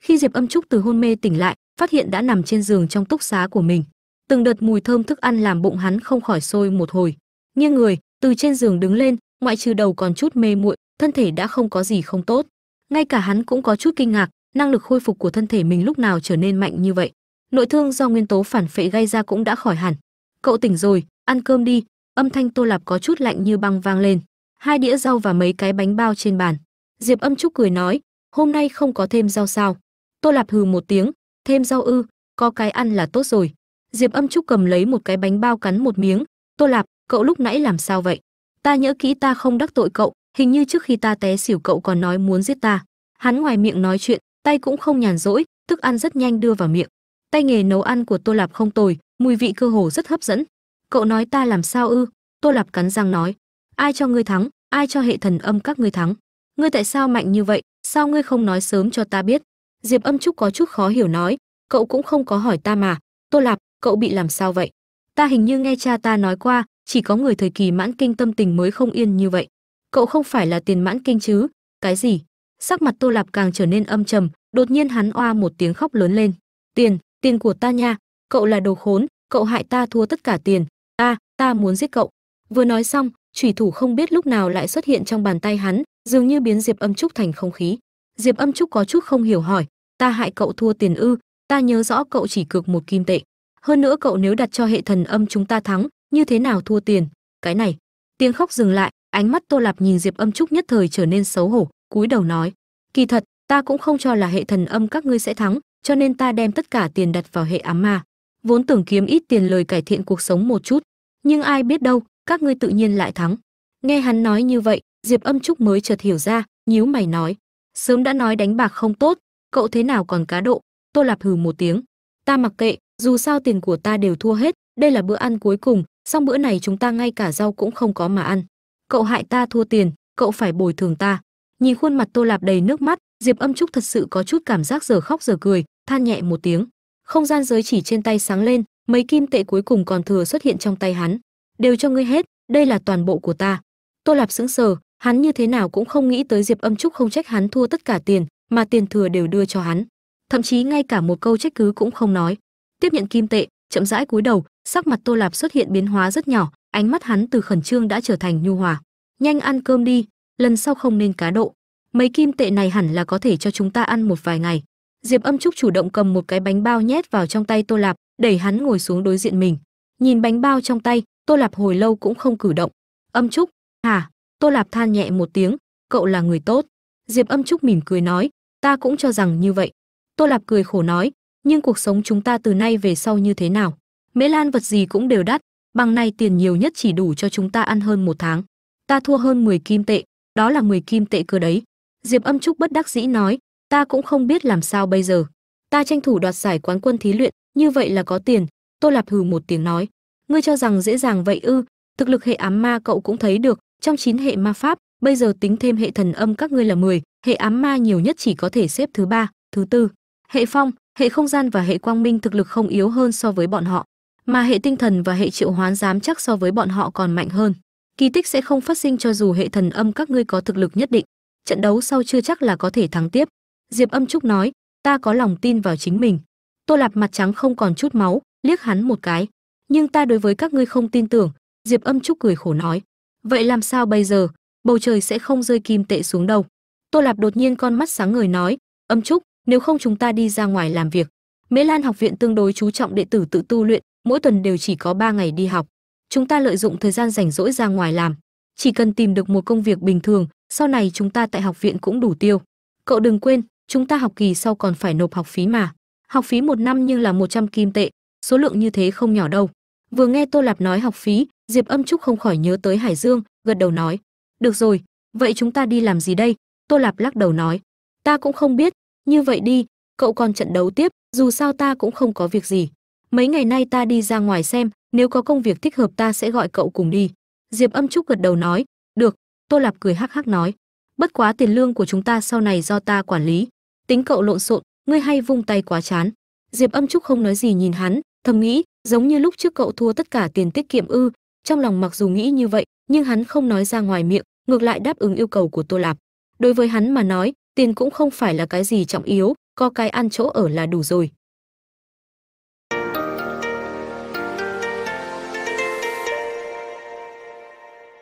Khi diệp âm trúc từ hôn mê tỉnh lại, phát hiện đã nằm trên giường trong túc xá của mình. Từng đợt mùi thơm thức ăn làm bụng hắn không khỏi sôi một hồi. Nghiêng người, từ trên giường đứng lên, ngoại trừ đầu còn chút mê muội, thân thể đã không có gì không tốt. Ngay cả hắn cũng có chút kinh ngạc, năng lực khôi phục của thân thể mình lúc nào trở nên mạnh như vậy. Nội thương do nguyên tố phản phệ gây ra cũng đã khỏi hẳn. Cậu tỉnh rồi, ăn cơm đi, âm thanh tô lạp có chút lạnh như băng vang lên. Hai đĩa rau và mấy cái bánh bao trên bàn. Diệp âm trúc cười nói, hôm nay không có thêm rau sao? Tô lạp hừ một tiếng, thêm rau ư, có cái ăn là tốt rồi. Diệp âm trúc cầm lấy một cái bánh bao cắn một miếng, tô lạp, cậu lúc nãy làm sao vậy? Ta nhớ kỹ ta không đắc tội cậu, hình như trước khi ta té xỉu cậu còn nói muốn giết ta. Hắn ngoài miệng nói chuyện, tay cũng không nhàn rỗi, thức ăn rất nhanh đưa vào miệng. Tay nghề nấu ăn của tô lạp không tồi, mùi vị cơ hồ rất hấp dẫn. Cậu nói ta làm sao ư? Tô lạp cắn răng nói. Ai cho ngươi thắng, ai cho hệ thần âm các ngươi thắng? Ngươi tại sao mạnh như vậy, sao ngươi không nói sớm cho ta biết? Diệp âm trúc có chút khó hiểu nói, cậu cũng không có hỏi ta mà. Tô lạp, cậu bị làm sao vậy? Ta hình như nghe cha ta nói qua, chỉ có người thời kỳ mãn kinh tâm tình mới không yên như vậy. Cậu không phải là tiền mãn kinh chứ? Cái gì? Sắc mặt tô lạp càng trở nên âm trầm, đột nhiên hắn oa một tiếng khóc lớn lên. Tiền tiền của ta nha. Cậu là đồ khốn, cậu hại ta thua tất cả tiền. Ta ta muốn giết cậu. Vừa nói xong thủy thủ không biết lúc nào lại xuất hiện trong bàn tay hắn, dường như biến diệp âm trúc thành không khí diệp âm trúc có chút không hiểu hỏi, ta hại cậu thua tiền ư, ta nhớ rõ cậu chỉ cược một kim tệ. Hơn nữa cậu nếu đặt cho hệ thần âm chúng ta thắng, như thế nào thua tiền? Cái này, tiếng khóc dừng lại, ánh mắt tô lạp nhìn diệp âm trúc nhất thời trở nên xấu hổ, cúi đầu nói, kỳ thật, ta cũng không cho là hệ thần âm các ngươi sẽ thắng, cho nên ta đem tất cả tiền đặt vào hệ ám ma. Vốn tưởng kiếm ít tiền lời cải thiện cuộc sống một chút, nhưng ai biết đâu, các ngươi tự nhiên lại thắng. Nghe hắn nói như vậy, diệp âm trúc mới chợt hiểu ra, nhíu mày nói sớm đã nói đánh bạc không tốt, cậu thế nào còn cá độ, tô lạp hừ một tiếng. Ta mặc kệ, dù sao tiền của ta đều thua hết, đây là bữa ăn cuối cùng, xong bữa này chúng ta ngay cả rau cũng không có mà ăn. Cậu hại ta thua tiền, cậu phải bồi thường ta. Nhìn khuôn mặt tô lạp đầy nước mắt, diệp âm trúc thật sự có chút cảm giác giờ khóc giờ cười, than nhẹ một tiếng. Không gian giới chỉ trên tay sáng lên, mấy kim tệ cuối cùng còn thừa xuất hiện trong tay hắn. Đều cho ngươi hết, đây là toàn bộ của ta. Tô lạp sững sờ hắn như thế nào cũng không nghĩ tới diệp âm trúc không trách hắn thua tất cả tiền mà tiền thừa đều đưa cho hắn. Thậm chí ngay cả một câu trách cứ cũng không nói. Tiếp nhận kim tệ, chậm rãi cúi đầu, sắc mặt tô lạp xuất hiện biến hóa rất nhỏ, ánh mắt hắn từ khẩn trương đã trở thành nhu hòa. Nhanh ăn cơm đi, lần sau không nên cá độ. Mấy kim tệ này hẳn là có thể cho chúng ta ăn một vài ngày. Diệp âm trúc chủ động cầm một cái bánh bao nhét vào trong tay tô lạp, đẩy hắn ngồi xuống đối diện mình. Nhìn bánh bao trong tay, tô lạp hồi lâu cũng không cử động. Âm trúc, hả? Tô lạp than nhẹ một tiếng, cậu là người tốt. Diệp âm trúc mỉm cười nói, ta cũng cho rằng như vậy. Tô lạp cười khổ nói, nhưng cuộc sống chúng ta từ nay về sau như thế nào? Mễ lan vật gì cũng đều đắt, bằng này tiền nhiều nhất chỉ đủ cho chúng ta ăn hơn một tháng. Ta thua hơn 10 kim tệ, đó là 10 kim tệ cơ đấy. Diệp âm trúc bất đắc dĩ nói, ta cũng không biết làm sao bây giờ. Ta tranh thủ đoạt giải quán quân thí luyện, như vậy là có tiền. Tô lạp hừ một tiếng nói, ngươi cho rằng dễ dàng vậy ư? Thực lực hệ ám ma cậu cũng thấy được trong chín hệ ma pháp bây giờ tính thêm hệ thần âm các ngươi là 10, hệ ám ma nhiều nhất chỉ có thể xếp thứ ba thứ tư. Hệ phong hệ không gian và hệ quang minh thực lực không yếu hơn so với bọn họ mà hệ tinh thần và hệ triệu hoán dám chắc so với bọn họ còn mạnh hơn. Kỳ tích sẽ không phát sinh cho dù hệ thần âm các ngươi có thực lực nhất định. Trận đấu sau chưa chắc là có thể thắng tiếp. Diệp âm trúc nói ta có lòng tin vào chính mình. Tô lạp mặt trắng không còn chút máu liếc hắn một cái. Nhưng ta đối với các ngươi không tin tưởng. Diệp âm trúc cười khổ nói vậy làm sao bây giờ? Bầu trời sẽ không rơi kim tệ xuống đâu. Tô lạp đột nhiên con mắt sáng ngời nói, âm trúc, nếu không chúng ta đi ra ngoài làm việc. Mễ lan học viện tương đối chú trọng đệ tử tự tu luyện, mỗi tuần đều chỉ có 3 ngày đi học. Chúng ta lợi dụng thời gian rảnh rỗi ra ngoài làm. Chỉ cần tìm được một công việc bình thường, sau này chúng ta tại học viện cũng đủ tiêu. Cậu đừng quên, chúng ta học kỳ sau còn phải nộp học phí mà. Học phí một năm nhưng là 100 kim tệ, số lượng như thế không nhỏ đâu. Vừa nghe tô lạp nói học phí diệp âm trúc không khỏi nhớ tới hải dương, gật đầu nói, được rồi, vậy chúng ta đi làm gì đây? Tô lạp lắc đầu nói, ta cũng không biết, như vậy đi, cậu còn trận đấu tiếp, dù sao ta cũng không có việc gì. Mấy ngày nay ta đi ra ngoài xem, nếu có công việc thích hợp ta sẽ gọi cậu cùng đi. Diệp âm trúc gật đầu nói, được. Tô lạp cười hắc hắc nói, bất quá tiền lương của chúng ta sau này do ta quản lý. Tính cậu lộn xộn, ngươi hay vung tay quá chán. Diệp âm trúc không nói gì nhìn hắn, thầm nghĩ, giống như lúc trước cậu thua tất cả tiền tiết kiệm ư trong lòng mặc dù nghĩ như vậy, nhưng hắn không nói ra ngoài miệng, ngược lại đáp ứng yêu cầu của tô lạp. Đối với hắn mà nói, tiền cũng không phải là cái gì trọng yếu, có cái ăn chỗ ở là đủ rồi.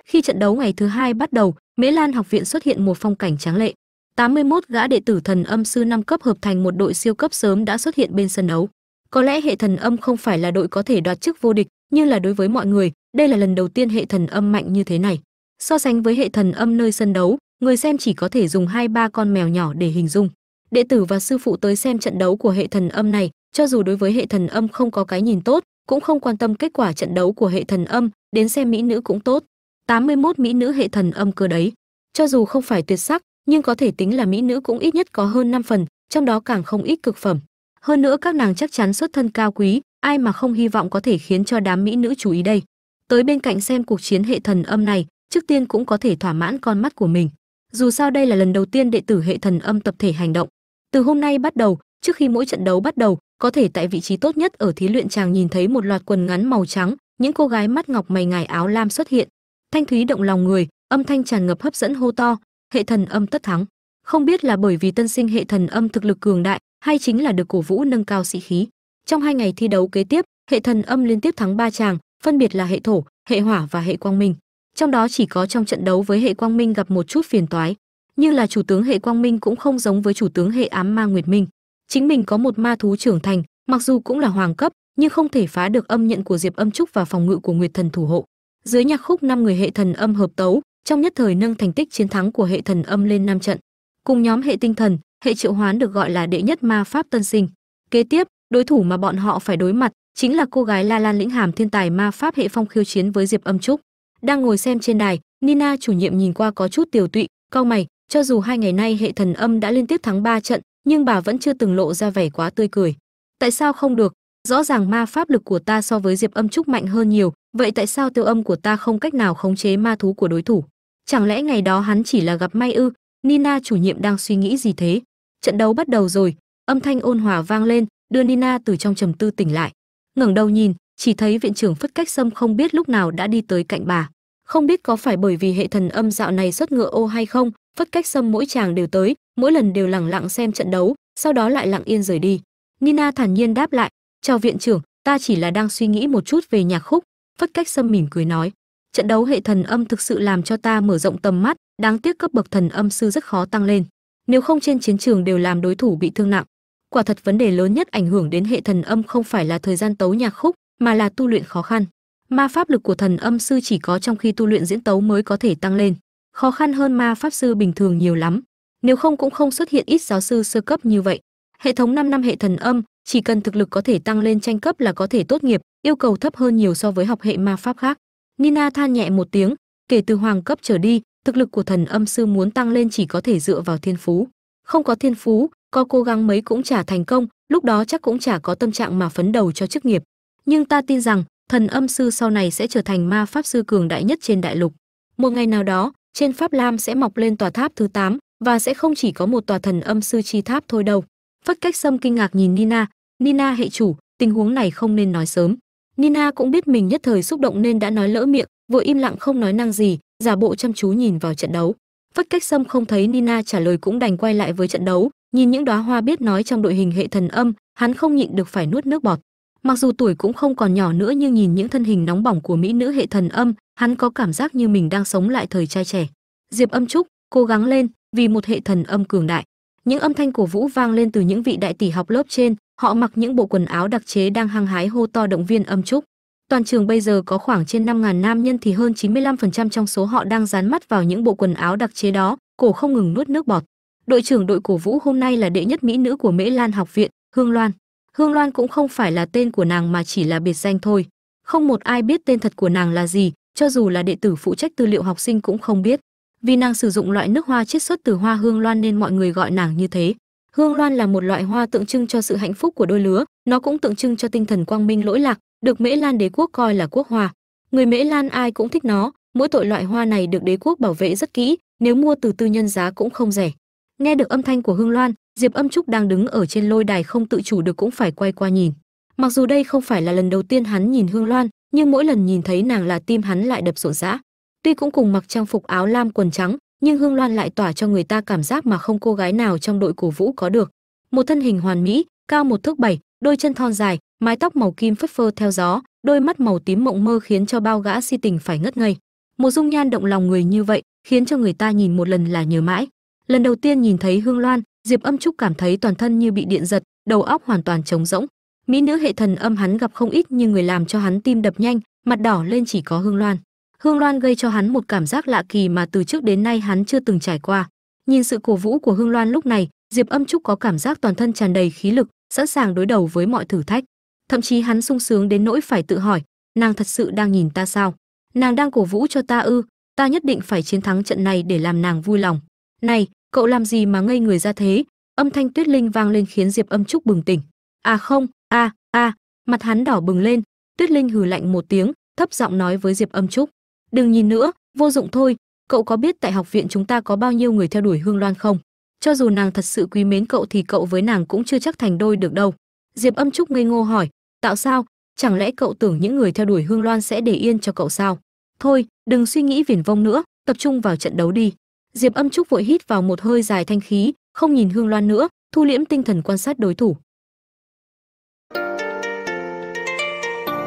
Khi trận đấu ngày thứ hai bắt đầu, mễ lan học viện xuất hiện một phong cảnh tráng lệ. 81 gã đệ tử thần âm sư năm cấp hợp thành một đội siêu cấp sớm đã xuất hiện bên sân đấu. Có lẽ hệ thần âm không phải là đội có thể đoạt chức vô địch, nhưng là đối với mọi người đây là lần đầu tiên hệ thần âm mạnh như thế này. So sánh với hệ thần âm nơi sân đấu, người xem chỉ có thể dùng hai ba con mèo nhỏ để hình dung. Đệ tử và sư phụ tới xem trận đấu của hệ thần âm này, cho dù đối với hệ thần âm không có cái nhìn tốt, cũng không quan tâm kết quả trận đấu của hệ thần âm, đến xem mỹ nữ cũng tốt. 81 mỹ nữ hệ thần âm cơ đấy. Cho dù không phải tuyệt sắc, nhưng có thể tính là mỹ nữ cũng ít nhất có hơn 5 phần, trong đó càng không ít cực phẩm. Hơn nữa các nàng chắc chắn xuất thân cao quý, ai mà không hy vọng có thể khiến cho đám mỹ nữ chú ý đây? Tới bên cạnh xem cuộc chiến hệ thần âm này, trước tiên cũng có thể thỏa mãn con mắt của mình. Dù sao đây là lần đầu tiên đệ tử hệ thần âm tập thể hành động. Từ hôm nay bắt đầu, trước khi mỗi trận đấu bắt đầu, có thể tại vị trí tốt nhất ở thí luyện chàng nhìn thấy một loạt quần ngắn màu trắng, những cô gái mắt ngọc mày ngài áo lam xuất hiện. Thanh thúy động lòng người, âm thanh tràn ngập hấp dẫn hô to, hệ thần âm tất thắng. Không biết là bởi vì tân sinh hệ thần âm thực lực cường đại, hay chính là được cổ vũ nâng cao sĩ khí. Trong hai ngày thi đấu kế tiếp, hệ thần âm liên tiếp thắng ba chàng phân biệt là hệ thổ, hệ hỏa và hệ quang minh. Trong đó chỉ có trong trận đấu với hệ quang minh gặp một chút phiền toái. Nhưng là chủ tướng hệ quang minh cũng không giống với chủ tướng hệ ám ma nguyệt minh. Chính mình có một ma thú trưởng thành, mặc dù cũng là hoàng cấp, nhưng không thể phá được âm nhận của diệp âm trúc và phòng ngự của nguyệt thần thủ hộ. Dưới nhạc khúc năm người hệ thần âm hợp tấu, trong nhất thời nâng thành tích chiến thắng của hệ thần âm lên năm trận. Cùng nhóm hệ tinh thần, hệ triệu hoán được gọi là đệ nhất ma pháp tân sinh. Kế tiếp, đối thủ mà bọn họ phải đối mặt chính là cô gái la lan lĩnh hàm thiên tài ma pháp hệ phong khiêu chiến với diệp âm trúc. Đang ngồi xem trên đài, nina chủ nhiệm nhìn qua có chút tiều tụy, cau mày, cho dù hai ngày nay hệ thần âm đã liên tiếp thắng ba trận, nhưng bà vẫn chưa từng lộ ra vẻ quá tươi cười. Tại sao không được? Rõ ràng ma pháp lực của ta so với diệp âm trúc mạnh hơn nhiều, vậy tại sao tiêu âm của ta không cách nào khống chế ma thú của đối thủ? Chẳng lẽ ngày đó hắn chỉ là gặp may ư? Nina chủ nhiệm đang suy nghĩ gì thế? Trận đấu bắt đầu rồi, âm thanh ôn hòa vang lên, đưa nina từ trong trầm tư tỉnh lại ngẩng đầu nhìn, chỉ thấy viện trưởng phất cách sâm không biết lúc nào đã đi tới cạnh bà. Không biết có phải bởi vì hệ thần âm dạo này xuất ngựa ô hay không, phất cách sâm mỗi chàng đều tới, mỗi lần đều lẳng lặng xem trận đấu, sau đó lại lặng yên rời đi. Nina thản nhiên đáp lại, chào viện trưởng, ta chỉ là đang suy nghĩ một chút về nhạc khúc. Phất cách sâm mỉm cười nói, trận đấu hệ thần âm thực sự làm cho ta mở rộng tầm mắt, đáng tiếc cấp bậc thần âm sư rất khó tăng lên. Nếu không trên chiến trường đều làm đối thủ bị thương nặng quả thật vấn đề lớn nhất ảnh hưởng đến hệ thần âm không phải là thời gian tấu nhạc khúc, mà là tu luyện khó khăn. Ma pháp lực của thần âm sư chỉ có trong khi tu luyện diễn tấu mới có thể tăng lên. Khó khăn hơn ma pháp sư bình thường nhiều lắm. Nếu không cũng không xuất hiện ít giáo sư sơ cấp như vậy. Hệ thống 5 năm hệ thần âm, chỉ cần thực lực có thể tăng lên tranh cấp là có thể tốt nghiệp, yêu cầu thấp hơn nhiều so với học hệ ma pháp khác. Nina than nhẹ một tiếng, kể từ hoàng cấp trở đi, thực lực của thần âm sư muốn tăng lên chỉ có thể dựa vào thiên phú. Không có thiên phú có cố gắng mấy cũng chả thành công lúc đó chắc cũng chả có tâm trạng mà phấn đầu cho chức nghiệp. Nhưng ta tin rằng thần âm sư sau này sẽ trở thành ma pháp sư cường đại nhất trên đại lục. Một ngày nào đó trên pháp lam sẽ mọc lên tòa tháp thứ 8, và sẽ không chỉ có một tòa thần âm sư chi tháp thôi đâu. Phất cách sâm kinh ngạc nhìn nina. Nina hệ chủ tình huống này không nên nói sớm. Nina cũng biết mình nhất thời xúc động nên đã nói lỡ miệng vội im lặng không nói năng gì giả bộ chăm chú nhìn vào trận đấu. Phất cách sâm không thấy nina trả lời cũng đành quay lại với trận đấu nhìn những đóa hoa biết nói trong đội hình hệ thần âm, hắn không nhịn được phải nuốt nước bọt. Mặc dù tuổi cũng không còn nhỏ nữa nhưng nhìn những thân hình nóng bỏng của mỹ nữ hệ thần âm, hắn có cảm giác như mình đang sống lại thời trai trẻ. Diệp âm trúc cố gắng lên vì một hệ thần âm cường đại. Những âm thanh cổ vũ vang lên từ những vị đại tỷ học lớp trên, họ mặc những bộ quần áo đặc chế đang hăng hái hô to động viên âm trúc. Toàn trường bây giờ có khoảng trên 5.000 nam nhân thì hơn 95% trong số họ đang dán mắt vào những bộ quần áo đặc chế đó, cổ không ngừng nuốt nước bọt đội trưởng đội cổ vũ hôm nay là đệ nhất mỹ nữ của mễ lan học viện, hương loan. Hương loan cũng không phải là tên của nàng mà chỉ là biệt danh thôi. Không một ai biết tên thật của nàng là gì, cho dù là đệ tử phụ trách tư liệu học sinh cũng không biết. Vì nàng sử dụng loại nước hoa chiết xuất từ hoa hương loan nên mọi người gọi nàng như thế. Hương loan là một loại hoa tượng trưng cho sự hạnh phúc của đôi lứa, nó cũng tượng trưng cho tinh thần quang minh lỗi lạc, được mễ lan đế quốc coi là quốc hoa. Người mễ lan ai cũng thích nó, mỗi tội loại hoa này được đế quốc bảo vệ rất kỹ, nếu mua từ tư nhân giá cũng không rẻ nghe được âm thanh của hương loan, diệp âm trúc đang đứng ở trên lôi đài không tự chủ được cũng phải quay qua nhìn. Mặc dù đây không phải là lần đầu tiên hắn nhìn hương loan, nhưng mỗi lần nhìn thấy nàng là tim hắn lại đập rộn rã. Tuy cũng cùng mặc trang phục áo lam quần trắng, nhưng hương loan lại tỏa cho người ta cảm giác mà không cô gái nào trong đội cổ vũ có được. Một thân hình hoàn mỹ, cao một thước bảy, đôi chân thon dài, mái tóc màu kim phất phơ theo gió, đôi mắt màu tím mộng mơ khiến cho bao gã si tình phải ngất ngây. Một dung nhan động lòng người như vậy khiến cho người ta nhìn một lần là nhớ mãi lần đầu tiên nhìn thấy hương loan, diệp âm trúc cảm thấy toàn thân như bị điện giật, đầu óc hoàn toàn trống rỗng. Mỹ nữ hệ thần âm hắn gặp không ít nhưng người làm cho hắn tim đập nhanh, mặt đỏ lên chỉ có hương loan. Hương loan gây cho hắn một cảm giác lạ kỳ mà từ trước đến nay hắn chưa từng trải qua. Nhìn sự cổ vũ của hương loan lúc này, diệp âm trúc có cảm giác toàn thân tràn đầy khí lực, sẵn sàng đối đầu với mọi thử thách. Thậm chí hắn sung sướng đến nỗi phải tự hỏi, nàng thật sự đang nhìn ta sao? Nàng đang cổ vũ cho ta ư, ta nhất định phải chiến thắng trận này để làm nàng vui lòng này, cậu làm gì mà ngây người ra thế? Âm thanh tuyết linh vang lên khiến diệp âm trúc bừng tỉnh. À không a a mặt hắn đỏ bừng lên. Tuyết linh hừ lạnh một tiếng, thấp giọng nói với diệp âm trúc. Đừng nhìn nữa, vô dụng thôi. Cậu có biết tại học viện chúng ta có bao nhiêu người theo đuổi hương loan không? Cho dù nàng thật sự quý mến cậu thì cậu với nàng cũng chưa chắc thành đôi được đâu. Diệp âm trúc ngây ngô hỏi, tạo sao? Chẳng lẽ cậu tưởng những người theo đuổi hương loan sẽ để yên cho cậu sao? Thôi, đừng suy nghĩ viển vông nữa, tập trung vào trận đấu đi diệp âm trúc vội hít vào một hơi dài thanh khí, không nhìn hương loan nữa, thu liễm tinh thần quan sát đối thủ.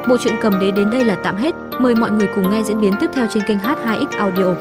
Bộ truyện cầm đế đến đây là tạm hết. Mời mọi người cùng nghe diễn biến tiếp theo trên kênh h2x audio.